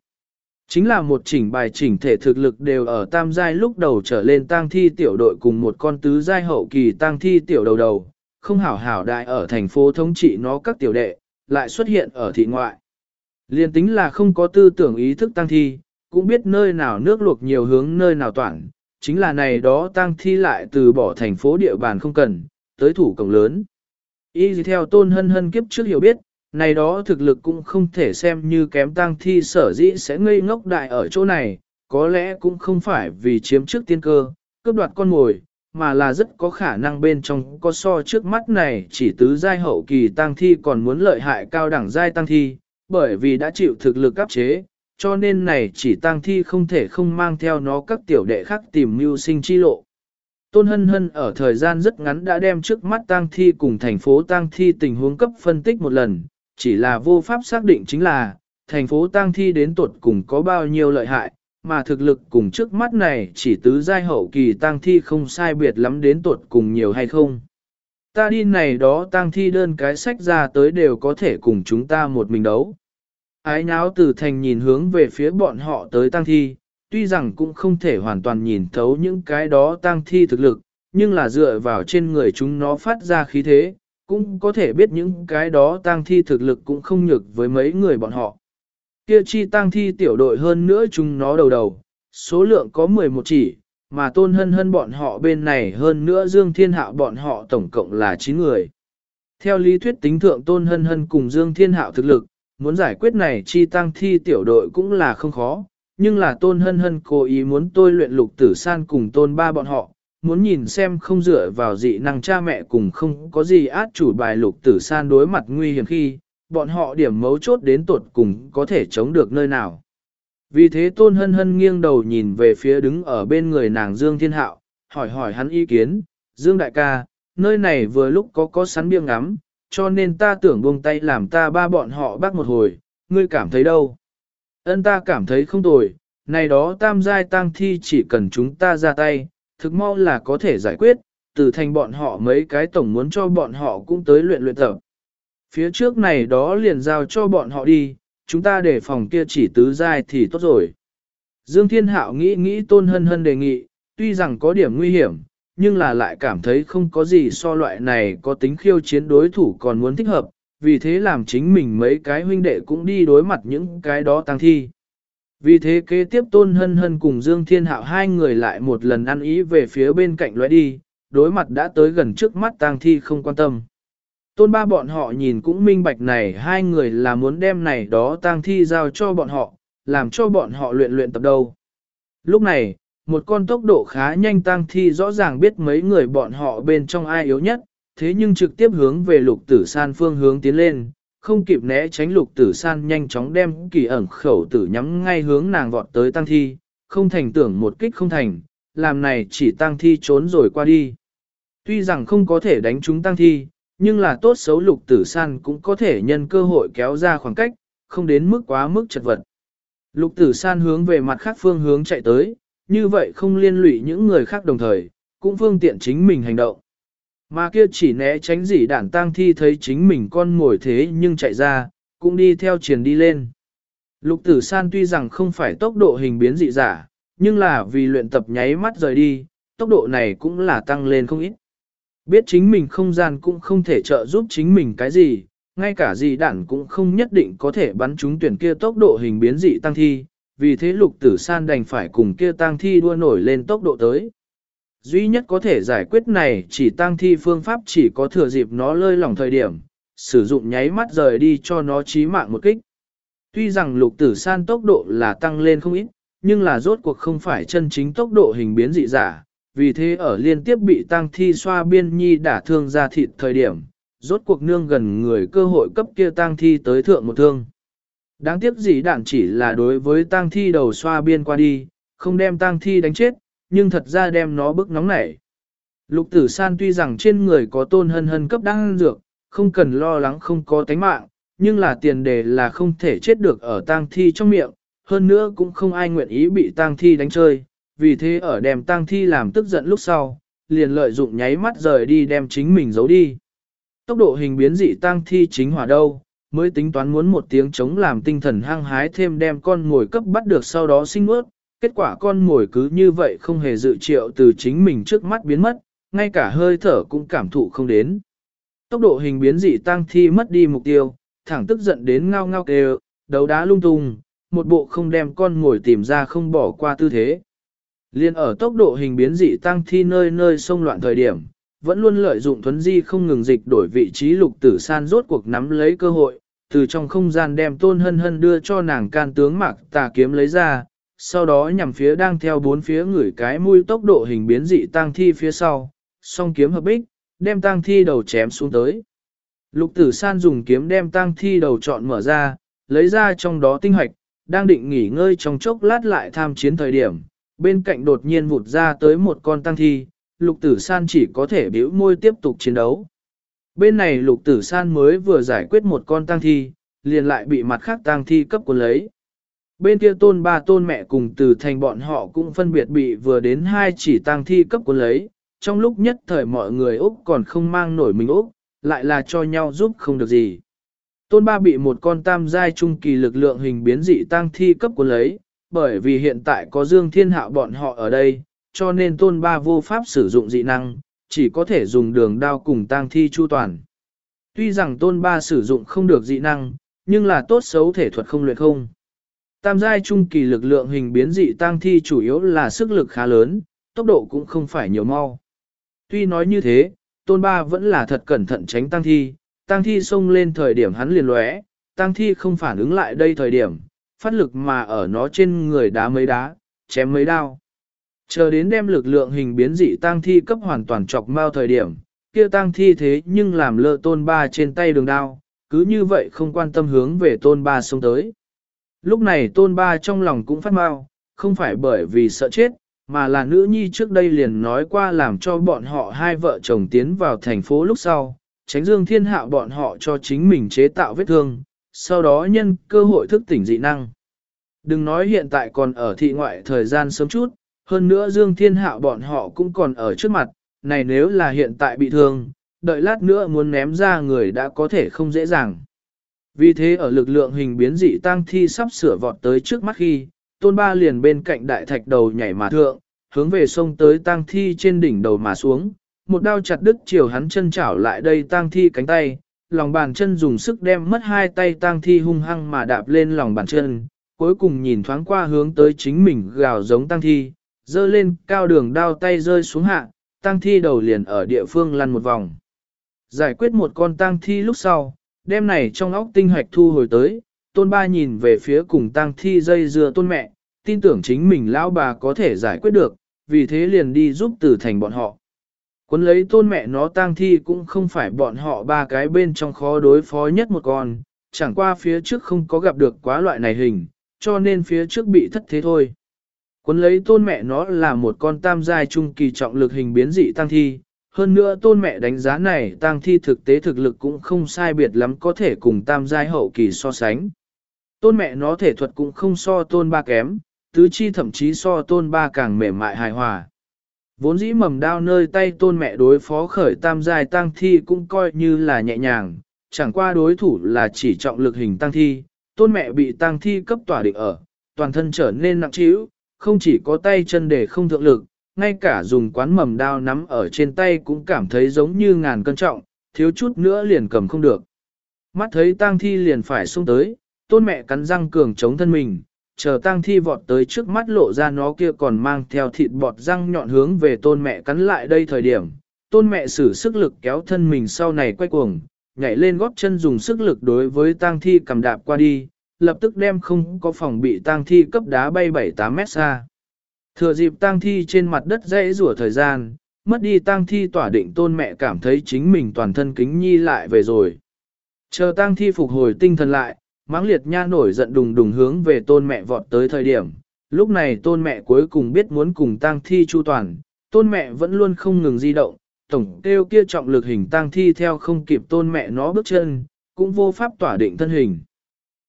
Chính là một chỉnh bài chỉnh thể thực lực đều ở tam giai lúc đầu trở lên tang thi tiểu đội cùng một con tứ giai hậu kỳ tang thi tiểu đầu đầu, không hảo hảo đại ở thành phố thống trị nó các tiểu đệ, lại xuất hiện ở thị ngoại. Liên tính là không có tư tưởng ý thức tăng thi, cũng biết nơi nào nước luộc nhiều hướng nơi nào toàn, chính là này đó tăng thi lại từ bỏ thành phố địa bàn không cần, tới thủ cổng lớn. Y gì theo tôn hân hân kiếp trước hiểu biết, này đó thực lực cũng không thể xem như kém tăng thi sở dĩ sẽ ngây ngốc đại ở chỗ này, có lẽ cũng không phải vì chiếm trước tiên cơ, cướp đoạt con mồi, mà là rất có khả năng bên trong có so trước mắt này chỉ tứ giai hậu kỳ tăng thi còn muốn lợi hại cao đẳng giai tăng thi, bởi vì đã chịu thực lực áp chế, cho nên này chỉ tang thi không thể không mang theo nó các tiểu đệ khác tìm mưu sinh chi lộ. Tôn Hân Hân ở thời gian rất ngắn đã đem trước mắt tang thi cùng thành phố tang thi tình huống cấp phân tích một lần, chỉ là vô pháp xác định chính là, thành phố tang thi đến tuột cùng có bao nhiêu lợi hại, mà thực lực cùng trước mắt này chỉ tứ giai hậu kỳ tang thi không sai biệt lắm đến tuột cùng nhiều hay không. Ta đi này đó tang thi đơn cái sách ra tới đều có thể cùng chúng ta một mình đấu. Ái nháo từ thành nhìn hướng về phía bọn họ tới tang thi, tuy rằng cũng không thể hoàn toàn nhìn thấu những cái đó tang thi thực lực, nhưng là dựa vào trên người chúng nó phát ra khí thế, cũng có thể biết những cái đó tang thi thực lực cũng không nhược với mấy người bọn họ. Kia chi tang thi tiểu đội hơn nữa chúng nó đầu đầu, số lượng có 11 chỉ, mà tôn hân hân bọn họ bên này hơn nữa Dương Thiên Hạo bọn họ tổng cộng là 9 người. Theo lý thuyết tính thượng tôn hân hân cùng Dương Thiên Hạo thực lực, muốn giải quyết này chi tăng thi tiểu đội cũng là không khó, nhưng là tôn hân hân cố ý muốn tôi luyện lục tử san cùng tôn ba bọn họ, muốn nhìn xem không dựa vào dị năng cha mẹ cùng không có gì át chủ bài lục tử san đối mặt nguy hiểm khi, bọn họ điểm mấu chốt đến tột cùng có thể chống được nơi nào. Vì thế tôn hân hân nghiêng đầu nhìn về phía đứng ở bên người nàng Dương Thiên Hạo, hỏi hỏi hắn ý kiến, Dương Đại ca, nơi này vừa lúc có có sắn biêng ngắm, cho nên ta tưởng buông tay làm ta ba bọn họ bác một hồi, ngươi cảm thấy đâu? Ân ta cảm thấy không tồi, này đó tam giai tăng thi chỉ cần chúng ta ra tay, thực mau là có thể giải quyết, từ thành bọn họ mấy cái tổng muốn cho bọn họ cũng tới luyện luyện tập. Phía trước này đó liền giao cho bọn họ đi, chúng ta để phòng kia chỉ tứ giai thì tốt rồi. Dương Thiên Hạo nghĩ nghĩ Tôn Hân Hân đề nghị, tuy rằng có điểm nguy hiểm, nhưng là lại cảm thấy không có gì so loại này có tính khiêu chiến đối thủ còn muốn thích hợp, vì thế làm chính mình mấy cái huynh đệ cũng đi đối mặt những cái đó tăng thi. Vì thế kế tiếp Tôn Hân Hân cùng Dương Thiên Hạo hai người lại một lần ăn ý về phía bên cạnh loại đi, đối mặt đã tới gần trước mắt tang thi không quan tâm. Tôn ba bọn họ nhìn cũng minh bạch này hai người là muốn đem này đó tang thi giao cho bọn họ, làm cho bọn họ luyện luyện tập đâu. Lúc này, một con tốc độ khá nhanh tăng thi rõ ràng biết mấy người bọn họ bên trong ai yếu nhất, thế nhưng trực tiếp hướng về lục tử san phương hướng tiến lên, không kịp né tránh lục tử san nhanh chóng đem kỳ ẩn khẩu tử nhắm ngay hướng nàng vọt tới tăng thi, không thành tưởng một kích không thành, làm này chỉ tăng thi trốn rồi qua đi. Tuy rằng không có thể đánh trúng tăng thi, nhưng là tốt xấu lục tử san cũng có thể nhân cơ hội kéo ra khoảng cách, không đến mức quá mức chật vật. Lục tử san hướng về mặt khác phương hướng chạy tới, như vậy không liên lụy những người khác đồng thời, cũng phương tiện chính mình hành động. Mà kia chỉ né tránh gì đản tang thi thấy chính mình con ngồi thế nhưng chạy ra, cũng đi theo triển đi lên. Lục tử san tuy rằng không phải tốc độ hình biến dị giả, nhưng là vì luyện tập nháy mắt rời đi, tốc độ này cũng là tăng lên không ít. Biết chính mình không gian cũng không thể trợ giúp chính mình cái gì, ngay cả dị đản cũng không nhất định có thể bắn trúng tuyển kia tốc độ hình biến dị tăng thi, vì thế lục tử san đành phải cùng kia tăng thi đua nổi lên tốc độ tới. Duy nhất có thể giải quyết này chỉ tăng thi phương pháp chỉ có thừa dịp nó lơi lỏng thời điểm, sử dụng nháy mắt rời đi cho nó chí mạng một kích. Tuy rằng lục tử san tốc độ là tăng lên không ít, nhưng là rốt cuộc không phải chân chính tốc độ hình biến dị giả, vì thế ở liên tiếp bị tăng thi xoa biên nhi đả thương ra thịt thời điểm, rốt cuộc nương gần người cơ hội cấp kia tăng thi tới thượng một thương. Đáng tiếc gì đạn chỉ là đối với tang thi đầu xoa biên qua đi, không đem tang thi đánh chết, nhưng thật ra đem nó bức nóng nảy. Lục tử san tuy rằng trên người có tôn hân hân cấp đang dược, không cần lo lắng không có tánh mạng, nhưng là tiền đề là không thể chết được ở tang thi trong miệng, hơn nữa cũng không ai nguyện ý bị tang thi đánh chơi, vì thế ở đem tang thi làm tức giận lúc sau, liền lợi dụng nháy mắt rời đi đem chính mình giấu đi. Tốc độ hình biến dị tang thi chính hỏa đâu, mới tính toán muốn một tiếng chống làm tinh thần hăng hái thêm đem con ngồi cấp bắt được sau đó sinh ướt, kết quả con ngồi cứ như vậy không hề dự triệu từ chính mình trước mắt biến mất, ngay cả hơi thở cũng cảm thụ không đến. Tốc độ hình biến dị tăng thi mất đi mục tiêu, thẳng tức giận đến ngao ngao kêu, đấu đá lung tung, một bộ không đem con ngồi tìm ra không bỏ qua tư thế. Liên ở tốc độ hình biến dị tăng thi nơi nơi sông loạn thời điểm, vẫn luôn lợi dụng thuấn di không ngừng dịch đổi vị trí lục tử san rốt cuộc nắm lấy cơ hội, từ trong không gian đem tôn hân hân đưa cho nàng can tướng mặc tà kiếm lấy ra, sau đó nhằm phía đang theo bốn phía ngửi cái mũi tốc độ hình biến dị tăng thi phía sau, song kiếm hợp bích, đem tăng thi đầu chém xuống tới. Lục tử san dùng kiếm đem tăng thi đầu chọn mở ra, lấy ra trong đó tinh hoạch, đang định nghỉ ngơi trong chốc lát lại tham chiến thời điểm, bên cạnh đột nhiên vụt ra tới một con tăng thi, lục tử san chỉ có thể biểu môi tiếp tục chiến đấu. Bên này lục tử san mới vừa giải quyết một con tang thi, liền lại bị mặt khác tang thi cấp cuốn lấy. Bên kia tôn ba tôn mẹ cùng từ thành bọn họ cũng phân biệt bị vừa đến hai chỉ tang thi cấp cuốn lấy, trong lúc nhất thời mọi người Úc còn không mang nổi mình Úc, lại là cho nhau giúp không được gì. Tôn ba bị một con tam giai trung kỳ lực lượng hình biến dị tang thi cấp cuốn lấy, bởi vì hiện tại có Dương Thiên Hạo bọn họ ở đây, cho nên tôn ba vô pháp sử dụng dị năng, chỉ có thể dùng đường đao cùng tang thi chu toàn. Tuy rằng tôn ba sử dụng không được dị năng, nhưng là tốt xấu thể thuật không luyện không. Tam giai trung kỳ lực lượng hình biến dị tang thi chủ yếu là sức lực khá lớn, tốc độ cũng không phải nhiều mau. Tuy nói như thế, tôn ba vẫn là thật cẩn thận tránh tang thi, tang thi xông lên thời điểm hắn liền lóe, tang thi không phản ứng lại đây thời điểm, phát lực mà ở nó trên người đá mấy đá, chém mấy đao. Chờ đến đem lực lượng hình biến dị tang thi cấp hoàn toàn chọc mau thời điểm, kia tang thi thế nhưng làm lơ tôn ba trên tay đường đao, cứ như vậy không quan tâm hướng về tôn ba xông tới. Lúc này tôn ba trong lòng cũng phát mau, không phải bởi vì sợ chết, mà là nữ nhi trước đây liền nói qua làm cho bọn họ hai vợ chồng tiến vào thành phố lúc sau, tránh dương thiên hạ bọn họ cho chính mình chế tạo vết thương, sau đó nhân cơ hội thức tỉnh dị năng. Đừng nói hiện tại còn ở thị ngoại thời gian sớm chút, hơn nữa Dương Thiên Hạo bọn họ cũng còn ở trước mặt, này nếu là hiện tại bị thương, đợi lát nữa muốn ném ra người đã có thể không dễ dàng. Vì thế ở lực lượng hình biến dị tăng thi sắp sửa vọt tới trước mắt khi, tôn ba liền bên cạnh đại thạch đầu nhảy mà thượng, hướng về sông tới tăng thi trên đỉnh đầu mà xuống, một đao chặt đứt chiều hắn chân chảo lại đây tăng thi cánh tay, lòng bàn chân dùng sức đem mất hai tay tăng thi hung hăng mà đạp lên lòng bàn chân, cuối cùng nhìn thoáng qua hướng tới chính mình gào giống tăng thi, dơ lên cao đường đao tay rơi xuống hạ, tăng thi đầu liền ở địa phương lăn một vòng. Giải quyết một con tăng thi lúc sau, đêm này trong óc tinh hoạch thu hồi tới, tôn ba nhìn về phía cùng tăng thi dây dưa tôn mẹ, tin tưởng chính mình lão bà có thể giải quyết được, vì thế liền đi giúp tử thành bọn họ. Quấn lấy tôn mẹ nó tang thi cũng không phải bọn họ ba cái bên trong khó đối phó nhất một con, chẳng qua phía trước không có gặp được quá loại này hình, cho nên phía trước bị thất thế thôi. Quấn lấy tôn mẹ nó là một con tam giai trung kỳ trọng lực hình biến dị tăng thi, hơn nữa tôn mẹ đánh giá này tăng thi thực tế thực lực cũng không sai biệt lắm có thể cùng tam giai hậu kỳ so sánh. Tôn mẹ nó thể thuật cũng không so tôn ba kém, tứ chi thậm chí so tôn ba càng mềm mại hài hòa. Vốn dĩ mầm đao nơi tay tôn mẹ đối phó khởi tam giai tăng thi cũng coi như là nhẹ nhàng, chẳng qua đối thủ là chỉ trọng lực hình tăng thi, tôn mẹ bị tăng thi cấp tỏa định ở, toàn thân trở nên nặng trĩu, không chỉ có tay chân để không thượng lực, ngay cả dùng quán mầm đao nắm ở trên tay cũng cảm thấy giống như ngàn cân trọng, thiếu chút nữa liền cầm không được. Mắt thấy tang thi liền phải xuống tới, tôn mẹ cắn răng cường chống thân mình, chờ tang thi vọt tới trước mắt lộ ra nó kia còn mang theo thịt bọt răng nhọn hướng về tôn mẹ cắn lại đây thời điểm. Tôn mẹ sử sức lực kéo thân mình sau này quay cuồng, nhảy lên góp chân dùng sức lực đối với tang thi cầm đạp qua đi, lập tức đem không có phòng bị tang thi cấp đá bay 7-8 mét xa. Thừa dịp tang thi trên mặt đất dễ rủa thời gian, mất đi tang thi tỏa định tôn mẹ cảm thấy chính mình toàn thân kính nhi lại về rồi. Chờ tang thi phục hồi tinh thần lại, mãng liệt nha nổi giận đùng đùng hướng về tôn mẹ vọt tới thời điểm, lúc này tôn mẹ cuối cùng biết muốn cùng tang thi chu toàn, tôn mẹ vẫn luôn không ngừng di động, tổng kêu kia trọng lực hình tang thi theo không kịp tôn mẹ nó bước chân, cũng vô pháp tỏa định thân hình.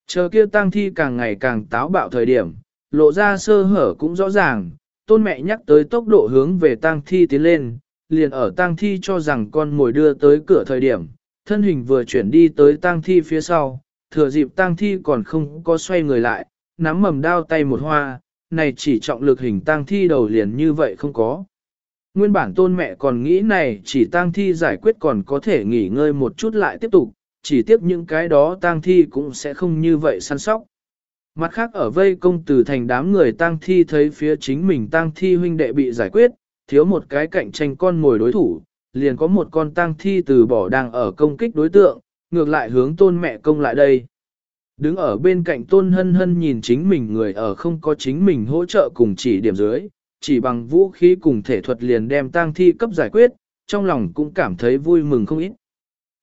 Chờ kia tang thi càng ngày càng táo bạo thời điểm, lộ ra sơ hở cũng rõ ràng, tôn mẹ nhắc tới tốc độ hướng về tang thi tiến lên, liền ở tang thi cho rằng con mồi đưa tới cửa thời điểm, thân hình vừa chuyển đi tới tang thi phía sau, thừa dịp tang thi còn không có xoay người lại, nắm mầm đao tay một hoa, này chỉ trọng lực hình tang thi đầu liền như vậy không có. Nguyên bản tôn mẹ còn nghĩ này chỉ tang thi giải quyết còn có thể nghỉ ngơi một chút lại tiếp tục, chỉ tiếp những cái đó tang thi cũng sẽ không như vậy săn sóc. Mặt khác ở vây công từ thành đám người tang thi thấy phía chính mình tang thi huynh đệ bị giải quyết, thiếu một cái cạnh tranh con mồi đối thủ, liền có một con tang thi từ bỏ đang ở công kích đối tượng, ngược lại hướng tôn mẹ công lại đây. Đứng ở bên cạnh tôn hân hân nhìn chính mình người ở không có chính mình hỗ trợ cùng chỉ điểm dưới, chỉ bằng vũ khí cùng thể thuật liền đem tang thi cấp giải quyết, trong lòng cũng cảm thấy vui mừng không ít.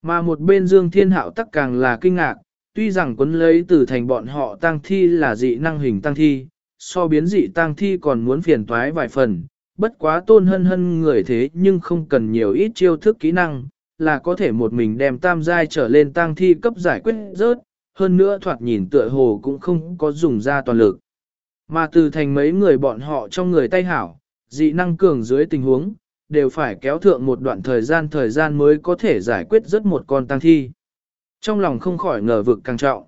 Mà một bên Dương Thiên Hạo tắc càng là kinh ngạc, tuy rằng quấn lấy từ thành bọn họ tang thi là dị năng hình tang thi, so biến dị tang thi còn muốn phiền toái vài phần, bất quá tôn hân hân người thế nhưng không cần nhiều ít chiêu thức kỹ năng, là có thể một mình đem tam giai trở lên tang thi cấp giải quyết rớt, hơn nữa thoạt nhìn tựa hồ cũng không có dùng ra toàn lực. Mà từ thành mấy người bọn họ trong người tay hảo, dị năng cường dưới tình huống, đều phải kéo thượng một đoạn thời gian thời gian mới có thể giải quyết rất một con tăng thi. Trong lòng không khỏi ngờ vực càng trọng.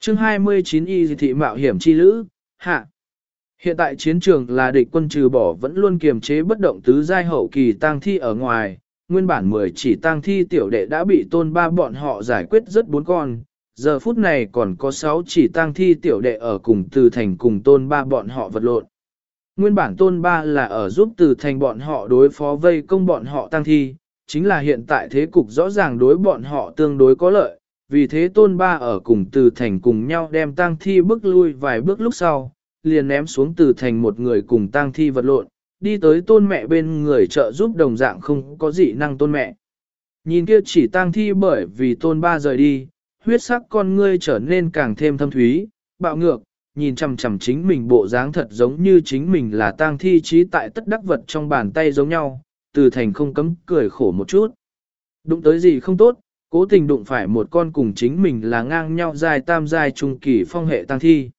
chương 29 y thị mạo hiểm chi lữ, hạ. Hiện tại chiến trường là địch quân trừ bỏ vẫn luôn kiềm chế bất động tứ giai hậu kỳ tang thi ở ngoài, nguyên bản 10 chỉ tang thi tiểu đệ đã bị tôn ba bọn họ giải quyết rất bốn con, giờ phút này còn có 6 chỉ tang thi tiểu đệ ở cùng từ thành cùng tôn ba bọn họ vật lộn. Nguyên bản tôn ba là ở giúp từ thành bọn họ đối phó vây công bọn họ tăng thi, chính là hiện tại thế cục rõ ràng đối bọn họ tương đối có lợi, vì thế tôn ba ở cùng từ thành cùng nhau đem tăng thi bước lui vài bước lúc sau, liền ném xuống từ thành một người cùng tăng thi vật lộn, đi tới tôn mẹ bên người trợ giúp đồng dạng không có dị năng tôn mẹ. Nhìn kia chỉ tăng thi bởi vì tôn ba rời đi, huyết sắc con ngươi trở nên càng thêm thâm thúy, bạo ngược, nhìn chằm chằm chính mình bộ dáng thật giống như chính mình là tang thi trí tại tất đắc vật trong bàn tay giống nhau, từ thành không cấm cười khổ một chút. Đụng tới gì không tốt, cố tình đụng phải một con cùng chính mình là ngang nhau dài tam dài trung kỳ phong hệ tang thi.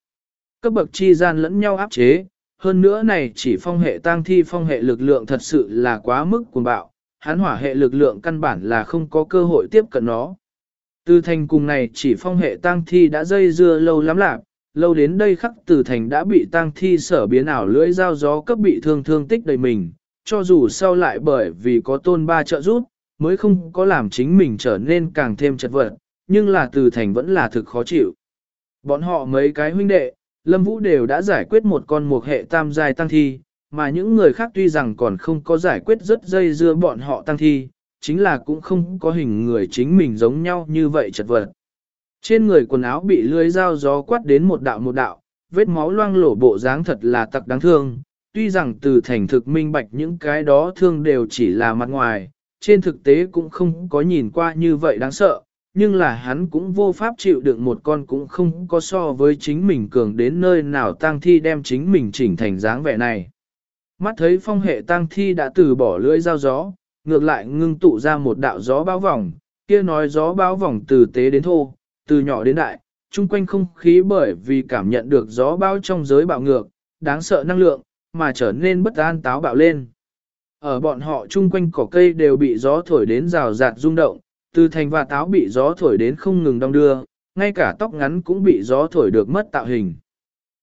Cấp bậc chi gian lẫn nhau áp chế, hơn nữa này chỉ phong hệ tang thi phong hệ lực lượng thật sự là quá mức cuồng bạo, hắn hỏa hệ lực lượng căn bản là không có cơ hội tiếp cận nó. Từ thành cùng này chỉ phong hệ tang thi đã dây dưa lâu lắm lạc, lâu đến đây khắc từ thành đã bị tang thi sở biến ảo lưỡi dao gió cấp bị thương thương tích đầy mình, cho dù sau lại bởi vì có tôn ba trợ giúp, mới không có làm chính mình trở nên càng thêm chật vật, nhưng là từ thành vẫn là thực khó chịu. Bọn họ mấy cái huynh đệ, Lâm Vũ đều đã giải quyết một con một hệ tam giai tăng thi, mà những người khác tuy rằng còn không có giải quyết rất dây dưa bọn họ tăng thi, chính là cũng không có hình người chính mình giống nhau như vậy chật vật. Trên người quần áo bị lưới dao gió quát đến một đạo một đạo, vết máu loang lổ bộ dáng thật là tặc đáng thương. Tuy rằng từ thành thực minh bạch những cái đó thương đều chỉ là mặt ngoài, trên thực tế cũng không có nhìn qua như vậy đáng sợ, nhưng là hắn cũng vô pháp chịu đựng một con cũng không có so với chính mình cường đến nơi nào tang thi đem chính mình chỉnh thành dáng vẻ này. Mắt thấy phong hệ tang thi đã từ bỏ lưỡi dao gió, ngược lại ngưng tụ ra một đạo gió bao vòng, kia nói gió bao vòng từ tế đến thô, từ nhỏ đến đại, chung quanh không khí bởi vì cảm nhận được gió bão trong giới bạo ngược, đáng sợ năng lượng, mà trở nên bất an táo bạo lên. Ở bọn họ chung quanh cỏ cây đều bị gió thổi đến rào rạt rung động, từ thành và táo bị gió thổi đến không ngừng đong đưa, ngay cả tóc ngắn cũng bị gió thổi được mất tạo hình.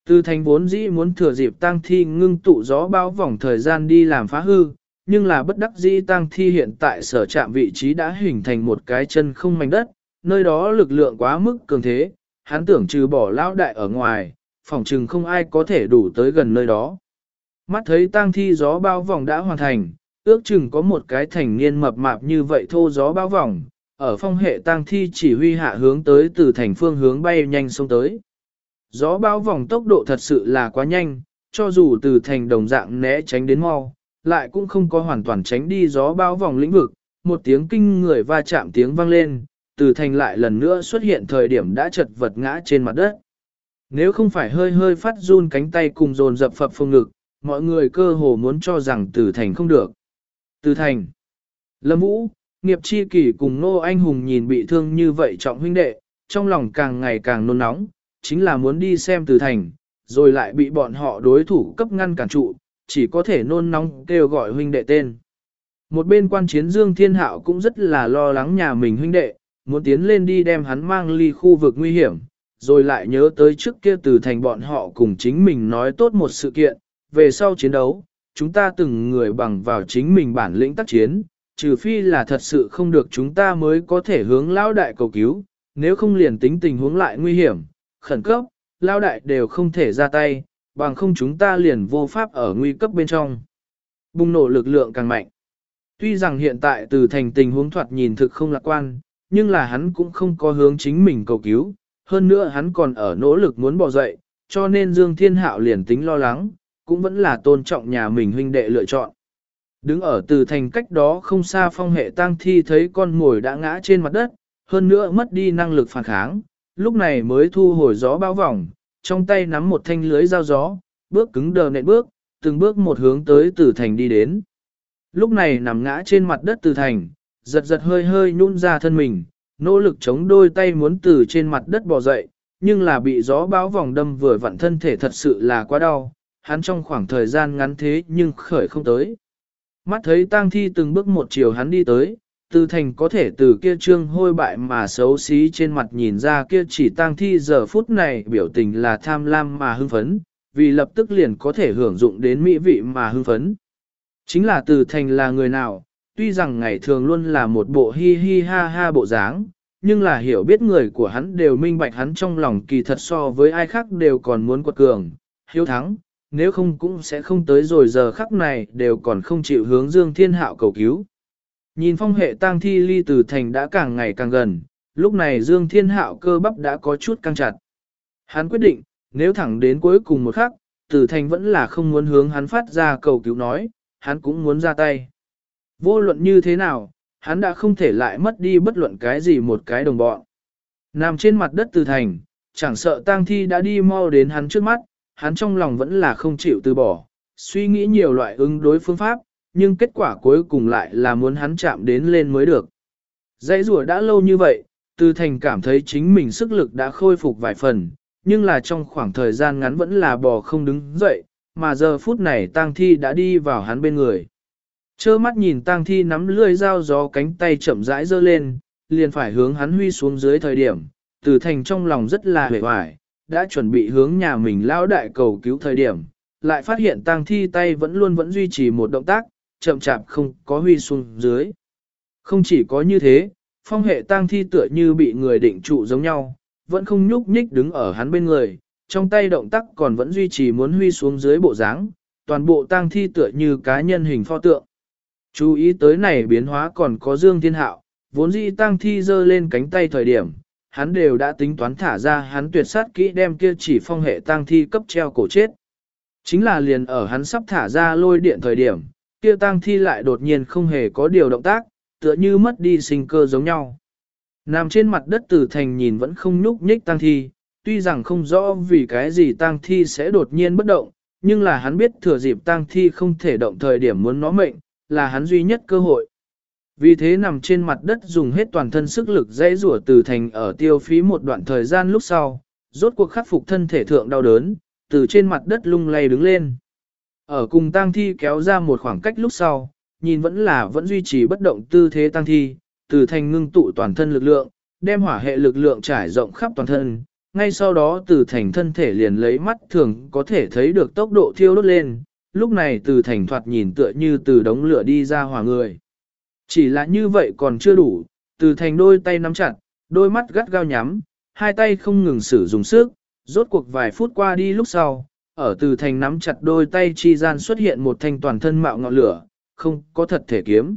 Từ thành vốn dĩ muốn thừa dịp tang thi ngưng tụ gió bao vòng thời gian đi làm phá hư, nhưng là bất đắc dĩ tang thi hiện tại sở trạm vị trí đã hình thành một cái chân không mảnh đất, nơi đó lực lượng quá mức cường thế, hắn tưởng trừ bỏ lão đại ở ngoài, phòng trừng không ai có thể đủ tới gần nơi đó. Mắt thấy tang thi gió bao vòng đã hoàn thành, ước chừng có một cái thành niên mập mạp như vậy thô gió bao vòng, ở phong hệ tang thi chỉ huy hạ hướng tới từ thành phương hướng bay nhanh xông tới. Gió bao vòng tốc độ thật sự là quá nhanh, cho dù từ thành đồng dạng né tránh đến mau, lại cũng không có hoàn toàn tránh đi gió bao vòng lĩnh vực, một tiếng kinh người va chạm tiếng vang lên, từ thành lại lần nữa xuất hiện thời điểm đã chật vật ngã trên mặt đất. Nếu không phải hơi hơi phát run cánh tay cùng dồn dập phập phương ngực, mọi người cơ hồ muốn cho rằng Từ Thành không được. Từ Thành, Lâm Vũ, nghiệp chi kỷ cùng Nô Anh Hùng nhìn bị thương như vậy trọng huynh đệ, trong lòng càng ngày càng nôn nóng, chính là muốn đi xem Từ Thành, rồi lại bị bọn họ đối thủ cấp ngăn cản trụ, chỉ có thể nôn nóng kêu gọi huynh đệ tên. Một bên quan chiến Dương Thiên Hạo cũng rất là lo lắng nhà mình huynh đệ, muốn tiến lên đi đem hắn mang ly khu vực nguy hiểm, rồi lại nhớ tới trước kia từ thành bọn họ cùng chính mình nói tốt một sự kiện, về sau chiến đấu, chúng ta từng người bằng vào chính mình bản lĩnh tác chiến, trừ phi là thật sự không được chúng ta mới có thể hướng lão đại cầu cứu, nếu không liền tính tình huống lại nguy hiểm, khẩn cấp, lão đại đều không thể ra tay, bằng không chúng ta liền vô pháp ở nguy cấp bên trong. Bùng nổ lực lượng càng mạnh. Tuy rằng hiện tại từ thành tình huống thoạt nhìn thực không lạc quan, nhưng là hắn cũng không có hướng chính mình cầu cứu, hơn nữa hắn còn ở nỗ lực muốn bỏ dậy, cho nên Dương Thiên Hạo liền tính lo lắng, cũng vẫn là tôn trọng nhà mình huynh đệ lựa chọn. Đứng ở từ thành cách đó không xa phong hệ tang thi thấy con ngồi đã ngã trên mặt đất, hơn nữa mất đi năng lực phản kháng, lúc này mới thu hồi gió bao vòng, trong tay nắm một thanh lưới dao gió, bước cứng đờ nện bước, từng bước một hướng tới từ thành đi đến. Lúc này nằm ngã trên mặt đất từ thành, giật giật hơi hơi nhún ra thân mình, nỗ lực chống đôi tay muốn từ trên mặt đất bò dậy, nhưng là bị gió bão vòng đâm vừa vặn thân thể thật sự là quá đau, hắn trong khoảng thời gian ngắn thế nhưng khởi không tới. Mắt thấy tang thi từng bước một chiều hắn đi tới, từ thành có thể từ kia trương hôi bại mà xấu xí trên mặt nhìn ra kia chỉ tang thi giờ phút này biểu tình là tham lam mà hưng phấn, vì lập tức liền có thể hưởng dụng đến mỹ vị mà hưng phấn. Chính là từ thành là người nào, tuy rằng ngày thường luôn là một bộ hi hi ha ha bộ dáng, nhưng là hiểu biết người của hắn đều minh bạch hắn trong lòng kỳ thật so với ai khác đều còn muốn quật cường, hiếu thắng, nếu không cũng sẽ không tới rồi giờ khắc này đều còn không chịu hướng Dương Thiên Hạo cầu cứu. Nhìn phong hệ tang thi ly từ thành đã càng ngày càng gần, lúc này Dương Thiên Hạo cơ bắp đã có chút căng chặt. Hắn quyết định, nếu thẳng đến cuối cùng một khắc, từ thành vẫn là không muốn hướng hắn phát ra cầu cứu nói, hắn cũng muốn ra tay. Vô luận như thế nào, hắn đã không thể lại mất đi bất luận cái gì một cái đồng bọn. Nằm trên mặt đất từ thành, chẳng sợ tang thi đã đi mau đến hắn trước mắt, hắn trong lòng vẫn là không chịu từ bỏ, suy nghĩ nhiều loại ứng đối phương pháp, nhưng kết quả cuối cùng lại là muốn hắn chạm đến lên mới được. Dãy rùa đã lâu như vậy, từ thành cảm thấy chính mình sức lực đã khôi phục vài phần, nhưng là trong khoảng thời gian ngắn vẫn là bò không đứng dậy, mà giờ phút này tang thi đã đi vào hắn bên người. Chơ mắt nhìn tang thi nắm lưỡi dao gió cánh tay chậm rãi giơ lên, liền phải hướng hắn huy xuống dưới thời điểm, từ thành trong lòng rất là hề hoài, đã chuẩn bị hướng nhà mình lao đại cầu cứu thời điểm, lại phát hiện tang thi tay vẫn luôn vẫn duy trì một động tác, chậm chạp không có huy xuống dưới. Không chỉ có như thế, phong hệ tang thi tựa như bị người định trụ giống nhau, vẫn không nhúc nhích đứng ở hắn bên người, trong tay động tác còn vẫn duy trì muốn huy xuống dưới bộ dáng, toàn bộ tang thi tựa như cá nhân hình pho tượng. Chú ý tới này biến hóa còn có Dương Thiên Hạo, vốn dĩ tang thi giơ lên cánh tay thời điểm, hắn đều đã tính toán thả ra hắn tuyệt sát kỹ đem kia chỉ phong hệ tang thi cấp treo cổ chết. Chính là liền ở hắn sắp thả ra lôi điện thời điểm, kia tang thi lại đột nhiên không hề có điều động tác, tựa như mất đi sinh cơ giống nhau. Nằm trên mặt đất tử thành nhìn vẫn không nhúc nhích tang thi, tuy rằng không rõ vì cái gì tang thi sẽ đột nhiên bất động, nhưng là hắn biết thừa dịp tang thi không thể động thời điểm muốn nó mệnh, là hắn duy nhất cơ hội. Vì thế nằm trên mặt đất dùng hết toàn thân sức lực dãy rủa từ thành ở tiêu phí một đoạn thời gian lúc sau, rốt cuộc khắc phục thân thể thượng đau đớn, từ trên mặt đất lung lay đứng lên. Ở cùng tang thi kéo ra một khoảng cách lúc sau, nhìn vẫn là vẫn duy trì bất động tư thế tang thi, từ thành ngưng tụ toàn thân lực lượng, đem hỏa hệ lực lượng trải rộng khắp toàn thân, ngay sau đó từ thành thân thể liền lấy mắt thường có thể thấy được tốc độ thiêu đốt lên, lúc này từ thành thoạt nhìn tựa như từ đống lửa đi ra hỏa người. Chỉ là như vậy còn chưa đủ, từ thành đôi tay nắm chặt, đôi mắt gắt gao nhắm, hai tay không ngừng sử dụng sức, rốt cuộc vài phút qua đi lúc sau, ở từ thành nắm chặt đôi tay chi gian xuất hiện một thanh toàn thân mạo ngọn lửa, không có thật thể kiếm.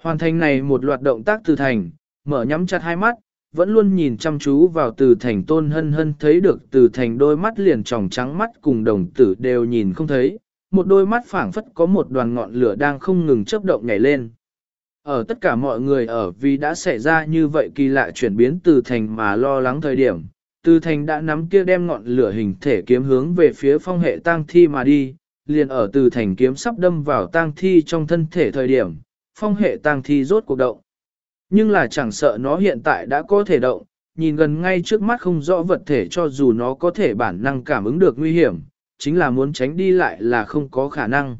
Hoàn thành này một loạt động tác từ thành, mở nhắm chặt hai mắt, vẫn luôn nhìn chăm chú vào từ thành tôn hân hân thấy được từ thành đôi mắt liền tròng trắng mắt cùng đồng tử đều nhìn không thấy, một đôi mắt phảng phất có một đoàn ngọn lửa đang không ngừng chớp động nhảy lên. Ở tất cả mọi người ở vì đã xảy ra như vậy kỳ lạ chuyển biến từ thành mà lo lắng thời điểm, Từ thành đã nắm kia đem ngọn lửa hình thể kiếm hướng về phía phong hệ tang thi mà đi, liền ở từ thành kiếm sắp đâm vào tang thi trong thân thể thời điểm, phong hệ tang thi rốt cuộc động. Nhưng là chẳng sợ nó hiện tại đã có thể động, nhìn gần ngay trước mắt không rõ vật thể cho dù nó có thể bản năng cảm ứng được nguy hiểm, chính là muốn tránh đi lại là không có khả năng.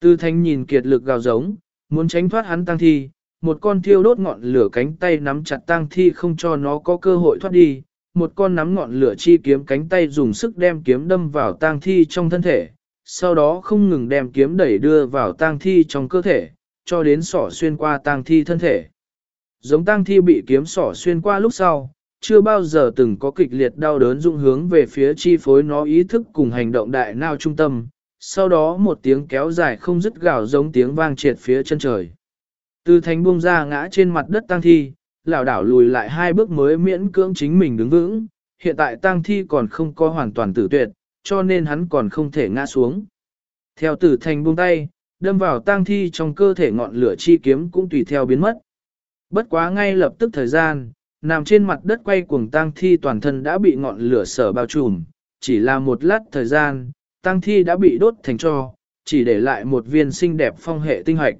Từ thanh nhìn kiệt lực gào giống, muốn tránh thoát hắn tang thi, một con thiêu đốt ngọn lửa cánh tay nắm chặt tang thi không cho nó có cơ hội thoát đi, một con nắm ngọn lửa chi kiếm cánh tay dùng sức đem kiếm đâm vào tang thi trong thân thể, sau đó không ngừng đem kiếm đẩy đưa vào tang thi trong cơ thể, cho đến sỏ xuyên qua tang thi thân thể. Giống tang thi bị kiếm sỏ xuyên qua lúc sau, chưa bao giờ từng có kịch liệt đau đớn dung hướng về phía chi phối nó ý thức cùng hành động đại nào trung tâm, sau đó một tiếng kéo dài không dứt gào giống tiếng vang triệt phía chân trời. Từ thánh buông ra ngã trên mặt đất tang thi, lảo đảo lùi lại hai bước mới miễn cưỡng chính mình đứng vững, hiện tại tang thi còn không có hoàn toàn tử tuyệt, cho nên hắn còn không thể ngã xuống. Theo tử thành buông tay, đâm vào tang thi trong cơ thể ngọn lửa chi kiếm cũng tùy theo biến mất. Bất quá ngay lập tức thời gian, nằm trên mặt đất quay cuồng tang thi toàn thân đã bị ngọn lửa sở bao trùm, chỉ là một lát thời gian, tang thi đã bị đốt thành tro, chỉ để lại một viên xinh đẹp phong hệ tinh hoạch.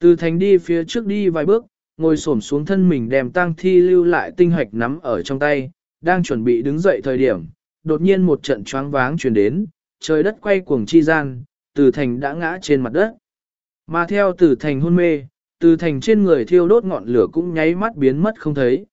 Từ thành đi phía trước đi vài bước, ngồi xổm xuống thân mình đem tang thi lưu lại tinh hoạch nắm ở trong tay, đang chuẩn bị đứng dậy thời điểm, đột nhiên một trận choáng váng truyền đến, trời đất quay cuồng chi gian, từ thành đã ngã trên mặt đất. Mà theo từ thành hôn mê, từ thành trên người thiêu đốt ngọn lửa cũng nháy mắt biến mất không thấy.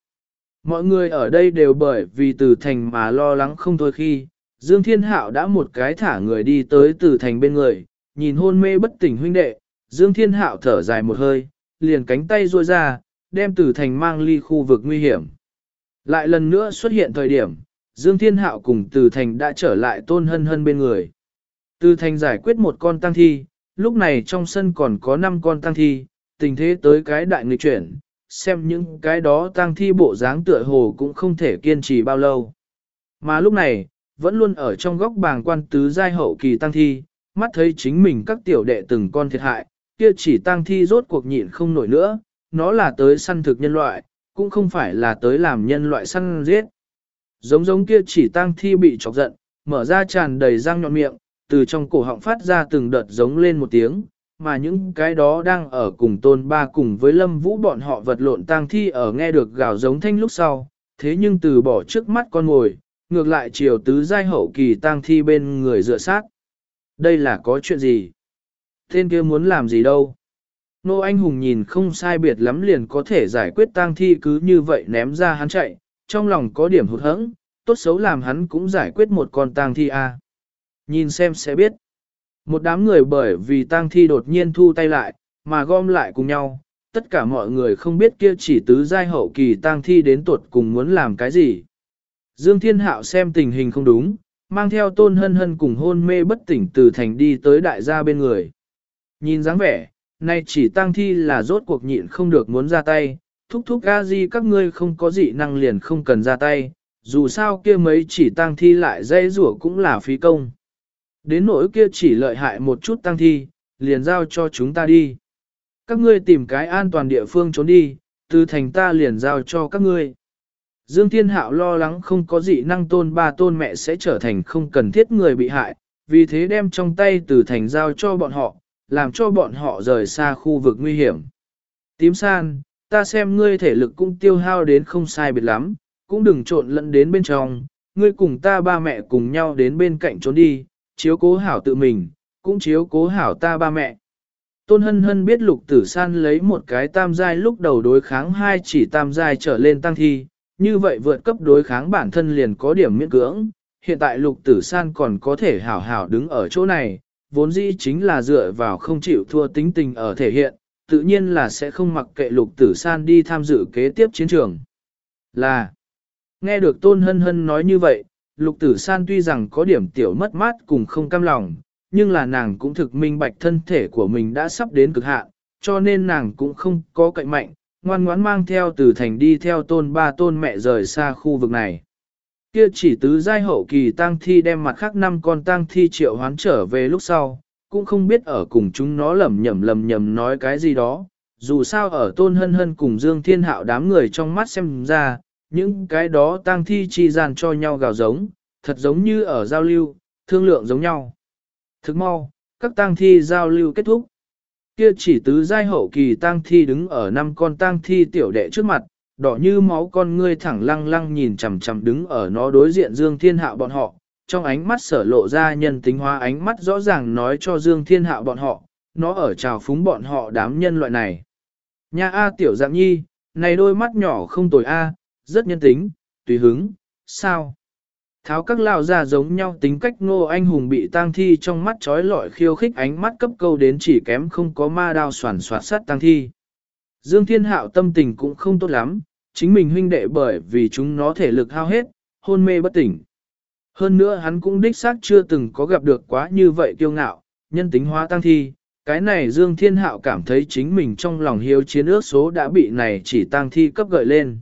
Mọi người ở đây đều bởi vì từ thành mà lo lắng không thôi khi, Dương Thiên Hạo đã một cái thả người đi tới từ thành bên người, nhìn hôn mê bất tỉnh huynh đệ, Dương Thiên Hạo thở dài một hơi, liền cánh tay ruôi ra, đem từ thành mang ly khu vực nguy hiểm. Lại lần nữa xuất hiện thời điểm, Dương Thiên Hạo cùng từ thành đã trở lại tôn hân hân bên người. Từ thành giải quyết một con tăng thi, lúc này trong sân còn có 5 con tăng thi, tình thế tới cái đại nghịch chuyển, xem những cái đó tăng thi bộ dáng tựa hồ cũng không thể kiên trì bao lâu. Mà lúc này, vẫn luôn ở trong góc bàng quan tứ giai hậu kỳ tăng thi, mắt thấy chính mình các tiểu đệ từng con thiệt hại, kia chỉ tăng thi rốt cuộc nhịn không nổi nữa, nó là tới săn thực nhân loại, cũng không phải là tới làm nhân loại săn giết. Giống giống kia chỉ tăng thi bị chọc giận, mở ra tràn đầy răng nhọn miệng, từ trong cổ họng phát ra từng đợt giống lên một tiếng, mà những cái đó đang ở cùng tôn ba cùng với lâm vũ bọn họ vật lộn tang thi ở nghe được gào giống thanh lúc sau, thế nhưng từ bỏ trước mắt con ngồi, ngược lại chiều tứ giai hậu kỳ tang thi bên người dựa sát. Đây là có chuyện gì? Tên kia muốn làm gì đâu? Nô anh hùng nhìn không sai biệt lắm liền có thể giải quyết tang thi cứ như vậy ném ra hắn chạy, trong lòng có điểm hụt hẫng, tốt xấu làm hắn cũng giải quyết một con tang thi a. À. Nhìn xem sẽ biết. Một đám người bởi vì tang thi đột nhiên thu tay lại, mà gom lại cùng nhau, tất cả mọi người không biết kia chỉ tứ giai hậu kỳ tang thi đến tuột cùng muốn làm cái gì. Dương Thiên Hạo xem tình hình không đúng, mang theo tôn hân hân cùng hôn mê bất tỉnh từ thành đi tới đại gia bên người. Nhìn dáng vẻ, nay chỉ tang thi là rốt cuộc nhịn không được muốn ra tay, thúc thúc a di các ngươi không có gì năng liền không cần ra tay, dù sao kia mấy chỉ tang thi lại dây rủa cũng là phí công. Đến nỗi kia chỉ lợi hại một chút tăng thi, liền giao cho chúng ta đi. Các ngươi tìm cái an toàn địa phương trốn đi, từ thành ta liền giao cho các ngươi. Dương Thiên Hạo lo lắng không có dị năng tôn ba tôn mẹ sẽ trở thành không cần thiết người bị hại, vì thế đem trong tay từ thành giao cho bọn họ, làm cho bọn họ rời xa khu vực nguy hiểm. Tím san, ta xem ngươi thể lực cũng tiêu hao đến không sai biệt lắm, cũng đừng trộn lẫn đến bên trong, ngươi cùng ta ba mẹ cùng nhau đến bên cạnh trốn đi, chiếu cố hảo tự mình, cũng chiếu cố hảo ta ba mẹ. Tôn hân hân biết lục tử san lấy một cái tam giai lúc đầu đối kháng hai chỉ tam giai trở lên tăng thi, như vậy vượt cấp đối kháng bản thân liền có điểm miễn cưỡng, hiện tại lục tử san còn có thể hảo hảo đứng ở chỗ này, vốn dĩ chính là dựa vào không chịu thua tính tình ở thể hiện, tự nhiên là sẽ không mặc kệ lục tử san đi tham dự kế tiếp chiến trường. Là, nghe được tôn hân hân nói như vậy, lục tử san tuy rằng có điểm tiểu mất mát cùng không cam lòng, nhưng là nàng cũng thực minh bạch thân thể của mình đã sắp đến cực hạn, cho nên nàng cũng không có cạnh mạnh, ngoan ngoãn mang theo từ thành đi theo tôn ba tôn mẹ rời xa khu vực này. Kia chỉ tứ giai hậu kỳ tang thi đem mặt khác năm con tang thi triệu hoán trở về lúc sau, cũng không biết ở cùng chúng nó lầm nhầm lầm nhầm nói cái gì đó, dù sao ở tôn hân hân cùng Dương Thiên Hạo đám người trong mắt xem ra, những cái đó tang thi chi gian cho nhau gào giống, thật giống như ở giao lưu, thương lượng giống nhau. Thức mau, các tang thi giao lưu kết thúc. Kia chỉ tứ giai hậu kỳ tang thi đứng ở năm con tang thi tiểu đệ trước mặt, đỏ như máu con ngươi thẳng lăng lăng nhìn chằm chằm đứng ở nó đối diện Dương Thiên Hạo bọn họ, trong ánh mắt sở lộ ra nhân tính hóa ánh mắt rõ ràng nói cho Dương Thiên Hạo bọn họ, nó ở trào phúng bọn họ đám nhân loại này. Nha A tiểu dạng nhi, này đôi mắt nhỏ không tồi A, rất nhân tính, tùy hứng, sao? Tháo các lao ra giống nhau tính cách ngô anh hùng bị tang thi trong mắt trói lọi khiêu khích ánh mắt cấp câu đến chỉ kém không có ma đao soàn soạt sát tang thi. Dương Thiên Hạo tâm tình cũng không tốt lắm, chính mình huynh đệ bởi vì chúng nó thể lực hao hết, hôn mê bất tỉnh. Hơn nữa hắn cũng đích xác chưa từng có gặp được quá như vậy kiêu ngạo, nhân tính hóa tăng thi. Cái này Dương Thiên Hạo cảm thấy chính mình trong lòng hiếu chiến ước số đã bị này chỉ tăng thi cấp gợi lên.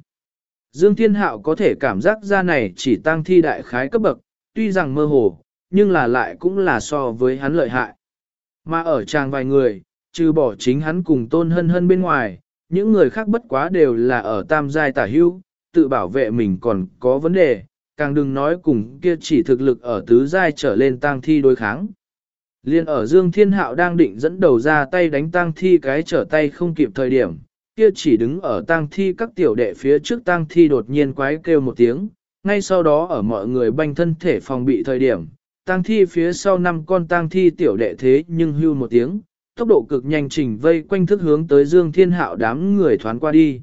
Dương Thiên Hạo có thể cảm giác ra này chỉ tăng thi đại khái cấp bậc, tuy rằng mơ hồ, nhưng là lại cũng là so với hắn lợi hại. Mà ở trang vài người, trừ bỏ chính hắn cùng tôn hân hân bên ngoài, những người khác bất quá đều là ở tam giai tả hưu, tự bảo vệ mình còn có vấn đề, càng đừng nói cùng kia chỉ thực lực ở tứ giai trở lên tang thi đối kháng. Liên ở Dương Thiên Hạo đang định dẫn đầu ra tay đánh tang thi cái trở tay không kịp thời điểm, kia chỉ đứng ở tang thi các tiểu đệ phía trước tang thi đột nhiên quái kêu một tiếng, ngay sau đó ở mọi người banh thân thể phòng bị thời điểm, tang thi phía sau năm con tang thi tiểu đệ thế nhưng hưu một tiếng, tốc độ cực nhanh trình vây quanh thức hướng tới Dương Thiên Hạo đám người thoán qua đi.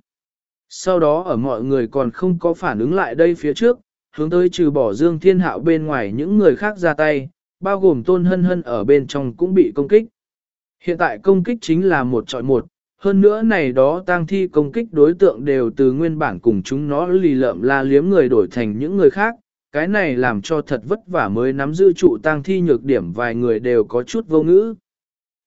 Sau đó ở mọi người còn không có phản ứng lại đây phía trước, hướng tới trừ bỏ Dương Thiên Hạo bên ngoài những người khác ra tay, bao gồm Tôn Hân Hân ở bên trong cũng bị công kích. Hiện tại công kích chính là một trọi một, hơn nữa này đó tang thi công kích đối tượng đều từ nguyên bản cùng chúng nó lì lợm la liếm người đổi thành những người khác, cái này làm cho thật vất vả mới nắm giữ trụ tang thi nhược điểm vài người đều có chút vô ngữ.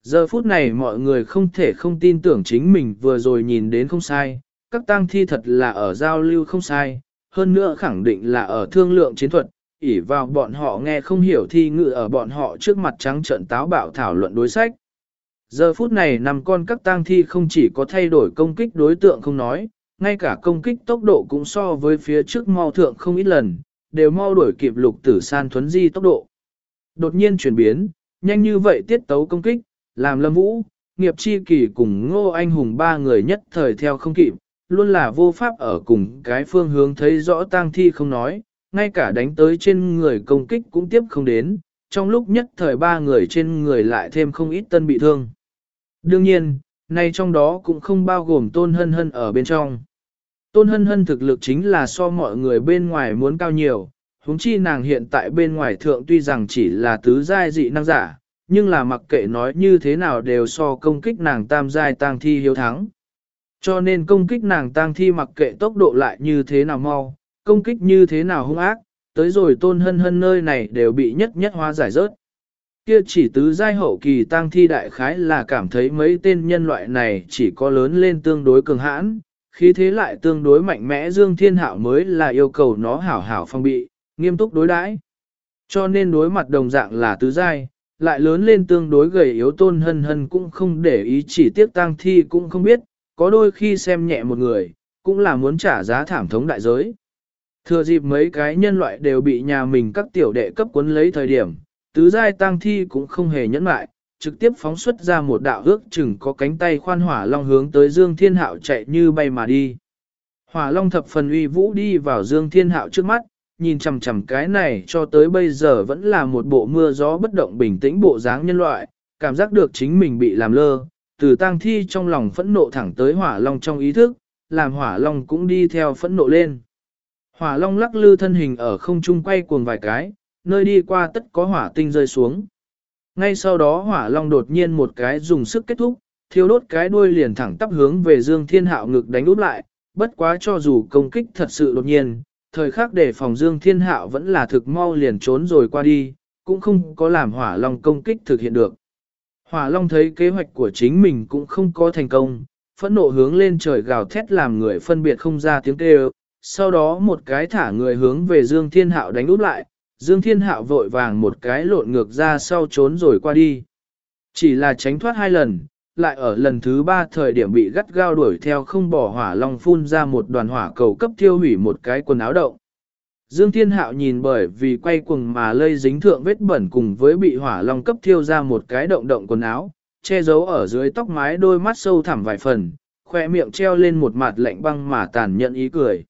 Giờ phút này mọi người không thể không tin tưởng chính mình vừa rồi nhìn đến không sai, các tang thi thật là ở giao lưu không sai, hơn nữa khẳng định là ở thương lượng chiến thuật, ỉ vào bọn họ nghe không hiểu thi ngự ở bọn họ trước mặt trắng trận táo bạo thảo luận đối sách. Giờ phút này nằm con các tang thi không chỉ có thay đổi công kích đối tượng không nói, ngay cả công kích tốc độ cũng so với phía trước mau thượng không ít lần, đều mau đuổi kịp lục tử san thuấn di tốc độ. Đột nhiên chuyển biến, nhanh như vậy tiết tấu công kích, làm lâm vũ, nghiệp chi kỳ cùng ngô anh hùng ba người nhất thời theo không kịp, luôn là vô pháp ở cùng cái phương hướng thấy rõ tang thi không nói, ngay cả đánh tới trên người công kích cũng tiếp không đến, trong lúc nhất thời ba người trên người lại thêm không ít tân bị thương. Đương nhiên, nay trong đó cũng không bao gồm tôn hân hân ở bên trong. Tôn hân hân thực lực chính là so mọi người bên ngoài muốn cao nhiều, huống chi nàng hiện tại bên ngoài thượng tuy rằng chỉ là tứ giai dị năng giả, nhưng là mặc kệ nói như thế nào đều so công kích nàng tam giai tang thi hiếu thắng. Cho nên công kích nàng tang thi mặc kệ tốc độ lại như thế nào mau, công kích như thế nào hung ác, tới rồi tôn hân hân nơi này đều bị nhất nhất hóa giải rớt. Kia chỉ tứ giai hậu kỳ tang thi đại khái là cảm thấy mấy tên nhân loại này chỉ có lớn lên tương đối cường hãn, khí thế lại tương đối mạnh mẽ Dương Thiên Hạo mới là yêu cầu nó hảo hảo phong bị, nghiêm túc đối đãi. Cho nên đối mặt đồng dạng là tứ giai, lại lớn lên tương đối gầy yếu tôn hân hân cũng không để ý chỉ tiếc tang thi cũng không biết, có đôi khi xem nhẹ một người, cũng là muốn trả giá thảm thống đại giới. Thừa dịp mấy cái nhân loại đều bị nhà mình các tiểu đệ cấp cuốn lấy thời điểm, tứ giai tang thi cũng không hề nhẫn lại, trực tiếp phóng xuất ra một đạo ước chừng có cánh tay khoan hỏa long hướng tới Dương Thiên Hạo chạy như bay mà đi. Hỏa long thập phần uy vũ đi vào Dương Thiên Hạo trước mắt, nhìn chằm chằm cái này cho tới bây giờ vẫn là một bộ mưa gió bất động bình tĩnh bộ dáng nhân loại, cảm giác được chính mình bị làm lơ, từ tang thi trong lòng phẫn nộ thẳng tới hỏa long trong ý thức, làm hỏa long cũng đi theo phẫn nộ lên. Hỏa long lắc lư thân hình ở không trung quay cuồng vài cái, nơi đi qua tất có hỏa tinh rơi xuống. Ngay sau đó hỏa long đột nhiên một cái dùng sức kết thúc, thiêu đốt cái đuôi liền thẳng tắp hướng về Dương Thiên Hạo ngực đánh úp lại, bất quá cho dù công kích thật sự đột nhiên, thời khắc để phòng Dương Thiên Hạo vẫn là thực mau liền trốn rồi qua đi, cũng không có làm hỏa long công kích thực hiện được. Hỏa long thấy kế hoạch của chính mình cũng không có thành công, phẫn nộ hướng lên trời gào thét làm người phân biệt không ra tiếng kêu, sau đó một cái thả người hướng về Dương Thiên Hạo đánh úp lại, Dương Thiên Hạo vội vàng một cái lộn ngược ra sau trốn rồi qua đi. Chỉ là tránh thoát hai lần, lại ở lần thứ ba thời điểm bị gắt gao đuổi theo không bỏ hỏa long phun ra một đoàn hỏa cầu cấp tiêu hủy một cái quần áo động. Dương Thiên Hạo nhìn bởi vì quay cuồng mà lây dính thượng vết bẩn cùng với bị hỏa long cấp thiêu ra một cái động động quần áo, che giấu ở dưới tóc mái đôi mắt sâu thẳm vài phần, khoe miệng treo lên một mặt lạnh băng mà tàn nhẫn ý cười.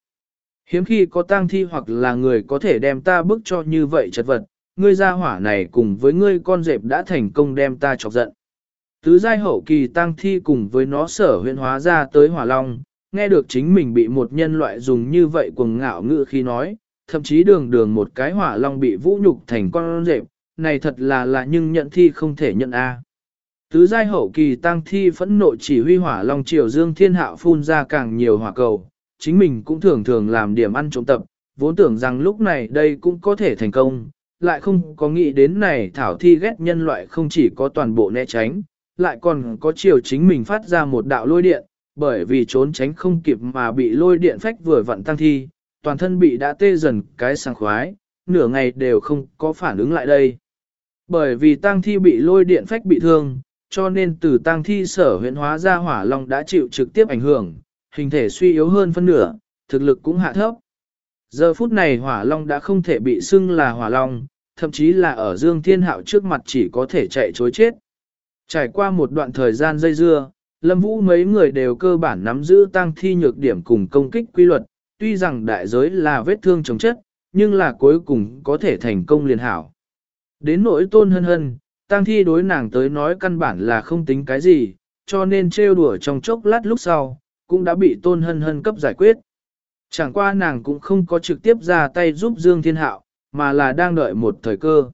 Hiếm khi có tang thi hoặc là người có thể đem ta bức cho như vậy chật vật, ngươi gia hỏa này cùng với ngươi con dẹp đã thành công đem ta chọc giận. Tứ giai hậu kỳ tang thi cùng với nó sở huyện hóa ra tới hỏa long, nghe được chính mình bị một nhân loại dùng như vậy cuồng ngạo ngữ khi nói, thậm chí đường đường một cái hỏa long bị vũ nhục thành con rệp, này thật là là nhưng nhận thi không thể nhận a. Tứ giai hậu kỳ tăng thi phẫn nộ chỉ huy hỏa long triều dương thiên hạo phun ra càng nhiều hỏa cầu, chính mình cũng thường thường làm điểm ăn trộm tập, vốn tưởng rằng lúc này đây cũng có thể thành công, lại không có nghĩ đến này thảo thi ghét nhân loại không chỉ có toàn bộ né tránh, lại còn có chiều chính mình phát ra một đạo lôi điện, bởi vì trốn tránh không kịp mà bị lôi điện phách vừa vặn tăng thi, toàn thân bị đã tê dần cái sang khoái, nửa ngày đều không có phản ứng lại đây. Bởi vì tăng thi bị lôi điện phách bị thương, cho nên từ tăng thi sở huyện hóa ra hỏa long đã chịu trực tiếp ảnh hưởng, hình thể suy yếu hơn phân nửa, thực lực cũng hạ thấp. Giờ phút này hỏa long đã không thể bị xưng là hỏa long, thậm chí là ở dương thiên hạo trước mặt chỉ có thể chạy chối chết. Trải qua một đoạn thời gian dây dưa, lâm vũ mấy người đều cơ bản nắm giữ tăng thi nhược điểm cùng công kích quy luật, tuy rằng đại giới là vết thương chống chất, nhưng là cuối cùng có thể thành công liền hảo. Đến nỗi tôn hân hân, tăng thi đối nàng tới nói căn bản là không tính cái gì, cho nên trêu đùa trong chốc lát lúc sau, cũng đã bị tôn hân hân cấp giải quyết. Chẳng qua nàng cũng không có trực tiếp ra tay giúp Dương Thiên Hạo, mà là đang đợi một thời cơ.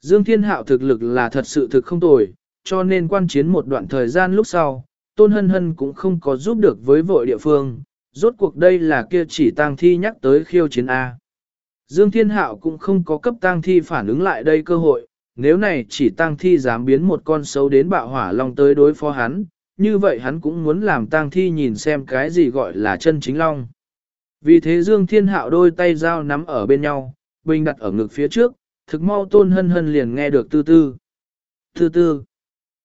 Dương Thiên Hạo thực lực là thật sự thực không tồi, cho nên quan chiến một đoạn thời gian lúc sau, Tôn Hân Hân cũng không có giúp được với vội địa phương, rốt cuộc đây là kia chỉ tang thi nhắc tới khiêu chiến A. Dương Thiên Hạo cũng không có cấp tang thi phản ứng lại đây cơ hội, nếu này chỉ tang thi dám biến một con sâu đến bạo hỏa long tới đối phó hắn, như vậy hắn cũng muốn làm tang thi nhìn xem cái gì gọi là chân chính long. Vì thế Dương Thiên Hạo đôi tay dao nắm ở bên nhau, bình đặt ở ngực phía trước, thực mau tôn hân hân liền nghe được tư tư. Tư tư.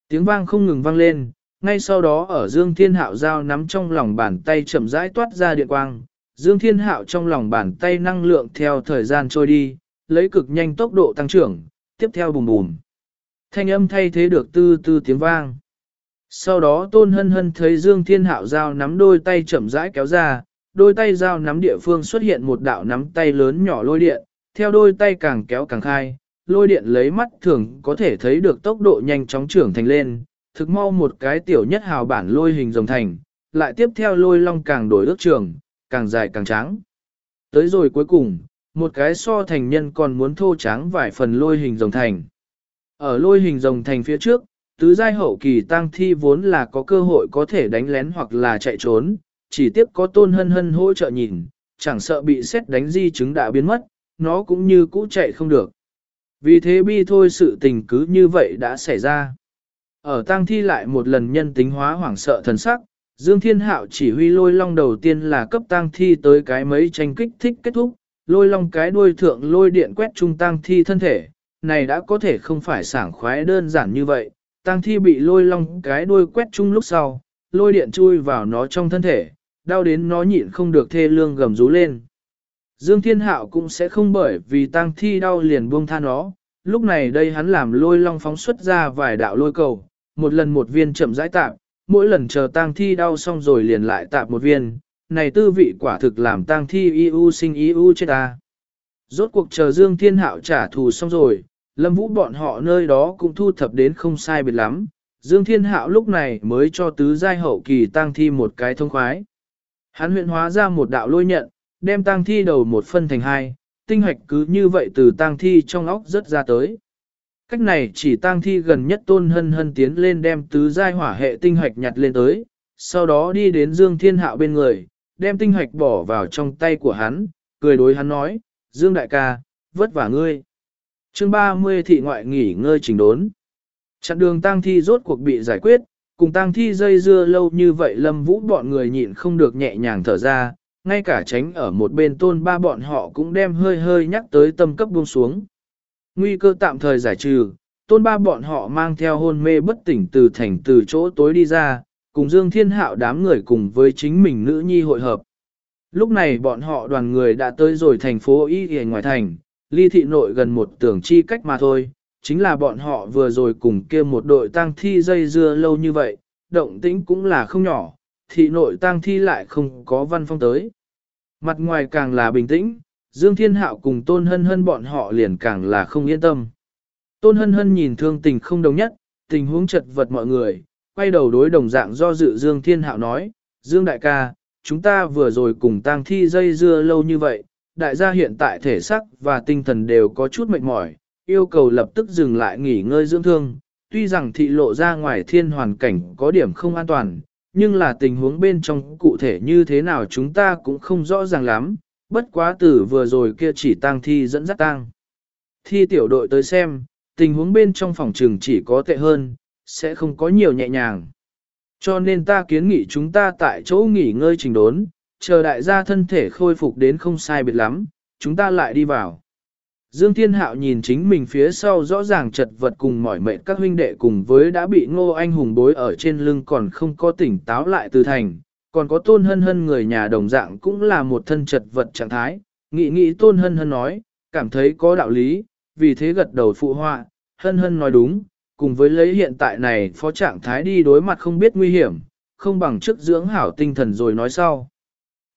Tiếng vang không ngừng vang lên, ngay sau đó ở Dương Thiên Hạo giao nắm trong lòng bàn tay chậm rãi toát ra điện quang, Dương Thiên Hạo trong lòng bàn tay năng lượng theo thời gian trôi đi, lấy cực nhanh tốc độ tăng trưởng, tiếp theo bùm bùm. Thanh âm thay thế được tư tư tiếng vang. Sau đó Tôn Hân Hân thấy Dương Thiên Hạo giao nắm đôi tay chậm rãi kéo ra, đôi tay giao nắm địa phương xuất hiện một đạo nắm tay lớn nhỏ lôi điện, theo đôi tay càng kéo càng khai, lôi điện lấy mắt thường có thể thấy được tốc độ nhanh chóng trưởng thành lên, thực mau một cái tiểu nhất hào bản lôi hình rồng thành, lại tiếp theo lôi long càng đổi ước trường, càng dài càng trắng. Tới rồi cuối cùng, một cái so thành nhân còn muốn thô trắng vài phần lôi hình rồng thành. Ở lôi hình rồng thành phía trước, tứ giai hậu kỳ tang thi vốn là có cơ hội có thể đánh lén hoặc là chạy trốn, chỉ tiếc có tôn hân hân hỗ trợ nhìn, chẳng sợ bị xét đánh di chứng đã biến mất, nó cũng như cũ chạy không được. Vì thế bi thôi sự tình cứ như vậy đã xảy ra. Ở tang thi lại một lần nhân tính hóa hoảng sợ thần sắc, Dương Thiên Hạo chỉ huy lôi long đầu tiên là cấp tang thi tới cái mấy tranh kích thích kết thúc, lôi long cái đuôi thượng lôi điện quét trung tang thi thân thể, này đã có thể không phải sảng khoái đơn giản như vậy, tang thi bị lôi long cái đuôi quét chung lúc sau, lôi điện chui vào nó trong thân thể, đau đến nó nhịn không được thê lương gầm rú lên. Dương Thiên Hạo cũng sẽ không bởi vì tang thi đau liền buông tha nó, lúc này đây hắn làm lôi long phóng xuất ra vài đạo lôi cầu, một lần một viên chậm rãi tạp, mỗi lần chờ tang thi đau xong rồi liền lại tạp một viên, này tư vị quả thực làm tang thi yêu sinh yêu chết ta. Rốt cuộc chờ Dương Thiên Hạo trả thù xong rồi, Lâm Vũ bọn họ nơi đó cũng thu thập đến không sai biệt lắm. Dương Thiên Hạo lúc này mới cho tứ giai hậu kỳ tang thi một cái thông khoái. Hắn huyện hóa ra một đạo lôi nhận, đem tang thi đầu một phân thành hai, tinh hoạch cứ như vậy từ tang thi trong óc rất ra tới. Cách này chỉ tang thi gần nhất tôn hân hân tiến lên đem tứ giai hỏa hệ tinh hoạch nhặt lên tới, sau đó đi đến Dương Thiên Hạo bên người, đem tinh hoạch bỏ vào trong tay của hắn, cười đối hắn nói, Dương đại ca, vất vả ngươi chương 30 thị ngoại nghỉ ngơi trình đốn. Chặn đường tang thi rốt cuộc bị giải quyết, cùng tang thi dây dưa lâu như vậy lâm vũ bọn người nhịn không được nhẹ nhàng thở ra, ngay cả tránh ở một bên tôn ba bọn họ cũng đem hơi hơi nhắc tới tâm cấp buông xuống. Nguy cơ tạm thời giải trừ, tôn ba bọn họ mang theo hôn mê bất tỉnh từ thành từ chỗ tối đi ra, cùng Dương Thiên Hạo đám người cùng với chính mình nữ nhi hội hợp. Lúc này bọn họ đoàn người đã tới rồi thành phố Y Y ngoài thành, ly thị nội gần một tưởng chi cách mà thôi, chính là bọn họ vừa rồi cùng kia một đội tang thi dây dưa lâu như vậy, động tĩnh cũng là không nhỏ, thị nội tang thi lại không có văn phong tới. Mặt ngoài càng là bình tĩnh, Dương Thiên Hạo cùng Tôn Hân Hân bọn họ liền càng là không yên tâm. Tôn Hân Hân nhìn thương tình không đồng nhất, tình huống chật vật mọi người, quay đầu đối đồng dạng do dự Dương Thiên Hạo nói, Dương Đại ca, chúng ta vừa rồi cùng tang thi dây dưa lâu như vậy, đại gia hiện tại thể xác và tinh thần đều có chút mệt mỏi, yêu cầu lập tức dừng lại nghỉ ngơi dưỡng thương. Tuy rằng thị lộ ra ngoài thiên hoàn cảnh có điểm không an toàn, nhưng là tình huống bên trong cụ thể như thế nào chúng ta cũng không rõ ràng lắm, bất quá tử vừa rồi kia chỉ tang thi dẫn dắt tang. Thi tiểu đội tới xem, tình huống bên trong phòng trường chỉ có tệ hơn, sẽ không có nhiều nhẹ nhàng. Cho nên ta kiến nghị chúng ta tại chỗ nghỉ ngơi trình đốn, chờ đại gia thân thể khôi phục đến không sai biệt lắm, chúng ta lại đi vào. Dương Thiên Hạo nhìn chính mình phía sau rõ ràng chật vật cùng mỏi mệt các huynh đệ cùng với đã bị ngô anh hùng bối ở trên lưng còn không có tỉnh táo lại từ thành, còn có tôn hân hân người nhà đồng dạng cũng là một thân chật vật trạng thái, nghĩ nghĩ tôn hân hân nói, cảm thấy có đạo lý, vì thế gật đầu phụ họa, hân hân nói đúng, cùng với lấy hiện tại này phó trạng thái đi đối mặt không biết nguy hiểm, không bằng trước dưỡng hảo tinh thần rồi nói sau.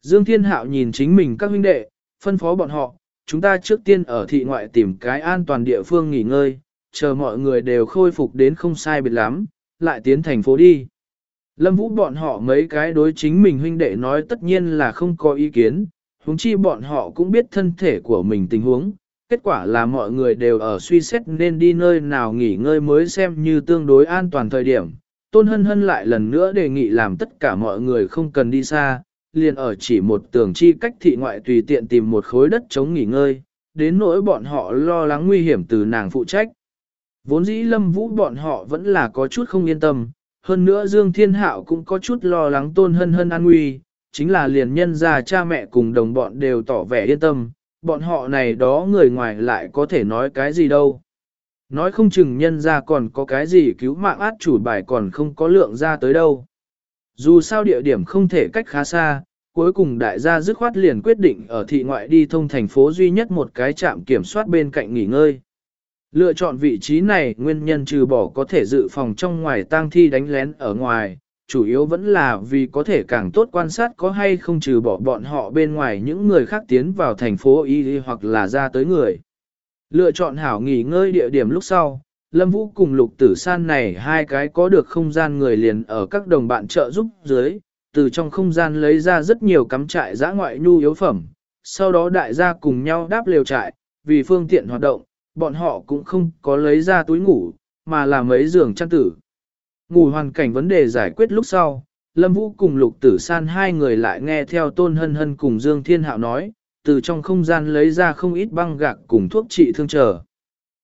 Dương Thiên Hạo nhìn chính mình các huynh đệ, phân phó bọn họ, chúng ta trước tiên ở thị ngoại tìm cái an toàn địa phương nghỉ ngơi, chờ mọi người đều khôi phục đến không sai biệt lắm, lại tiến thành phố đi. Lâm Vũ bọn họ mấy cái đối chính mình huynh đệ nói tất nhiên là không có ý kiến, huống chi bọn họ cũng biết thân thể của mình tình huống, kết quả là mọi người đều ở suy xét nên đi nơi nào nghỉ ngơi mới xem như tương đối an toàn thời điểm. Tôn Hân Hân lại lần nữa đề nghị làm tất cả mọi người không cần đi xa, liền ở chỉ một tường chi cách thị ngoại tùy tiện tìm một khối đất chống nghỉ ngơi, đến nỗi bọn họ lo lắng nguy hiểm từ nàng phụ trách. Vốn dĩ lâm vũ bọn họ vẫn là có chút không yên tâm, hơn nữa Dương Thiên Hạo cũng có chút lo lắng tôn hân hân an nguy, chính là liền nhân gia cha mẹ cùng đồng bọn đều tỏ vẻ yên tâm, bọn họ này đó người ngoài lại có thể nói cái gì đâu. Nói không chừng nhân ra còn có cái gì cứu mạng át chủ bài còn không có lượng ra tới đâu. Dù sao địa điểm không thể cách khá xa, cuối cùng đại gia dứt khoát liền quyết định ở thị ngoại đi thông thành phố duy nhất một cái trạm kiểm soát bên cạnh nghỉ ngơi. Lựa chọn vị trí này nguyên nhân trừ bỏ có thể dự phòng trong ngoài tang thi đánh lén ở ngoài, chủ yếu vẫn là vì có thể càng tốt quan sát có hay không trừ bỏ bọn họ bên ngoài những người khác tiến vào thành phố Y hoặc là ra tới người. Lựa chọn hảo nghỉ ngơi địa điểm lúc sau, Lâm Vũ cùng lục tử san này hai cái có được không gian người liền ở các đồng bạn trợ giúp dưới, từ trong không gian lấy ra rất nhiều cắm trại giã ngoại nhu yếu phẩm, sau đó đại gia cùng nhau đáp lều trại, vì phương tiện hoạt động, bọn họ cũng không có lấy ra túi ngủ, mà là mấy giường chăn tử. Ngủ hoàn cảnh vấn đề giải quyết lúc sau, Lâm Vũ cùng Lục Tử San hai người lại nghe theo Tôn Hân Hân cùng Dương Thiên Hạo nói, từ trong không gian lấy ra không ít băng gạc cùng thuốc trị thương trở.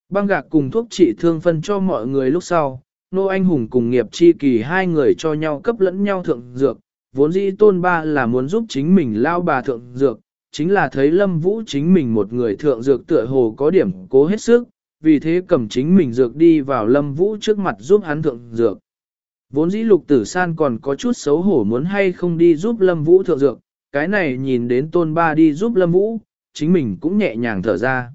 Băng gạc cùng thuốc trị thương phân cho mọi người lúc sau, Nô Anh Hùng cùng nghiệp chi kỳ hai người cho nhau cấp lẫn nhau thượng dược, vốn dĩ tôn ba là muốn giúp chính mình lao bà thượng dược, chính là thấy Lâm Vũ chính mình một người thượng dược tựa hồ có điểm cố hết sức, vì thế cầm chính mình dược đi vào Lâm Vũ trước mặt giúp hắn thượng dược. Vốn dĩ lục tử san còn có chút xấu hổ muốn hay không đi giúp Lâm Vũ thượng dược, cái này nhìn đến tôn ba đi giúp Lâm Vũ, chính mình cũng nhẹ nhàng thở ra.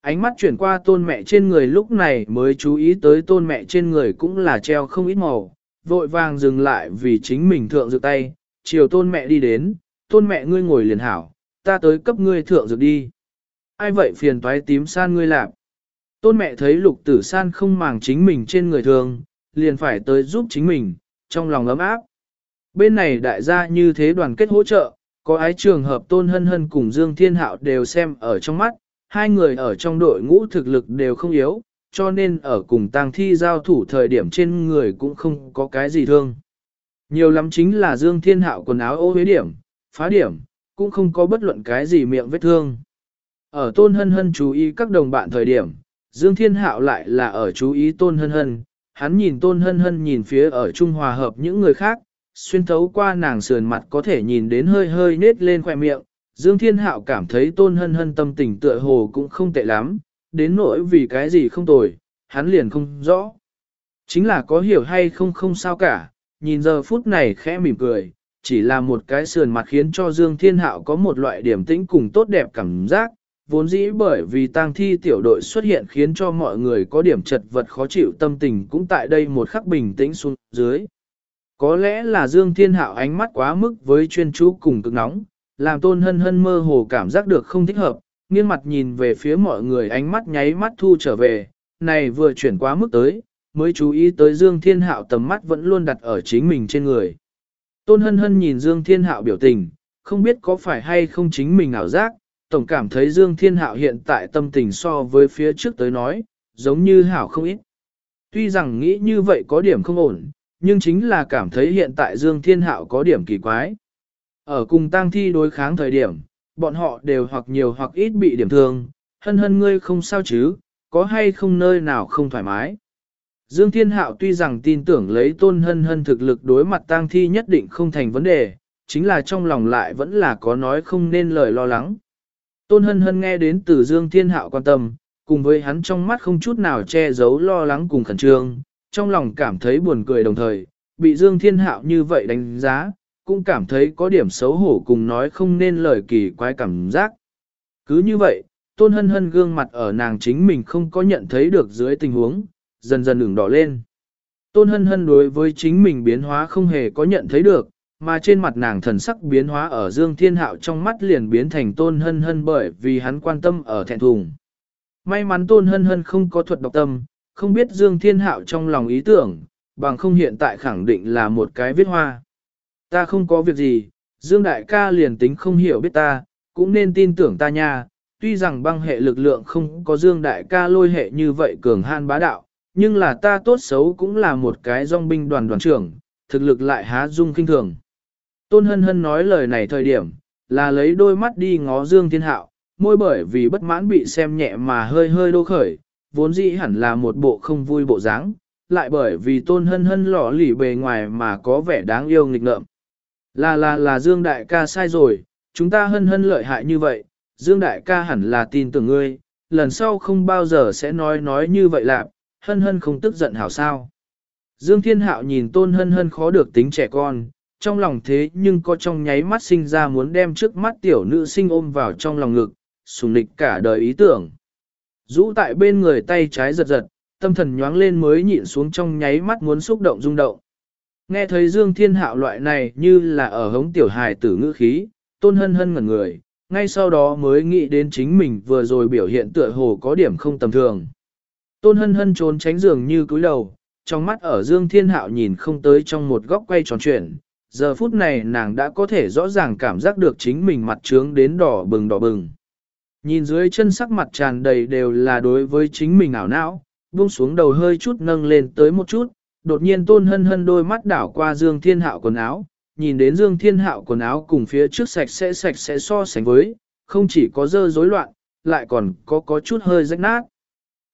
Ánh mắt chuyển qua tôn mẹ trên người lúc này mới chú ý tới tôn mẹ trên người cũng là treo không ít màu, vội vàng dừng lại vì chính mình thượng dược tay, chiều tôn mẹ đi đến, tôn mẹ ngươi ngồi liền hảo, ta tới cấp ngươi thượng dược đi. Ai vậy phiền toái tím san ngươi lạp. Tôn mẹ thấy lục tử san không màng chính mình trên người thường, liền phải tới giúp chính mình, trong lòng ấm áp. Bên này đại gia như thế đoàn kết hỗ trợ, có ái trường hợp tôn hân hân cùng Dương Thiên Hạo đều xem ở trong mắt, hai người ở trong đội ngũ thực lực đều không yếu, cho nên ở cùng tang thi giao thủ thời điểm trên người cũng không có cái gì thương. Nhiều lắm chính là Dương Thiên Hạo quần áo ô huế điểm, phá điểm, cũng không có bất luận cái gì miệng vết thương. Ở tôn hân hân chú ý các đồng bạn thời điểm, Dương Thiên Hạo lại là ở chú ý tôn hân hân, hắn nhìn tôn hân hân nhìn phía ở Trung Hòa Hợp những người khác, xuyên thấu qua nàng sườn mặt có thể nhìn đến hơi hơi nết lên khỏe miệng. Dương Thiên Hạo cảm thấy tôn hân hân tâm tình tựa hồ cũng không tệ lắm, đến nỗi vì cái gì không tồi, hắn liền không rõ. Chính là có hiểu hay không không sao cả, nhìn giờ phút này khẽ mỉm cười, chỉ là một cái sườn mặt khiến cho Dương Thiên Hạo có một loại điểm tĩnh cùng tốt đẹp cảm giác, vốn dĩ bởi vì tang thi tiểu đội xuất hiện khiến cho mọi người có điểm chật vật khó chịu tâm tình cũng tại đây một khắc bình tĩnh xuống dưới. Có lẽ là Dương Thiên Hạo ánh mắt quá mức với chuyên chú cùng cực nóng, làm tôn hân hân mơ hồ cảm giác được không thích hợp, nghiêng mặt nhìn về phía mọi người ánh mắt nháy mắt thu trở về, này vừa chuyển quá mức tới, mới chú ý tới Dương Thiên Hạo tầm mắt vẫn luôn đặt ở chính mình trên người. Tôn hân hân nhìn Dương Thiên Hạo biểu tình, không biết có phải hay không chính mình ảo giác, tổng cảm thấy Dương Thiên Hạo hiện tại tâm tình so với phía trước tới nói, giống như Hảo không ít. Tuy rằng nghĩ như vậy có điểm không ổn, nhưng chính là cảm thấy hiện tại Dương Thiên Hạo có điểm kỳ quái. Ở cùng tang thi đối kháng thời điểm, bọn họ đều hoặc nhiều hoặc ít bị điểm thương, hân hân ngươi không sao chứ, có hay không nơi nào không thoải mái. Dương Thiên Hạo tuy rằng tin tưởng lấy tôn hân hân thực lực đối mặt tang thi nhất định không thành vấn đề, chính là trong lòng lại vẫn là có nói không nên lời lo lắng. Tôn hân hân nghe đến từ Dương Thiên Hạo quan tâm, cùng với hắn trong mắt không chút nào che giấu lo lắng cùng khẩn trương, trong lòng cảm thấy buồn cười đồng thời, bị Dương Thiên Hạo như vậy đánh giá, cũng cảm thấy có điểm xấu hổ cùng nói không nên lời kỳ quái cảm giác. Cứ như vậy, tôn hân hân gương mặt ở nàng chính mình không có nhận thấy được dưới tình huống, dần dần ửng đỏ lên. Tôn hân hân đối với chính mình biến hóa không hề có nhận thấy được, mà trên mặt nàng thần sắc biến hóa ở Dương Thiên Hạo trong mắt liền biến thành tôn hân hân bởi vì hắn quan tâm ở thẹn thùng. May mắn tôn hân hân không có thuật độc tâm, không biết Dương Thiên Hạo trong lòng ý tưởng, bằng không hiện tại khẳng định là một cái viết hoa. Ta không có việc gì, Dương Đại ca liền tính không hiểu biết ta, cũng nên tin tưởng ta nha, tuy rằng băng hệ lực lượng không có Dương Đại ca lôi hệ như vậy cường han bá đạo, nhưng là ta tốt xấu cũng là một cái dòng binh đoàn đoàn trưởng, thực lực lại há dung kinh thường. Tôn Hân Hân nói lời này thời điểm, là lấy đôi mắt đi ngó Dương Thiên Hạo, môi bởi vì bất mãn bị xem nhẹ mà hơi hơi đô khởi, vốn dĩ hẳn là một bộ không vui bộ dáng, lại bởi vì Tôn Hân Hân lỏ lỉ bề ngoài mà có vẻ đáng yêu nghịch ngợm. Là là là Dương Đại ca sai rồi, chúng ta Hân Hân lợi hại như vậy, Dương Đại ca hẳn là tin tưởng ngươi, lần sau không bao giờ sẽ nói nói như vậy lạc, Hân Hân không tức giận hảo sao. Dương Thiên Hạo nhìn Tôn Hân Hân khó được tính trẻ con, trong lòng thế nhưng có trong nháy mắt sinh ra muốn đem trước mắt tiểu nữ sinh ôm vào trong lòng ngực, sùng nịch cả đời ý tưởng. Rũ tại bên người tay trái giật giật, tâm thần nhoáng lên mới nhịn xuống trong nháy mắt muốn xúc động rung động. Nghe thấy Dương Thiên Hạo loại này như là ở hống tiểu hài tử ngữ khí, tôn hân hân ngẩn người, ngay sau đó mới nghĩ đến chính mình vừa rồi biểu hiện tựa hồ có điểm không tầm thường. Tôn hân hân trốn tránh giường như cúi đầu, trong mắt ở Dương Thiên Hạo nhìn không tới trong một góc quay tròn chuyển, giờ phút này nàng đã có thể rõ ràng cảm giác được chính mình mặt trướng đến đỏ bừng đỏ bừng. Nhìn dưới chân sắc mặt tràn đầy đều là đối với chính mình ảo não, buông xuống đầu hơi chút nâng lên tới một chút, đột nhiên tôn hân hân đôi mắt đảo qua Dương Thiên Hạo quần áo, nhìn đến Dương Thiên Hạo quần áo cùng phía trước sạch sẽ sạch sẽ so sánh với, không chỉ có dơ rối loạn, lại còn có có chút hơi rách nát.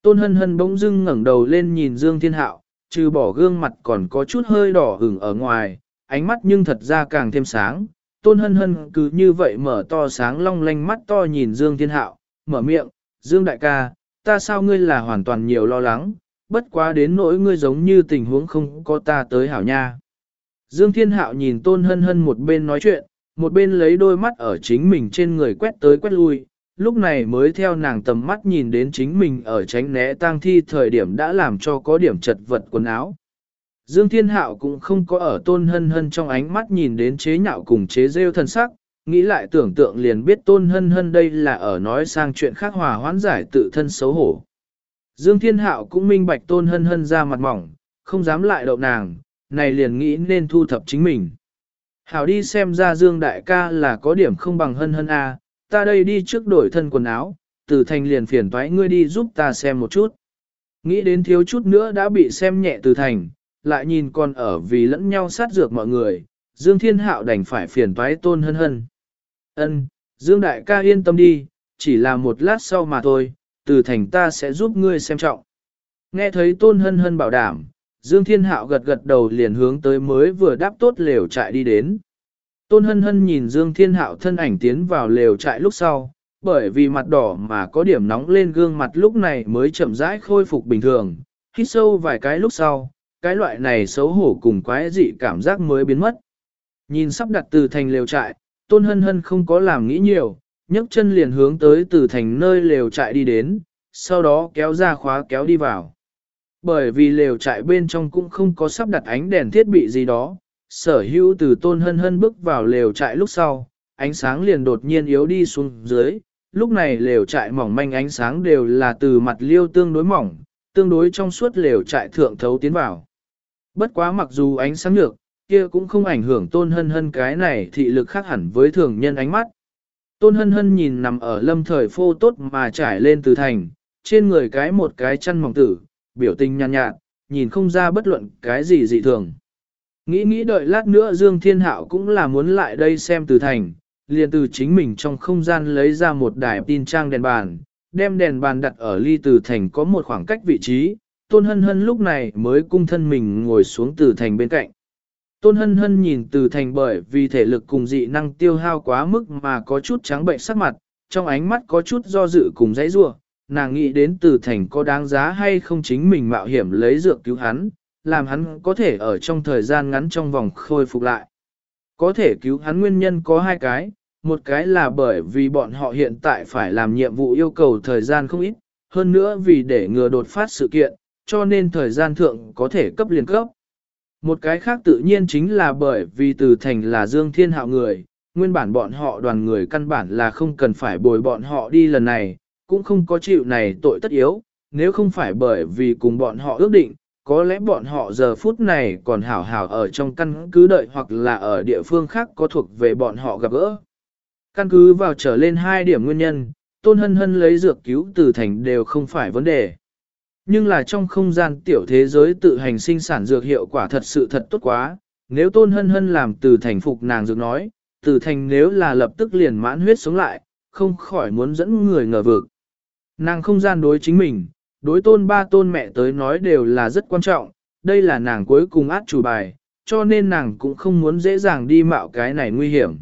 Tôn hân hân bỗng dưng ngẩng đầu lên nhìn Dương Thiên Hạo, trừ bỏ gương mặt còn có chút hơi đỏ hửng ở ngoài, ánh mắt nhưng thật ra càng thêm sáng. Tôn hân hân cứ như vậy mở to sáng long lanh mắt to nhìn Dương Thiên Hạo, mở miệng, Dương đại ca, ta sao ngươi là hoàn toàn nhiều lo lắng, bất quá đến nỗi ngươi giống như tình huống không có ta tới hảo nha. Dương Thiên Hạo nhìn Tôn Hân Hân một bên nói chuyện, một bên lấy đôi mắt ở chính mình trên người quét tới quét lui, lúc này mới theo nàng tầm mắt nhìn đến chính mình ở tránh né tang thi thời điểm đã làm cho có điểm chật vật quần áo. Dương Thiên Hạo cũng không có ở Tôn Hân Hân trong ánh mắt nhìn đến chế nhạo cùng chế rêu thân sắc, nghĩ lại tưởng tượng liền biết Tôn Hân Hân đây là ở nói sang chuyện khác hòa hoãn giải tự thân xấu hổ. Dương Thiên Hạo cũng minh bạch tôn hân hân ra mặt mỏng, không dám lại đậu nàng, này liền nghĩ nên thu thập chính mình. Hảo đi xem ra Dương Đại ca là có điểm không bằng hân hân a, ta đây đi trước đổi thân quần áo, Tử thành liền phiền toái ngươi đi giúp ta xem một chút. Nghĩ đến thiếu chút nữa đã bị xem nhẹ từ thành, lại nhìn còn ở vì lẫn nhau sát dược mọi người, Dương Thiên Hạo đành phải phiền toái tôn hân hân. Ân, Dương Đại ca yên tâm đi, chỉ là một lát sau mà thôi, từ thành ta sẽ giúp ngươi xem trọng. Nghe thấy tôn hân hân bảo đảm, Dương Thiên Hạo gật gật đầu liền hướng tới mới vừa đáp tốt lều trại đi đến. Tôn hân hân nhìn Dương Thiên Hạo thân ảnh tiến vào lều trại lúc sau, bởi vì mặt đỏ mà có điểm nóng lên gương mặt lúc này mới chậm rãi khôi phục bình thường, hít sâu vài cái lúc sau, cái loại này xấu hổ cùng quái dị cảm giác mới biến mất. Nhìn sắp đặt từ thành lều trại, tôn hân hân không có làm nghĩ nhiều, nhấc chân liền hướng tới từ thành nơi lều trại đi đến, sau đó kéo ra khóa kéo đi vào. Bởi vì lều trại bên trong cũng không có sắp đặt ánh đèn thiết bị gì đó, sở hữu từ tôn hân hân bước vào lều trại lúc sau, ánh sáng liền đột nhiên yếu đi xuống dưới, lúc này lều trại mỏng manh ánh sáng đều là từ mặt liêu tương đối mỏng, tương đối trong suốt lều trại thượng thấu tiến vào. Bất quá mặc dù ánh sáng nhược, kia cũng không ảnh hưởng tôn hân hân cái này thị lực khác hẳn với thường nhân ánh mắt. Tôn hân hân nhìn nằm ở lâm thời phô tốt mà trải lên từ thành, trên người cái một cái chăn mỏng tử, biểu tình nhàn nhạt, nhạt, nhìn không ra bất luận cái gì dị thường. Nghĩ nghĩ đợi lát nữa Dương Thiên Hạo cũng là muốn lại đây xem từ thành, liền từ chính mình trong không gian lấy ra một đài tin trang đèn bàn, đem đèn bàn đặt ở ly từ thành có một khoảng cách vị trí, Tôn Hân Hân lúc này mới cung thân mình ngồi xuống từ thành bên cạnh. Tôn Hân Hân nhìn từ thành bởi vì thể lực cùng dị năng tiêu hao quá mức mà có chút trắng bệnh sắc mặt, trong ánh mắt có chút do dự cùng dãy rua, nàng nghĩ đến từ thành có đáng giá hay không chính mình mạo hiểm lấy dược cứu hắn, làm hắn có thể ở trong thời gian ngắn trong vòng khôi phục lại. Có thể cứu hắn nguyên nhân có hai cái, một cái là bởi vì bọn họ hiện tại phải làm nhiệm vụ yêu cầu thời gian không ít, hơn nữa vì để ngừa đột phát sự kiện, cho nên thời gian thượng có thể cấp liền cấp. Một cái khác tự nhiên chính là bởi vì từ thành là Dương Thiên Hạo người, nguyên bản bọn họ đoàn người căn bản là không cần phải bồi bọn họ đi lần này, cũng không có chịu này tội tất yếu, nếu không phải bởi vì cùng bọn họ ước định, có lẽ bọn họ giờ phút này còn hảo hảo ở trong căn cứ đợi hoặc là ở địa phương khác có thuộc về bọn họ gặp gỡ. Căn cứ vào trở lên hai điểm nguyên nhân, Tôn Hân Hân lấy dược cứu từ thành đều không phải vấn đề. Nhưng là trong không gian tiểu thế giới tự hành sinh sản dược hiệu quả thật sự thật tốt quá, nếu Tôn Hân Hân làm từ thành phục nàng dược nói, từ thành nếu là lập tức liền mãn huyết sống lại, không khỏi muốn dẫn người ngờ vực. Nàng không gian đối chính mình, đối tôn ba tôn mẹ tới nói đều là rất quan trọng, đây là nàng cuối cùng át chủ bài, cho nên nàng cũng không muốn dễ dàng đi mạo cái này nguy hiểm.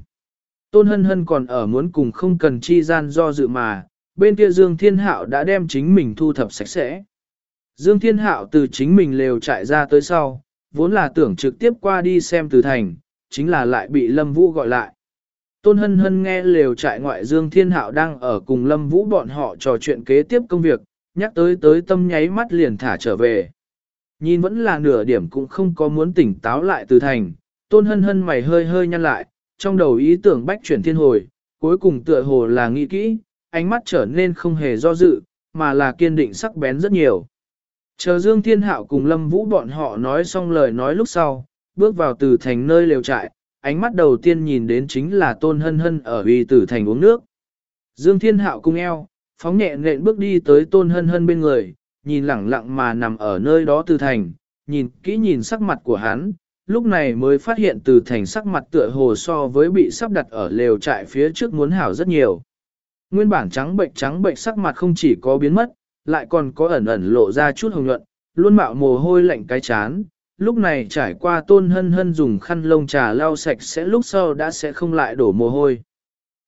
Tôn hân hân còn ở muốn cùng không cần chi gian do dự mà, bên kia Dương Thiên Hạo đã đem chính mình thu thập sạch sẽ. Dương Thiên Hạo từ chính mình lều chạy ra tới sau, vốn là tưởng trực tiếp qua đi xem từ thành, chính là lại bị Lâm Vũ gọi lại. Tôn Hân Hân nghe lều trại ngoại Dương Thiên Hạo đang ở cùng Lâm Vũ bọn họ trò chuyện kế tiếp công việc, nhắc tới tới tâm nháy mắt liền thả trở về. Nhìn vẫn là nửa điểm cũng không có muốn tỉnh táo lại từ thành, Tôn Hân Hân mày hơi hơi nhăn lại, trong đầu ý tưởng bách chuyển thiên hồi, cuối cùng tựa hồ là nghĩ kỹ, ánh mắt trở nên không hề do dự, mà là kiên định sắc bén rất nhiều. Chờ Dương Thiên Hạo cùng Lâm Vũ bọn họ nói xong lời nói lúc sau, bước vào từ thành nơi lều trại, ánh mắt đầu tiên nhìn đến chính là Tôn Hân Hân ở uy tử thành uống nước. Dương Thiên Hạo cung eo, phóng nhẹ nện bước đi tới Tôn Hân Hân bên người, nhìn lẳng lặng mà nằm ở nơi đó từ thành, nhìn kỹ nhìn sắc mặt của hắn, lúc này mới phát hiện từ thành sắc mặt tựa hồ so với bị sắp đặt ở lều trại phía trước muốn hảo rất nhiều. Nguyên bản trắng bệnh trắng bệnh sắc mặt không chỉ có biến mất, lại còn có ẩn ẩn lộ ra chút hồng nhuận, luôn mạo mồ hôi lạnh cái chán, lúc này trải qua tôn hân hân dùng khăn lông trà lau sạch sẽ lúc sau đã sẽ không lại đổ mồ hôi.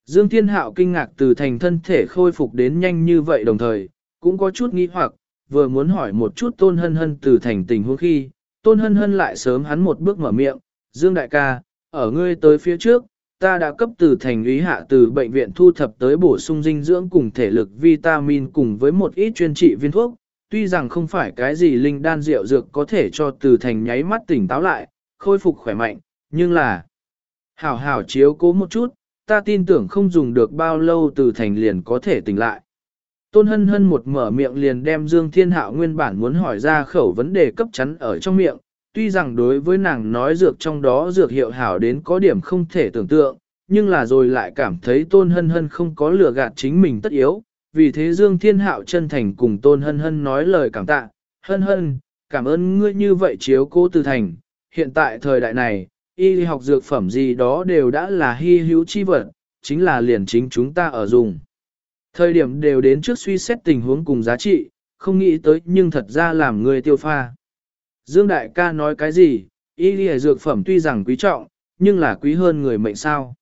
Dương Thiên Hạo kinh ngạc từ thành thân thể khôi phục đến nhanh như vậy đồng thời, cũng có chút nghi hoặc, vừa muốn hỏi một chút tôn hân hân từ thành tình huống khi, tôn hân hân lại sớm hắn một bước mở miệng, Dương Đại ca, ở ngươi tới phía trước, ta đã cấp từ thành ý hạ từ bệnh viện thu thập tới bổ sung dinh dưỡng cùng thể lực vitamin cùng với một ít chuyên trị viên thuốc, tuy rằng không phải cái gì linh đan rượu dược có thể cho từ thành nháy mắt tỉnh táo lại, khôi phục khỏe mạnh, nhưng là hảo hảo chiếu cố một chút, ta tin tưởng không dùng được bao lâu từ thành liền có thể tỉnh lại. Tôn hân hân một mở miệng liền đem Dương Thiên Hạo nguyên bản muốn hỏi ra khẩu vấn đề cấp chắn ở trong miệng, tuy rằng đối với nàng nói dược trong đó dược hiệu hảo đến có điểm không thể tưởng tượng, nhưng là rồi lại cảm thấy tôn hân hân không có lừa gạt chính mình tất yếu, vì thế Dương Thiên Hạo chân thành cùng Tôn Hân Hân nói lời cảm tạ, Hân Hân, cảm ơn ngươi như vậy chiếu cố từ thành, hiện tại thời đại này, y học dược phẩm gì đó đều đã là hy hữu chi vật, chính là liền chính chúng ta ở dùng. Thời điểm đều đến trước suy xét tình huống cùng giá trị, không nghĩ tới nhưng thật ra làm người tiêu pha. Dương Đại ca nói cái gì, y dược phẩm tuy rằng quý trọng, nhưng là quý hơn người mệnh sao.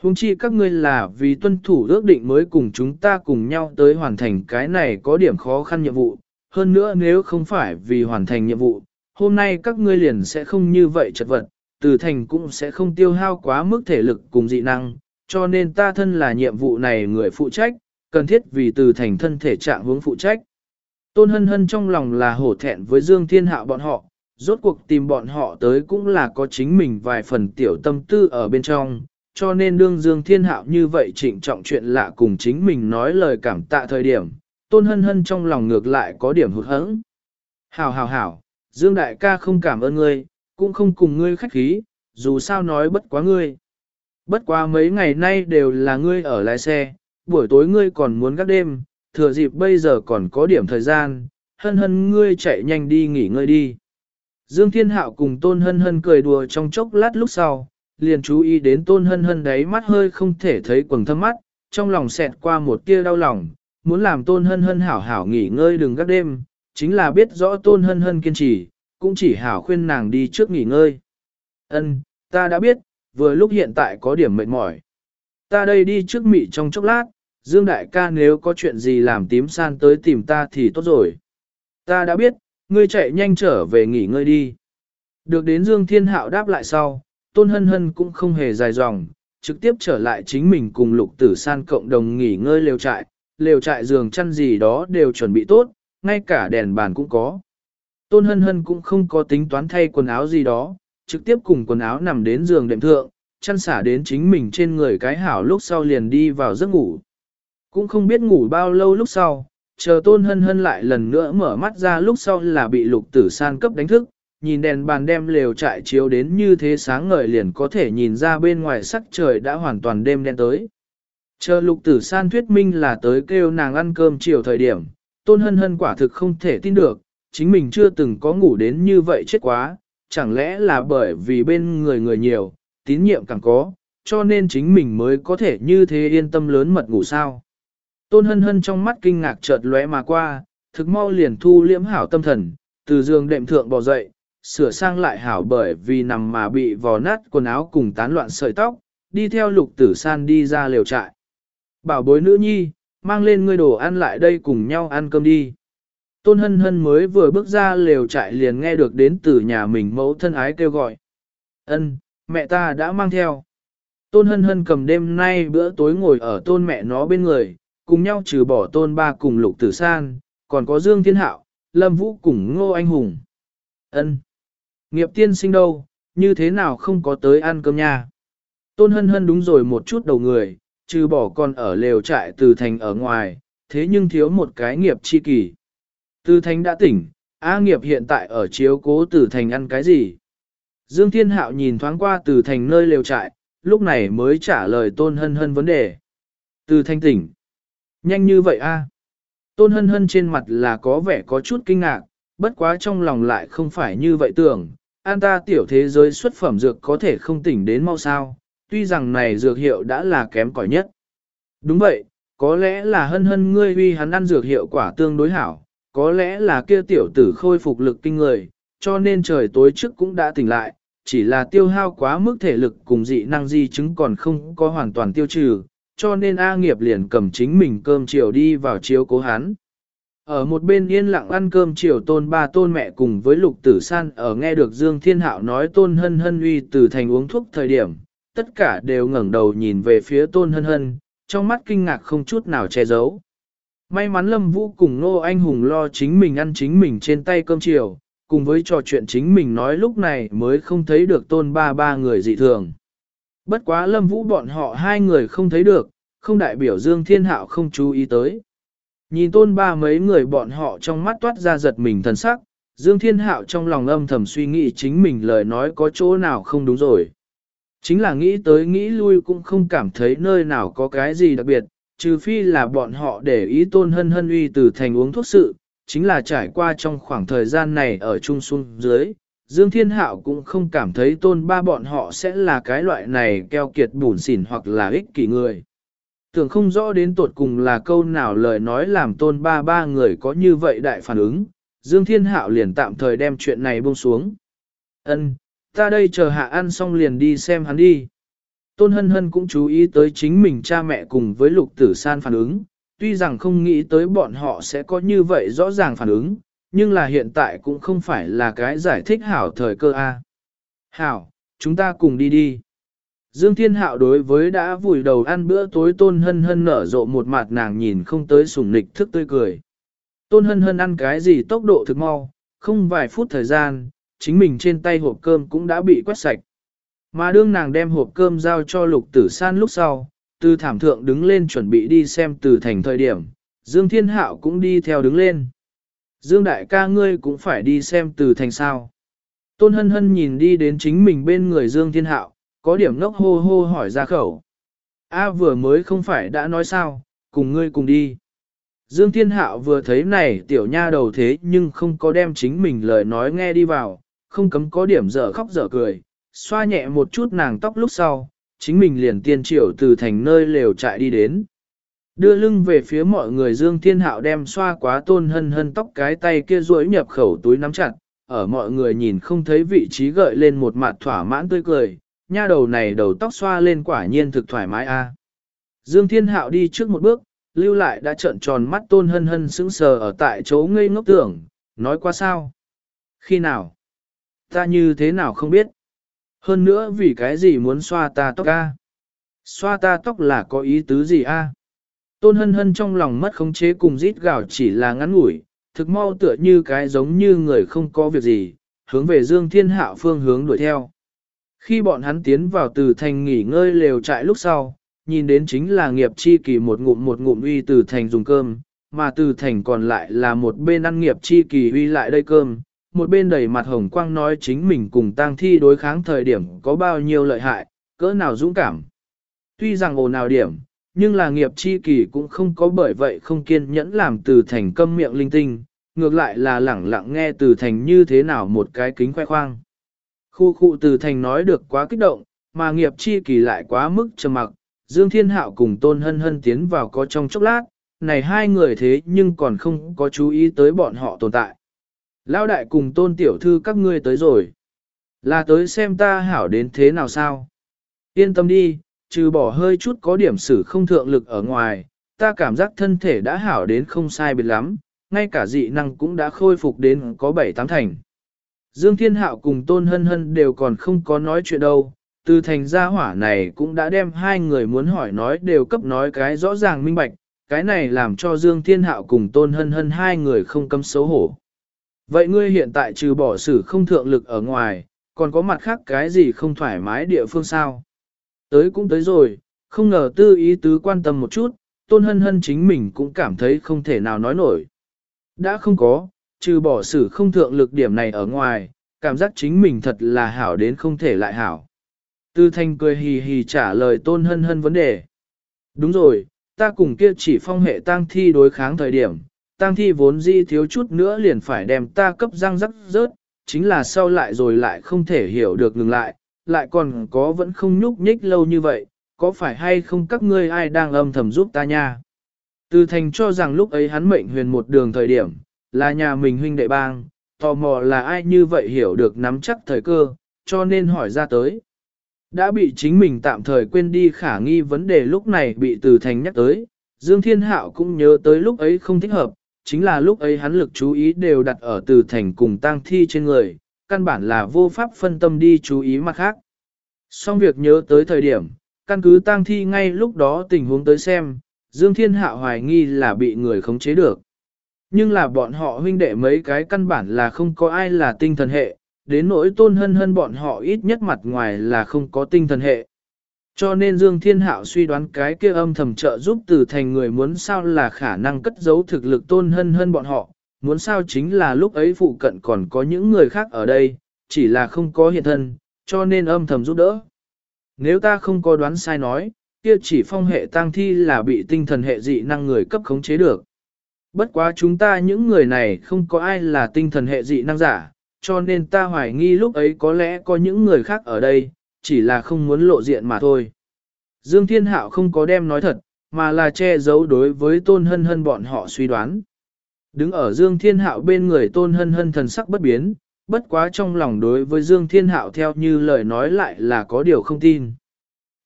Hùng chi các ngươi là vì tuân thủ ước định mới cùng chúng ta cùng nhau tới hoàn thành cái này có điểm khó khăn nhiệm vụ, hơn nữa nếu không phải vì hoàn thành nhiệm vụ, hôm nay các ngươi liền sẽ không như vậy chật vật, từ thành cũng sẽ không tiêu hao quá mức thể lực cùng dị năng, cho nên ta thân là nhiệm vụ này người phụ trách, cần thiết vì từ thành thân thể trạng hướng phụ trách. Tôn hân hân trong lòng là hổ thẹn với Dương Thiên Hạo bọn họ, rốt cuộc tìm bọn họ tới cũng là có chính mình vài phần tiểu tâm tư ở bên trong, cho nên đương Dương Thiên Hạo như vậy trịnh trọng chuyện lạ cùng chính mình nói lời cảm tạ thời điểm, tôn hân hân trong lòng ngược lại có điểm hụt hẫng. Hảo hảo hảo, Dương Đại ca không cảm ơn ngươi, cũng không cùng ngươi khách khí, dù sao nói bất quá ngươi. Bất quá mấy ngày nay đều là ngươi ở lái xe, buổi tối ngươi còn muốn gác đêm, thừa dịp bây giờ còn có điểm thời gian, hân hân ngươi chạy nhanh đi nghỉ ngơi đi. Dương Thiên Hạo cùng Tôn Hân Hân cười đùa trong chốc lát lúc sau, liền chú ý đến Tôn Hân Hân đấy mắt hơi không thể thấy quầng thâm mắt, trong lòng xẹt qua một tia đau lòng, muốn làm Tôn Hân Hân hảo hảo nghỉ ngơi đừng gác đêm, chính là biết rõ Tôn Hân Hân kiên trì, cũng chỉ hảo khuyên nàng đi trước nghỉ ngơi. Ân, ta đã biết, vừa lúc hiện tại có điểm mệt mỏi. Ta đây đi trước mị trong chốc lát, Dương Đại ca nếu có chuyện gì làm tím san tới tìm ta thì tốt rồi. Ta đã biết, ngươi chạy nhanh trở về nghỉ ngơi đi. Được đến Dương Thiên Hạo đáp lại sau, Tôn Hân Hân cũng không hề dài dòng, trực tiếp trở lại chính mình cùng lục tử san cộng đồng nghỉ ngơi lều trại, lều trại giường chăn gì đó đều chuẩn bị tốt, ngay cả đèn bàn cũng có. Tôn Hân Hân cũng không có tính toán thay quần áo gì đó, trực tiếp cùng quần áo nằm đến giường đệm thượng, chăn xả đến chính mình trên người cái hảo lúc sau liền đi vào giấc ngủ. Cũng không biết ngủ bao lâu lúc sau, chờ tôn hân hân lại lần nữa mở mắt ra lúc sau là bị lục tử san cấp đánh thức, nhìn đèn bàn đem lều trại chiếu đến như thế sáng ngời liền có thể nhìn ra bên ngoài sắc trời đã hoàn toàn đêm đen tới. Chờ lục tử san thuyết minh là tới kêu nàng ăn cơm chiều thời điểm, tôn hân hân quả thực không thể tin được, chính mình chưa từng có ngủ đến như vậy chết quá, chẳng lẽ là bởi vì bên người người nhiều, tín nhiệm càng có, cho nên chính mình mới có thể như thế yên tâm lớn mật ngủ sao. Tôn hân hân trong mắt kinh ngạc chợt lóe mà qua, thực mau liền thu liễm hảo tâm thần, từ giường đệm thượng bò dậy, sửa sang lại hảo bởi vì nằm mà bị vò nát quần áo cùng tán loạn sợi tóc, đi theo lục tử san đi ra lều trại. Bảo bối nữ nhi, mang lên ngươi đồ ăn lại đây cùng nhau ăn cơm đi. Tôn hân hân mới vừa bước ra lều trại liền nghe được đến từ nhà mình mẫu thân ái kêu gọi. Ân, mẹ ta đã mang theo. Tôn hân hân cầm đêm nay bữa tối ngồi ở tôn mẹ nó bên người, cùng nhau trừ bỏ tôn ba cùng lục tử san, còn có Dương Thiên Hạo, Lâm Vũ cùng Ngô Anh Hùng. Ân, Nghiệp tiên sinh đâu, như thế nào không có tới ăn cơm nha. Tôn hân hân đúng rồi một chút đầu người, trừ bỏ còn ở lều trại từ thành ở ngoài, thế nhưng thiếu một cái nghiệp chi kỳ. Từ thành đã tỉnh, A nghiệp hiện tại ở chiếu cố từ thành ăn cái gì? Dương Thiên Hạo nhìn thoáng qua từ thành nơi lều trại, lúc này mới trả lời tôn hân hân vấn đề. Từ thành tỉnh. Nhanh như vậy a? Tôn hân hân trên mặt là có vẻ có chút kinh ngạc, bất quá trong lòng lại không phải như vậy tưởng, an ta tiểu thế giới xuất phẩm dược có thể không tỉnh đến mau sao, tuy rằng này dược hiệu đã là kém cỏi nhất. Đúng vậy, có lẽ là hân hân ngươi huy hắn ăn dược hiệu quả tương đối hảo, có lẽ là kia tiểu tử khôi phục lực kinh người, cho nên trời tối trước cũng đã tỉnh lại, chỉ là tiêu hao quá mức thể lực cùng dị năng di chứng còn không có hoàn toàn tiêu trừ, cho nên A nghiệp liền cầm chính mình cơm chiều đi vào chiếu cố hắn. Ở một bên yên lặng ăn cơm chiều tôn ba tôn mẹ cùng với lục tử san ở nghe được Dương Thiên Hạo nói tôn hân hân uy từ thành uống thuốc thời điểm, tất cả đều ngẩng đầu nhìn về phía tôn hân hân, trong mắt kinh ngạc không chút nào che giấu. May mắn Lâm Vũ cùng Nô Anh Hùng lo chính mình ăn chính mình trên tay cơm chiều, cùng với trò chuyện chính mình nói lúc này mới không thấy được tôn ba ba người dị thường. Bất quá Lâm Vũ bọn họ hai người không thấy được, không đại biểu Dương Thiên Hạo không chú ý tới. Nhìn tôn ba mấy người bọn họ trong mắt toát ra giật mình thần sắc, Dương Thiên Hạo trong lòng âm thầm suy nghĩ chính mình lời nói có chỗ nào không đúng rồi. Chính là nghĩ tới nghĩ lui cũng không cảm thấy nơi nào có cái gì đặc biệt, trừ phi là bọn họ để ý tôn hân hân uy từ thành uống thuốc sự, chính là trải qua trong khoảng thời gian này ở trung xuân dưới, Dương Thiên Hạo cũng không cảm thấy tôn ba bọn họ sẽ là cái loại này keo kiệt bùn xỉn hoặc là ích kỷ người. Tưởng không rõ đến tột cùng là câu nào lời nói làm tôn ba ba người có như vậy đại phản ứng, Dương Thiên Hạo liền tạm thời đem chuyện này buông xuống. Ân, ta đây chờ hạ ăn xong liền đi xem hắn đi. Tôn Hân Hân cũng chú ý tới chính mình cha mẹ cùng với lục tử san phản ứng, tuy rằng không nghĩ tới bọn họ sẽ có như vậy rõ ràng phản ứng, nhưng là hiện tại cũng không phải là cái giải thích hảo thời cơ A. Hảo, chúng ta cùng đi đi. Dương Thiên Hạo đối với đã vùi đầu ăn bữa tối tôn hân hân nở rộ một mặt nàng nhìn không tới sủng nịch thức tươi cười. Tôn hân hân ăn cái gì tốc độ thực mau, không vài phút thời gian, chính mình trên tay hộp cơm cũng đã bị quét sạch. Mà đương nàng đem hộp cơm giao cho lục tử san lúc sau, từ thảm thượng đứng lên chuẩn bị đi xem từ thành thời điểm, Dương Thiên Hạo cũng đi theo đứng lên. Dương đại ca ngươi cũng phải đi xem từ thành sao. Tôn hân hân nhìn đi đến chính mình bên người Dương Thiên Hạo, có điểm ngốc hô hô hỏi ra khẩu. A vừa mới không phải đã nói sao, cùng ngươi cùng đi. Dương Thiên Hạo vừa thấy này tiểu nha đầu thế nhưng không có đem chính mình lời nói nghe đi vào, không cấm có điểm dở khóc dở cười, xoa nhẹ một chút nàng tóc lúc sau, chính mình liền tiên triệu từ thành nơi lều trại đi đến. Đưa lưng về phía mọi người Dương Thiên Hạo đem xoa quá tôn hân hân tóc cái tay kia duỗi nhập khẩu túi nắm chặt, ở mọi người nhìn không thấy vị trí gợi lên một mặt thỏa mãn tươi cười, nha đầu này đầu tóc xoa lên quả nhiên thực thoải mái a. À. Dương Thiên Hạo đi trước một bước, lưu lại đã trợn tròn mắt tôn hân hân sững sờ ở tại chỗ ngây ngốc tưởng, nói qua sao? Khi nào? Ta như thế nào không biết? Hơn nữa vì cái gì muốn xoa ta tóc a? Xoa ta tóc là có ý tứ gì a? Tôn hân hân trong lòng mất khống chế cùng rít gào chỉ là ngắn ngủi, thực mau tựa như cái giống như người không có việc gì, hướng về Dương Thiên Hạo phương hướng đuổi theo. Khi bọn hắn tiến vào từ thành nghỉ ngơi lều trại lúc sau, nhìn đến chính là nghiệp chi kỳ một ngụm một ngụm uy từ thành dùng cơm, mà từ thành còn lại là một bên ăn nghiệp chi kỳ uy lại đây cơm, một bên đầy mặt hồng quang nói chính mình cùng tang thi đối kháng thời điểm có bao nhiêu lợi hại, cỡ nào dũng cảm. Tuy rằng ồn nào điểm, nhưng là nghiệp chi kỳ cũng không có bởi vậy không kiên nhẫn làm từ thành câm miệng linh tinh, ngược lại là lẳng lặng nghe từ thành như thế nào một cái kính khoe khoang. Khu khu từ thành nói được quá kích động, mà nghiệp chi kỳ lại quá mức trầm mặc, Dương Thiên Hạo cùng Tôn Hân Hân tiến vào có trong chốc lát, này hai người thế nhưng còn không có chú ý tới bọn họ tồn tại. Lão đại cùng Tôn Tiểu Thư các ngươi tới rồi. Là tới xem ta hảo đến thế nào sao? Yên tâm đi, trừ bỏ hơi chút có điểm sử không thượng lực ở ngoài, ta cảm giác thân thể đã hảo đến không sai biệt lắm, ngay cả dị năng cũng đã khôi phục đến có bảy tám thành. Dương Thiên Hạo cùng Tôn Hân Hân đều còn không có nói chuyện đâu, từ thành gia hỏa này cũng đã đem hai người muốn hỏi nói đều cấp nói cái rõ ràng minh bạch, cái này làm cho Dương Thiên Hạo cùng Tôn Hân Hân hai người không cấm xấu hổ. Vậy ngươi hiện tại trừ bỏ sử không thượng lực ở ngoài, còn có mặt khác cái gì không thoải mái địa phương sao? Tới cũng tới rồi, không ngờ tư ý tứ quan tâm một chút, Tôn Hân Hân chính mình cũng cảm thấy không thể nào nói nổi. Đã không có, trừ bỏ sử không thượng lực điểm này ở ngoài, cảm giác chính mình thật là hảo đến không thể lại hảo. Tư thanh cười hì hì trả lời tôn hân hân vấn đề. Đúng rồi, ta cùng kia chỉ phong hệ tang thi đối kháng thời điểm, tang thi vốn di thiếu chút nữa liền phải đem ta cấp răng rắc rớt, chính là sau lại rồi lại không thể hiểu được ngừng lại, lại còn có vẫn không nhúc nhích lâu như vậy, có phải hay không các ngươi ai đang âm thầm giúp ta nha? Từ thành cho rằng lúc ấy hắn mệnh huyền một đường thời điểm, là nhà mình huynh đệ bang, tò mò là ai như vậy hiểu được nắm chắc thời cơ, cho nên hỏi ra tới. Đã bị chính mình tạm thời quên đi khả nghi vấn đề lúc này bị từ thành nhắc tới, Dương Thiên Hạo cũng nhớ tới lúc ấy không thích hợp, chính là lúc ấy hắn lực chú ý đều đặt ở từ thành cùng tang thi trên người, căn bản là vô pháp phân tâm đi chú ý mặt khác. Xong việc nhớ tới thời điểm, căn cứ tang thi ngay lúc đó tình huống tới xem, Dương Thiên hạ hoài nghi là bị người khống chế được. Nhưng là bọn họ huynh đệ mấy cái căn bản là không có ai là tinh thần hệ, đến nỗi tôn hân hân bọn họ ít nhất mặt ngoài là không có tinh thần hệ. Cho nên Dương Thiên Hạo suy đoán cái kia âm thầm trợ giúp từ thành người muốn sao là khả năng cất giấu thực lực tôn hân hân bọn họ, muốn sao chính là lúc ấy phụ cận còn có những người khác ở đây, chỉ là không có hiện thân, cho nên âm thầm giúp đỡ. Nếu ta không có đoán sai nói, kia chỉ phong hệ tang thi là bị tinh thần hệ dị năng người cấp khống chế được. Bất quá chúng ta những người này không có ai là tinh thần hệ dị năng giả, cho nên ta hoài nghi lúc ấy có lẽ có những người khác ở đây, chỉ là không muốn lộ diện mà thôi. Dương Thiên Hạo không có đem nói thật, mà là che giấu đối với tôn hân hân bọn họ suy đoán. Đứng ở Dương Thiên Hạo bên người tôn hân hân thần sắc bất biến, bất quá trong lòng đối với Dương Thiên Hạo theo như lời nói lại là có điều không tin.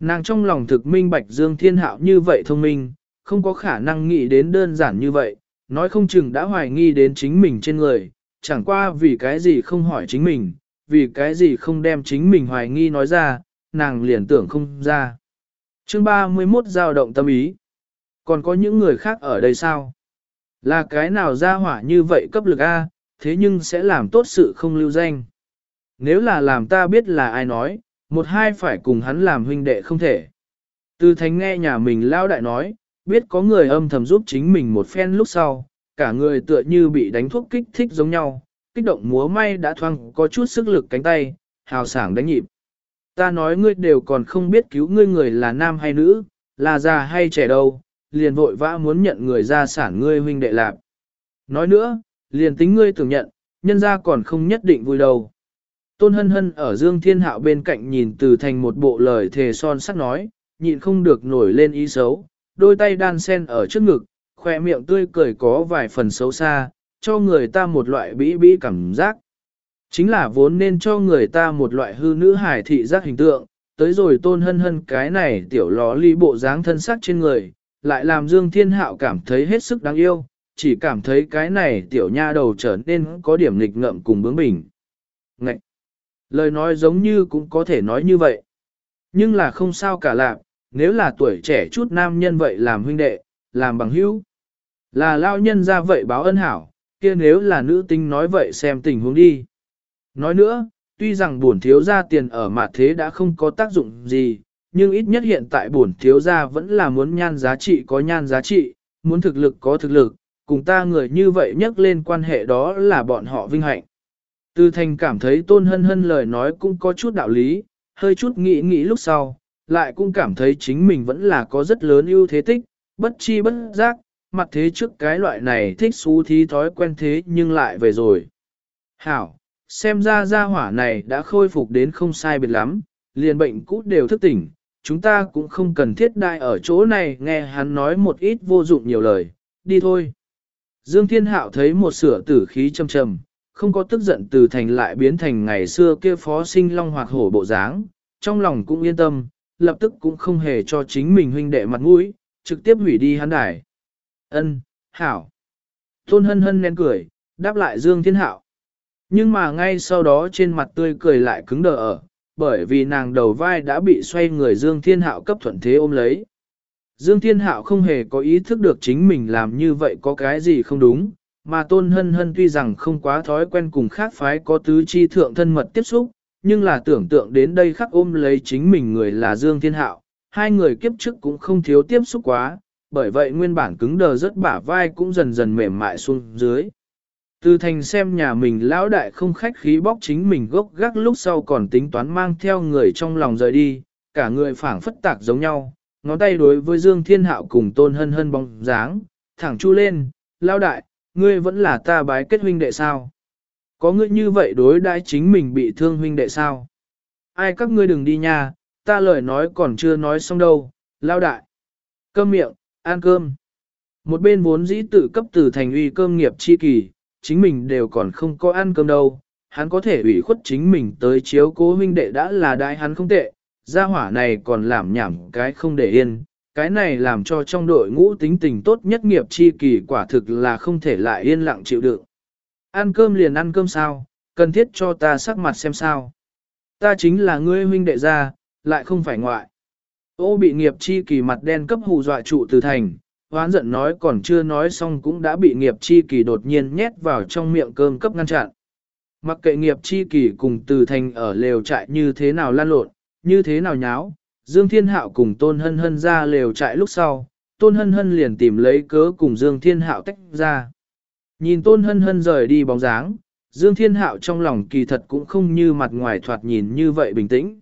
Nàng trong lòng thực minh bạch Dương Thiên Hạo như vậy thông minh, không có khả năng nghĩ đến đơn giản như vậy, nói không chừng đã hoài nghi đến chính mình trên người, chẳng qua vì cái gì không hỏi chính mình, vì cái gì không đem chính mình hoài nghi nói ra, nàng liền tưởng không ra. Chương 31 giao động tâm ý. Còn có những người khác ở đây sao? Là cái nào ra hỏa như vậy cấp lực A, thế nhưng sẽ làm tốt sự không lưu danh. Nếu là làm ta biết là ai nói, một hai phải cùng hắn làm huynh đệ không thể. Từ thánh nghe nhà mình lao đại nói, biết có người âm thầm giúp chính mình một phen lúc sau, cả người tựa như bị đánh thuốc kích thích giống nhau, kích động múa may đã thoang có chút sức lực cánh tay, hào sảng đánh nhịp. Ta nói ngươi đều còn không biết cứu ngươi người là nam hay nữ, là già hay trẻ đâu, liền vội vã muốn nhận người ra sản ngươi huynh đệ lạc. Nói nữa, liền tính ngươi tưởng nhận, nhân ra còn không nhất định vui đâu. Tôn hân hân ở Dương Thiên Hạo bên cạnh nhìn từ thành một bộ lời thề son sắt nói, nhịn không được nổi lên ý xấu, đôi tay đan sen ở trước ngực, khoe miệng tươi cười có vài phần xấu xa, cho người ta một loại bĩ bĩ cảm giác. Chính là vốn nên cho người ta một loại hư nữ hải thị giác hình tượng, tới rồi tôn hân hân cái này tiểu ló ly bộ dáng thân sắc trên người, lại làm Dương Thiên Hạo cảm thấy hết sức đáng yêu, chỉ cảm thấy cái này tiểu nha đầu trở nên có điểm nghịch ngợm cùng bướng bỉnh. Ngậy! Lời nói giống như cũng có thể nói như vậy. Nhưng là không sao cả lạc, nếu là tuổi trẻ chút nam nhân vậy làm huynh đệ, làm bằng hữu. Là lao nhân ra vậy báo ân hảo, kia nếu là nữ tinh nói vậy xem tình huống đi. Nói nữa, tuy rằng buồn thiếu gia tiền ở mặt thế đã không có tác dụng gì, nhưng ít nhất hiện tại bổn thiếu gia vẫn là muốn nhan giá trị có nhan giá trị, muốn thực lực có thực lực, cùng ta người như vậy nhắc lên quan hệ đó là bọn họ vinh hạnh. Tư thành cảm thấy tôn hân hân lời nói cũng có chút đạo lý, hơi chút nghĩ nghĩ lúc sau, lại cũng cảm thấy chính mình vẫn là có rất lớn ưu thế tích, bất chi bất giác, mặt thế trước cái loại này thích xú thí thói quen thế nhưng lại về rồi. Hảo, xem ra gia hỏa này đã khôi phục đến không sai biệt lắm, liền bệnh cũ đều thức tỉnh, chúng ta cũng không cần thiết đại ở chỗ này nghe hắn nói một ít vô dụng nhiều lời, đi thôi. Dương Thiên Hạo thấy một sửa tử khí trầm trầm, không có tức giận từ thành lại biến thành ngày xưa kia phó sinh long hoặc hổ bộ dáng, trong lòng cũng yên tâm, lập tức cũng không hề cho chính mình huynh đệ mặt mũi, trực tiếp hủy đi hắn đài. Ân, hảo. Tôn hân hân nén cười, đáp lại Dương Thiên Hạo. Nhưng mà ngay sau đó trên mặt tươi cười lại cứng đờ ở, bởi vì nàng đầu vai đã bị xoay người Dương Thiên Hạo cấp thuận thế ôm lấy. Dương Thiên Hạo không hề có ý thức được chính mình làm như vậy có cái gì không đúng, mà Tôn Hân Hân tuy rằng không quá thói quen cùng khác phái có tứ chi thượng thân mật tiếp xúc, nhưng là tưởng tượng đến đây khắc ôm lấy chính mình người là Dương Thiên Hạo, hai người kiếp trước cũng không thiếu tiếp xúc quá, bởi vậy nguyên bản cứng đờ rất bả vai cũng dần dần mềm mại xuống dưới. Từ thành xem nhà mình lão đại không khách khí bóc chính mình gốc gác lúc sau còn tính toán mang theo người trong lòng rời đi, cả người phảng phất tạc giống nhau, ngón tay đối với Dương Thiên Hạo cùng tôn hân hân bóng dáng, thẳng chu lên, lão đại, ngươi vẫn là ta bái kết huynh đệ sao? Có ngươi như vậy đối đãi chính mình bị thương huynh đệ sao? Ai các ngươi đừng đi nha, ta lời nói còn chưa nói xong đâu, lão đại. Cơm miệng, ăn cơm. Một bên vốn dĩ tự cấp từ thành uy cơm nghiệp chi kỳ, chính mình đều còn không có ăn cơm đâu, hắn có thể ủy khuất chính mình tới chiếu cố huynh đệ đã là đại hắn không tệ, gia hỏa này còn làm nhảm cái không để yên, cái này làm cho trong đội ngũ tính tình tốt nhất nghiệp chi kỳ quả thực là không thể lại yên lặng chịu đựng. Ăn cơm liền ăn cơm sao, cần thiết cho ta sắc mặt xem sao. Ta chính là ngươi huynh đệ gia, lại không phải ngoại. Ô bị nghiệp chi kỳ mặt đen cấp hù dọa trụ từ thành, hoán giận nói còn chưa nói xong cũng đã bị nghiệp chi kỳ đột nhiên nhét vào trong miệng cơm cấp ngăn chặn. Mặc kệ nghiệp chi kỳ cùng từ thành ở lều trại như thế nào lan lộn, như thế nào nháo, Dương Thiên Hạo cùng Tôn Hân Hân ra lều trại lúc sau, Tôn Hân Hân liền tìm lấy cớ cùng Dương Thiên Hạo tách ra. Nhìn Tôn Hân Hân rời đi bóng dáng, Dương Thiên Hạo trong lòng kỳ thật cũng không như mặt ngoài thoạt nhìn như vậy bình tĩnh.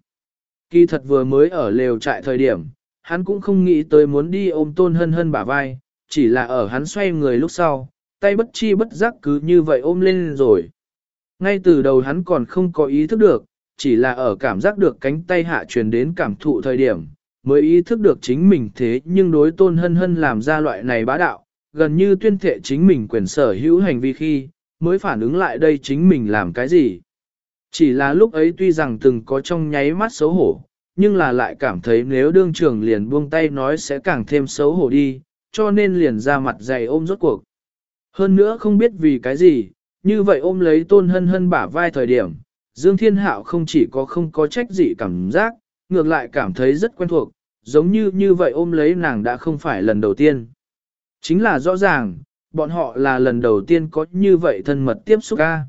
Kỳ thật vừa mới ở lều trại thời điểm, hắn cũng không nghĩ tới muốn đi ôm tôn hân hân bả vai, chỉ là ở hắn xoay người lúc sau, tay bất chi bất giác cứ như vậy ôm lên rồi. Ngay từ đầu hắn còn không có ý thức được, chỉ là ở cảm giác được cánh tay hạ truyền đến cảm thụ thời điểm, mới ý thức được chính mình thế nhưng đối tôn hân hân làm ra loại này bá đạo, gần như tuyên thệ chính mình quyền sở hữu hành vi khi, mới phản ứng lại đây chính mình làm cái gì. Chỉ là lúc ấy tuy rằng từng có trong nháy mắt xấu hổ, nhưng là lại cảm thấy nếu đương trưởng liền buông tay nói sẽ càng thêm xấu hổ đi, cho nên liền ra mặt dày ôm rốt cuộc. Hơn nữa không biết vì cái gì, như vậy ôm lấy tôn hân hân bả vai thời điểm, Dương Thiên Hạo không chỉ có không có trách gì cảm giác, ngược lại cảm thấy rất quen thuộc, giống như như vậy ôm lấy nàng đã không phải lần đầu tiên. Chính là rõ ràng, bọn họ là lần đầu tiên có như vậy thân mật tiếp xúc ca.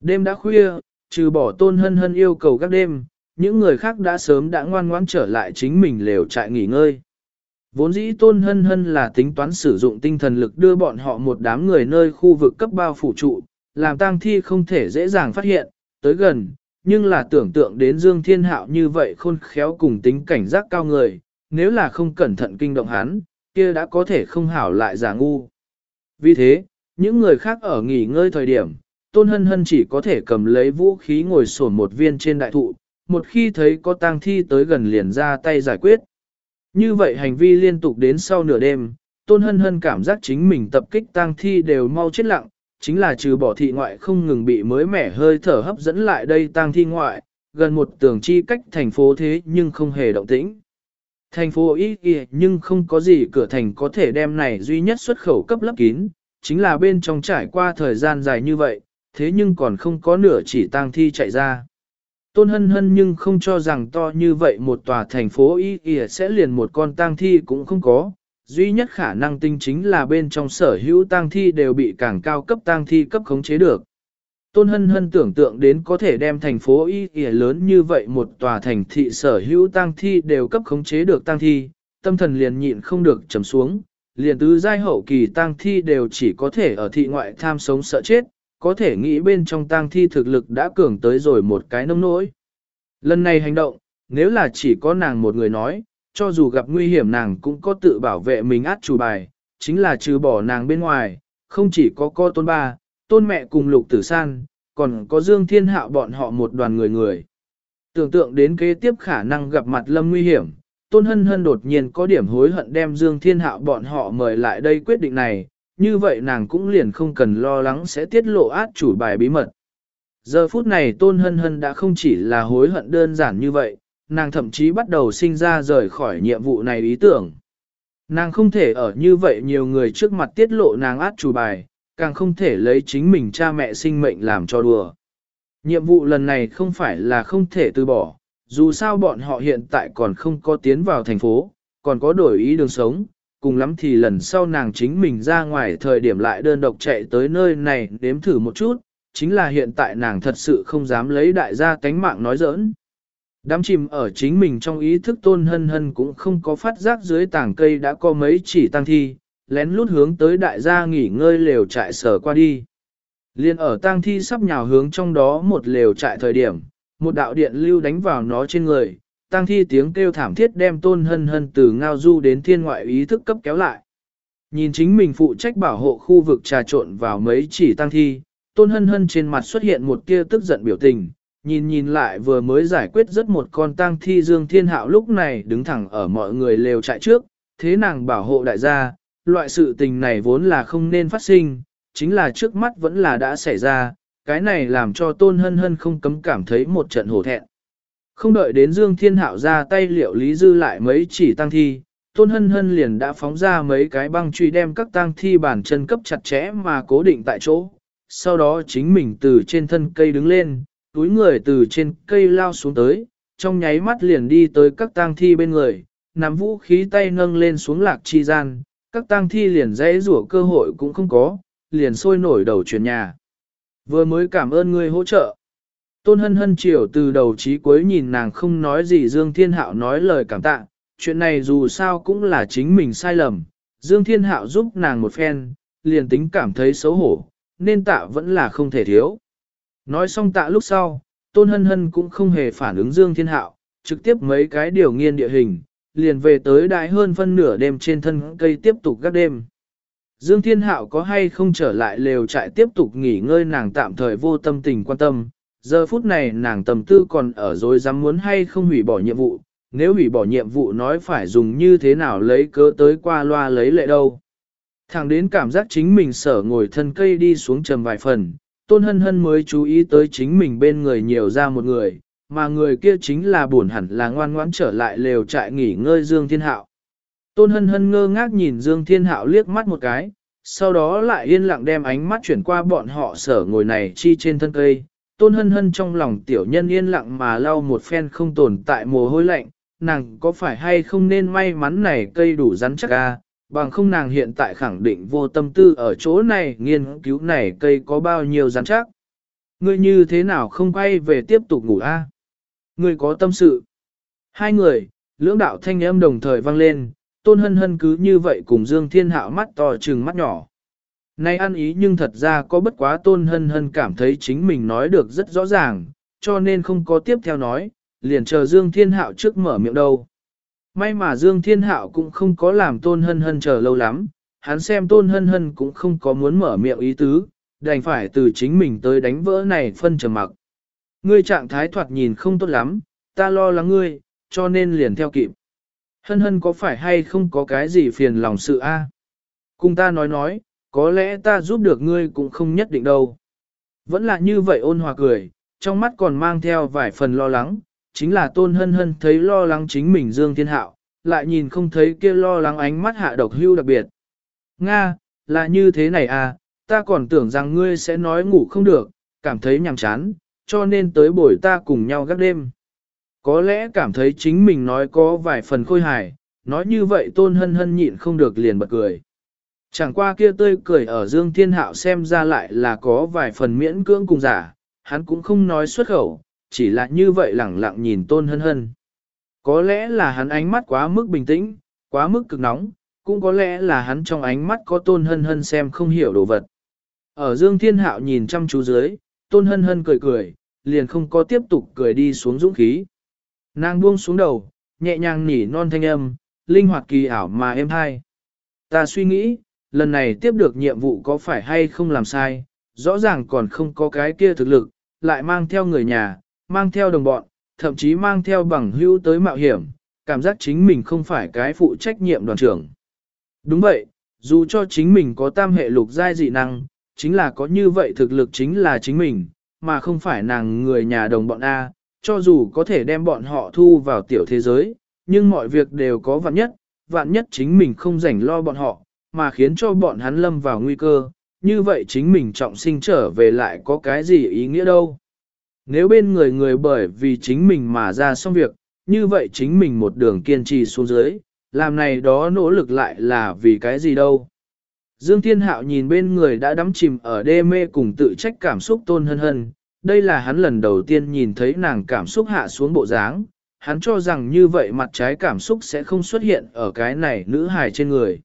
Đêm đã khuya, trừ bỏ tôn hân hân yêu cầu các đêm, những người khác đã sớm đã ngoan ngoãn trở lại chính mình lều trại nghỉ ngơi. Vốn dĩ tôn hân hân là tính toán sử dụng tinh thần lực đưa bọn họ một đám người nơi khu vực cấp bao phủ trụ, làm tang thi không thể dễ dàng phát hiện, tới gần, nhưng là tưởng tượng đến Dương Thiên Hạo như vậy khôn khéo cùng tính cảnh giác cao người, nếu là không cẩn thận kinh động hắn, kia đã có thể không hảo lại giả ngu. Vì thế, những người khác ở nghỉ ngơi thời điểm, Tôn Hân Hân chỉ có thể cầm lấy vũ khí ngồi sổn một viên trên đại thụ, một khi thấy có tang thi tới gần liền ra tay giải quyết. Như vậy hành vi liên tục đến sau nửa đêm, Tôn Hân Hân cảm giác chính mình tập kích tang thi đều mau chết lặng, chính là trừ bỏ thị ngoại không ngừng bị mới mẻ hơi thở hấp dẫn lại đây tang thi ngoại, gần một tường chi cách thành phố thế nhưng không hề động tĩnh. Thành phố ít kìa nhưng không có gì cửa thành có thể đem này duy nhất xuất khẩu cấp lấp kín, chính là bên trong trải qua thời gian dài như vậy, thế nhưng còn không có nửa chỉ tang thi chạy ra. Tôn hân hân nhưng không cho rằng to như vậy một tòa thành phố y y sẽ liền một con tang thi cũng không có, duy nhất khả năng tinh chính là bên trong sở hữu tang thi đều bị càng cao cấp tang thi cấp khống chế được. Tôn hân hân tưởng tượng đến có thể đem thành phố y y lớn như vậy một tòa thành thị sở hữu tang thi đều cấp khống chế được tang thi, tâm thần liền nhịn không được trầm xuống, liền tứ giai hậu kỳ tang thi đều chỉ có thể ở thị ngoại tham sống sợ chết, có thể nghĩ bên trong tang thi thực lực đã cường tới rồi một cái nông nỗi. Lần này hành động, nếu là chỉ có nàng một người nói, cho dù gặp nguy hiểm nàng cũng có tự bảo vệ mình át chủ bài, chính là trừ bỏ nàng bên ngoài, không chỉ có co tôn ba, tôn mẹ cùng lục tử san, còn có Dương Thiên Hạo bọn họ một đoàn người người. Tưởng tượng đến kế tiếp khả năng gặp mặt lâm nguy hiểm, tôn hân hân đột nhiên có điểm hối hận đem Dương Thiên Hạo bọn họ mời lại đây quyết định này, như vậy nàng cũng liền không cần lo lắng sẽ tiết lộ át chủ bài bí mật. Giờ phút này Tôn Hân Hân đã không chỉ là hối hận đơn giản như vậy, nàng thậm chí bắt đầu sinh ra rời khỏi nhiệm vụ này ý tưởng. Nàng không thể ở như vậy nhiều người trước mặt tiết lộ nàng át chủ bài, càng không thể lấy chính mình cha mẹ sinh mệnh làm cho đùa. Nhiệm vụ lần này không phải là không thể từ bỏ, dù sao bọn họ hiện tại còn không có tiến vào thành phố, còn có đổi ý đường sống, cùng lắm thì lần sau nàng chính mình ra ngoài thời điểm lại đơn độc chạy tới nơi này nếm thử một chút, chính là hiện tại nàng thật sự không dám lấy đại gia cánh mạng nói giỡn. Đám chìm ở chính mình trong ý thức tôn hân hân cũng không có phát giác dưới tảng cây đã có mấy chỉ tăng thi, lén lút hướng tới đại gia nghỉ ngơi lều trại sở qua đi. Liên ở tang thi sắp nhào hướng trong đó một lều trại thời điểm, một đạo điện lưu đánh vào nó trên người, tang thi tiếng kêu thảm thiết đem tôn hân hân từ ngao du đến thiên ngoại ý thức cấp kéo lại. Nhìn chính mình phụ trách bảo hộ khu vực trà trộn vào mấy chỉ tang thi, tôn hân hân trên mặt xuất hiện một tia tức giận biểu tình, nhìn nhìn lại vừa mới giải quyết rất một con tang thi dương thiên hạo lúc này đứng thẳng ở mọi người lều trại trước, thế nàng bảo hộ đại gia, loại sự tình này vốn là không nên phát sinh, chính là trước mắt vẫn là đã xảy ra, cái này làm cho tôn hân hân không cấm cảm thấy một trận hổ thẹn. Không đợi đến Dương Thiên Hạo ra tay liệu lý dư lại mấy chỉ tăng thi, Tôn Hân Hân liền đã phóng ra mấy cái băng truy đem các tang thi bản chân cấp chặt chẽ mà cố định tại chỗ. Sau đó chính mình từ trên thân cây đứng lên, túi người từ trên cây lao xuống tới, trong nháy mắt liền đi tới các tang thi bên người, nắm vũ khí tay nâng lên xuống lạc chi gian, các tang thi liền dễ rủa cơ hội cũng không có, liền sôi nổi đầu chuyển nhà. Vừa mới cảm ơn ngươi hỗ trợ. Tôn hân hân chiều từ đầu chí cuối nhìn nàng không nói gì Dương Thiên Hạo nói lời cảm tạ, chuyện này dù sao cũng là chính mình sai lầm, Dương Thiên Hạo giúp nàng một phen, liền tính cảm thấy xấu hổ, nên tạ vẫn là không thể thiếu. Nói xong tạ lúc sau, Tôn Hân Hân cũng không hề phản ứng Dương Thiên Hạo, trực tiếp mấy cái điều nghiên địa hình, liền về tới đại hơn phân nửa đêm trên thân cây tiếp tục gác đêm. Dương Thiên Hạo có hay không trở lại lều trại tiếp tục nghỉ ngơi nàng tạm thời vô tâm tình quan tâm, giờ phút này nàng tầm tư còn ở dối dám muốn hay không hủy bỏ nhiệm vụ, nếu hủy bỏ nhiệm vụ nói phải dùng như thế nào lấy cớ tới qua loa lấy lệ đâu. Thẳng đến cảm giác chính mình sở ngồi thân cây đi xuống trầm vài phần, tôn hân hân mới chú ý tới chính mình bên người nhiều ra một người, mà người kia chính là buồn hẳn là ngoan ngoãn trở lại lều trại nghỉ ngơi Dương Thiên Hạo. Tôn hân hân ngơ ngác nhìn Dương Thiên Hạo liếc mắt một cái, sau đó lại yên lặng đem ánh mắt chuyển qua bọn họ sở ngồi này chi trên thân cây. Tôn hân hân trong lòng tiểu nhân yên lặng mà lau một phen không tồn tại mồ hôi lạnh, nàng có phải hay không nên may mắn này cây đủ rắn chắc à, bằng không nàng hiện tại khẳng định vô tâm tư ở chỗ này nghiên cứu này cây có bao nhiêu rắn chắc. Ngươi như thế nào không quay về tiếp tục ngủ a? À? Ngươi có tâm sự. Hai người, lưỡng đạo thanh âm đồng thời vang lên, tôn hân hân cứ như vậy cùng Dương Thiên Hạo mắt to trừng mắt nhỏ. Nay ăn ý nhưng thật ra có bất quá tôn hân hân cảm thấy chính mình nói được rất rõ ràng, cho nên không có tiếp theo nói, liền chờ Dương Thiên Hạo trước mở miệng đâu. May mà Dương Thiên Hạo cũng không có làm tôn hân hân chờ lâu lắm, hắn xem tôn hân hân cũng không có muốn mở miệng ý tứ, đành phải từ chính mình tới đánh vỡ này phân trầm mặc. Ngươi trạng thái thoạt nhìn không tốt lắm, ta lo lắng ngươi, cho nên liền theo kịp. Hân hân có phải hay không có cái gì phiền lòng sự a? À? Cùng ta nói nói, có lẽ ta giúp được ngươi cũng không nhất định đâu. Vẫn là như vậy ôn hòa cười, trong mắt còn mang theo vài phần lo lắng, chính là tôn hân hân thấy lo lắng chính mình Dương Thiên Hạo, lại nhìn không thấy kia lo lắng ánh mắt hạ độc hưu đặc biệt. Nga, là như thế này à, ta còn tưởng rằng ngươi sẽ nói ngủ không được, cảm thấy nhàm chán, cho nên tới buổi ta cùng nhau gác đêm. Có lẽ cảm thấy chính mình nói có vài phần khôi hài, nói như vậy tôn hân hân nhịn không được liền bật cười. Chẳng qua kia tươi cười ở Dương Thiên Hạo xem ra lại là có vài phần miễn cưỡng cùng giả, hắn cũng không nói xuất khẩu, chỉ là như vậy lẳng lặng nhìn tôn hân hân. Có lẽ là hắn ánh mắt quá mức bình tĩnh, quá mức cực nóng, cũng có lẽ là hắn trong ánh mắt có tôn hân hân xem không hiểu đồ vật. Ở Dương Thiên Hạo nhìn chăm chú dưới, tôn hân hân cười cười, liền không có tiếp tục cười đi xuống dũng khí. Nàng buông xuống đầu, nhẹ nhàng nỉ non thanh âm, linh hoạt kỳ ảo mà êm hai. Ta suy nghĩ, lần này tiếp được nhiệm vụ có phải hay không làm sai, rõ ràng còn không có cái kia thực lực, lại mang theo người nhà, mang theo đồng bọn, thậm chí mang theo bằng hữu tới mạo hiểm, cảm giác chính mình không phải cái phụ trách nhiệm đoàn trưởng. Đúng vậy, dù cho chính mình có tam hệ lục giai dị năng, chính là có như vậy thực lực chính là chính mình, mà không phải nàng người nhà đồng bọn A, cho dù có thể đem bọn họ thu vào tiểu thế giới, nhưng mọi việc đều có vạn nhất, vạn nhất chính mình không rảnh lo bọn họ, mà khiến cho bọn hắn lâm vào nguy cơ, như vậy chính mình trọng sinh trở về lại có cái gì ý nghĩa đâu. Nếu bên người người bởi vì chính mình mà ra xong việc, như vậy chính mình một đường kiên trì xuống dưới, làm này đó nỗ lực lại là vì cái gì đâu. Dương Thiên Hạo nhìn bên người đã đắm chìm ở đê mê cùng tự trách cảm xúc tôn hân hân, đây là hắn lần đầu tiên nhìn thấy nàng cảm xúc hạ xuống bộ dáng, hắn cho rằng như vậy mặt trái cảm xúc sẽ không xuất hiện ở cái này nữ hài trên người.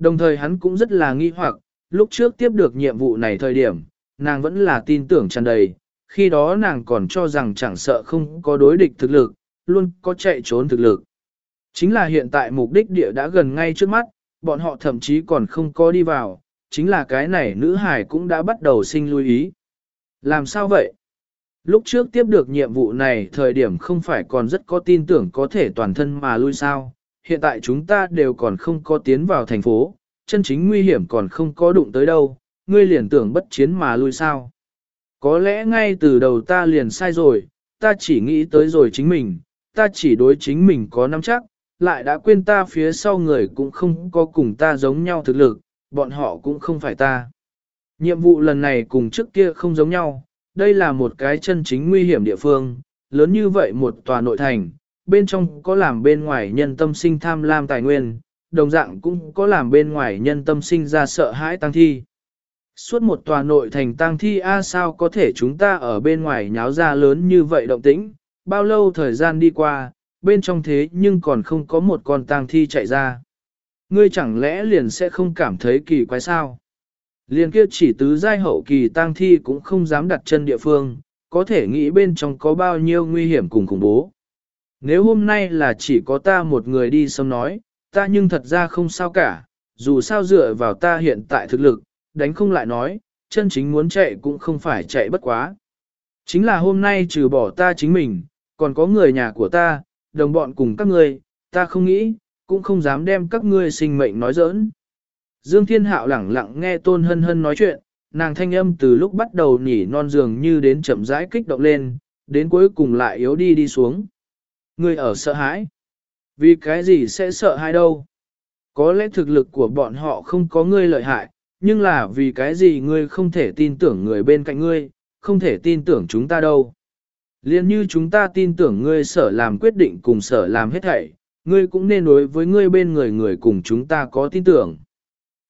Đồng thời hắn cũng rất là nghi hoặc, lúc trước tiếp được nhiệm vụ này thời điểm, nàng vẫn là tin tưởng tràn đầy, khi đó nàng còn cho rằng chẳng sợ không có đối địch thực lực, luôn có chạy trốn thực lực. Chính là hiện tại mục đích địa đã gần ngay trước mắt, bọn họ thậm chí còn không có đi vào, chính là cái này nữ hải cũng đã bắt đầu sinh lưu ý. Làm sao vậy? Lúc trước tiếp được nhiệm vụ này thời điểm không phải còn rất có tin tưởng có thể toàn thân mà lui sao, hiện tại chúng ta đều còn không có tiến vào thành phố, chân chính nguy hiểm còn không có đụng tới đâu, ngươi liền tưởng bất chiến mà lui sao. Có lẽ ngay từ đầu ta liền sai rồi, ta chỉ nghĩ tới rồi chính mình, ta chỉ đối chính mình có nắm chắc, lại đã quên ta phía sau người cũng không có cùng ta giống nhau thực lực, bọn họ cũng không phải ta. Nhiệm vụ lần này cùng trước kia không giống nhau, đây là một cái chân chính nguy hiểm địa phương, lớn như vậy một tòa nội thành, bên trong có làm bên ngoài nhân tâm sinh tham lam tài nguyên, đồng dạng cũng có làm bên ngoài nhân tâm sinh ra sợ hãi tăng thi. Suốt một tòa nội thành tăng thi A sao có thể chúng ta ở bên ngoài nháo ra lớn như vậy động tĩnh, bao lâu thời gian đi qua, bên trong thế nhưng còn không có một con tang thi chạy ra. Ngươi chẳng lẽ liền sẽ không cảm thấy kỳ quái sao? Liền kia chỉ tứ giai hậu kỳ tang thi cũng không dám đặt chân địa phương, có thể nghĩ bên trong có bao nhiêu nguy hiểm cùng khủng bố. Nếu hôm nay là chỉ có ta một người đi xâm nói, ta nhưng thật ra không sao cả, dù sao dựa vào ta hiện tại thực lực, đánh không lại nói, chân chính muốn chạy cũng không phải chạy bất quá. Chính là hôm nay trừ bỏ ta chính mình, còn có người nhà của ta, đồng bọn cùng các ngươi, ta không nghĩ, cũng không dám đem các ngươi sinh mệnh nói giỡn. Dương Thiên Hạo lẳng lặng nghe Tôn Hân Hân nói chuyện, nàng thanh âm từ lúc bắt đầu nhỉ non dường như đến chậm rãi kích động lên, đến cuối cùng lại yếu đi đi xuống. Ngươi ở sợ hãi. Vì cái gì sẽ sợ hãi đâu? Có lẽ thực lực của bọn họ không có ngươi lợi hại, nhưng là vì cái gì ngươi không thể tin tưởng người bên cạnh ngươi, không thể tin tưởng chúng ta đâu. Liên như chúng ta tin tưởng ngươi sở làm quyết định cùng sở làm hết thảy, ngươi cũng nên đối với ngươi bên người người cùng chúng ta có tin tưởng.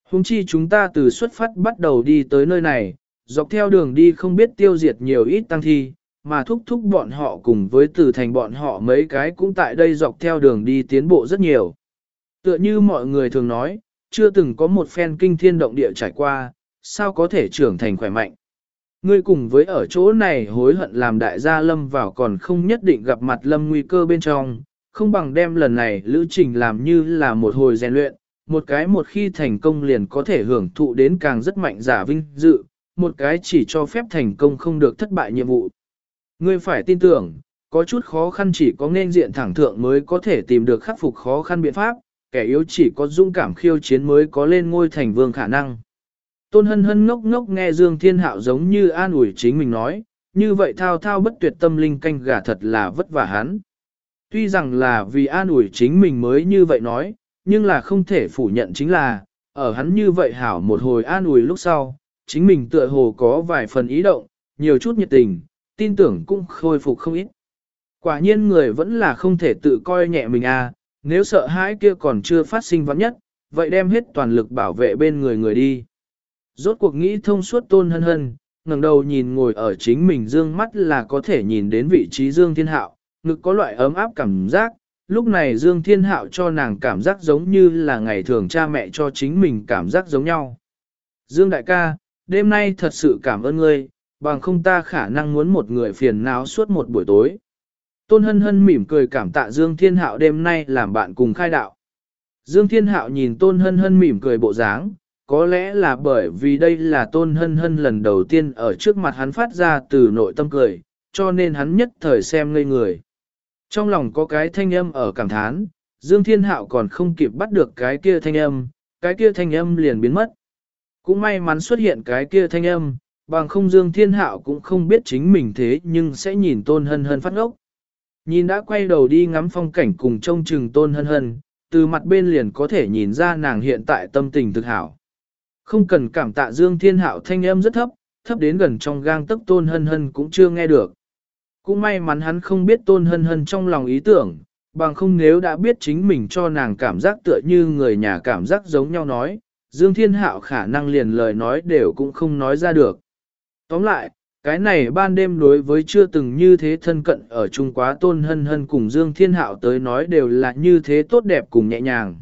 Hùng chi chúng ta từ xuất phát bắt đầu đi tới nơi này, dọc theo đường đi không biết tiêu diệt nhiều ít tăng thi, mà thúc thúc bọn họ cùng với từ thành bọn họ mấy cái cũng tại đây dọc theo đường đi tiến bộ rất nhiều. Tựa như mọi người thường nói, chưa từng có một phen kinh thiên động địa trải qua, sao có thể trưởng thành khỏe mạnh. Ngươi cùng với ở chỗ này hối hận làm đại gia lâm vào còn không nhất định gặp mặt lâm nguy cơ bên trong, không bằng đem lần này lữ trình làm như là một hồi rèn luyện, một cái một khi thành công liền có thể hưởng thụ đến càng rất mạnh giả vinh dự, một cái chỉ cho phép thành công không được thất bại nhiệm vụ. Ngươi phải tin tưởng, có chút khó khăn chỉ có nên diện thẳng thượng mới có thể tìm được khắc phục khó khăn biện pháp, kẻ yếu chỉ có dũng cảm khiêu chiến mới có lên ngôi thành vương khả năng. Tôn hân hân ngốc ngốc nghe Dương Thiên Hạo giống như an ủi chính mình nói, như vậy thao thao bất tuyệt tâm linh canh gà thật là vất vả hắn. Tuy rằng là vì an ủi chính mình mới như vậy nói, nhưng là không thể phủ nhận chính là, ở hắn như vậy hảo một hồi an ủi lúc sau, chính mình tựa hồ có vài phần ý động, nhiều chút nhiệt tình, tin tưởng cũng khôi phục không ít. Quả nhiên người vẫn là không thể tự coi nhẹ mình à, nếu sợ hãi kia còn chưa phát sinh vắng nhất, vậy đem hết toàn lực bảo vệ bên người người đi. Rốt cuộc nghĩ thông suốt tôn hân hân, ngẩng đầu nhìn ngồi ở chính mình dương mắt là có thể nhìn đến vị trí dương thiên hạo, ngực có loại ấm áp cảm giác, lúc này dương thiên hạo cho nàng cảm giác giống như là ngày thường cha mẹ cho chính mình cảm giác giống nhau. Dương đại ca, đêm nay thật sự cảm ơn ngươi, bằng không ta khả năng muốn một người phiền não suốt một buổi tối. Tôn hân hân mỉm cười cảm tạ Dương Thiên Hạo đêm nay làm bạn cùng khai đạo. Dương Thiên Hạo nhìn Tôn hân hân mỉm cười bộ dáng, có lẽ là bởi vì đây là Tôn hân hân lần đầu tiên ở trước mặt hắn phát ra từ nội tâm cười, cho nên hắn nhất thời xem ngây người. Trong lòng có cái thanh âm ở cảm thán, Dương Thiên Hạo còn không kịp bắt được cái kia thanh âm, cái kia thanh âm liền biến mất. Cũng may mắn xuất hiện cái kia thanh âm, bằng không Dương Thiên Hạo cũng không biết chính mình thế nhưng sẽ nhìn Tôn Hân Hân phát ngốc. Nhìn đã quay đầu đi ngắm phong cảnh cùng trông chừng Tôn Hân Hân, từ mặt bên liền có thể nhìn ra nàng hiện tại tâm tình thực hảo. Không cần cảm tạ Dương Thiên Hạo thanh âm rất thấp, thấp đến gần trong gang tấc Tôn Hân Hân cũng chưa nghe được. Cũng may mắn hắn không biết Tôn Hân Hân trong lòng ý tưởng, bằng không nếu đã biết chính mình cho nàng cảm giác tựa như người nhà cảm giác giống nhau nói, Dương Thiên Hạo khả năng liền lời nói đều cũng không nói ra được. Tóm lại, cái này ban đêm đối với chưa từng như thế thân cận ở Trung Quá Tôn Hân Hân cùng Dương Thiên Hạo tới nói đều là như thế tốt đẹp cùng nhẹ nhàng.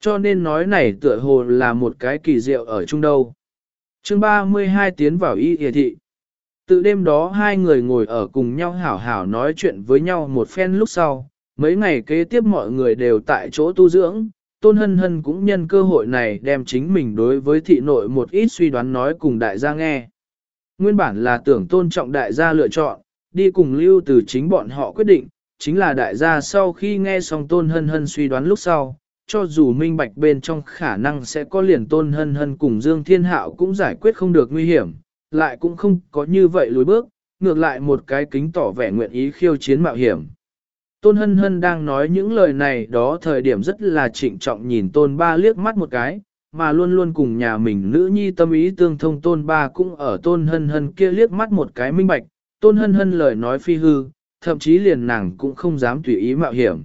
Cho nên nói này tựa hồ là một cái kỳ diệu ở Trung đâu. chương 32 tiến vào y hề thị. Tự đêm đó hai người ngồi ở cùng nhau hảo hảo nói chuyện với nhau một phen lúc sau, mấy ngày kế tiếp mọi người đều tại chỗ tu dưỡng, Tôn Hân Hân cũng nhân cơ hội này đem chính mình đối với thị nội một ít suy đoán nói cùng đại gia nghe. Nguyên bản là tưởng tôn trọng đại gia lựa chọn, đi cùng lưu từ chính bọn họ quyết định, chính là đại gia sau khi nghe xong tôn hân hân suy đoán lúc sau, cho dù minh bạch bên trong khả năng sẽ có liền tôn hân hân cùng Dương Thiên Hạo cũng giải quyết không được nguy hiểm, lại cũng không có như vậy lùi bước, ngược lại một cái kính tỏ vẻ nguyện ý khiêu chiến mạo hiểm. Tôn hân hân đang nói những lời này đó thời điểm rất là trịnh trọng nhìn tôn ba liếc mắt một cái, mà luôn luôn cùng nhà mình nữ nhi tâm ý tương thông tôn ba cũng ở tôn hân hân kia liếc mắt một cái minh bạch, tôn hân hân lời nói phi hư, thậm chí liền nàng cũng không dám tùy ý mạo hiểm.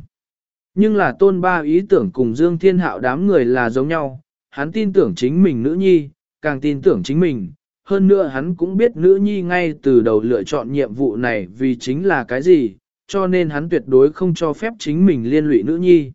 Nhưng là tôn ba ý tưởng cùng Dương Thiên Hạo đám người là giống nhau, hắn tin tưởng chính mình nữ nhi, càng tin tưởng chính mình, hơn nữa hắn cũng biết nữ nhi ngay từ đầu lựa chọn nhiệm vụ này vì chính là cái gì, cho nên hắn tuyệt đối không cho phép chính mình liên lụy nữ nhi.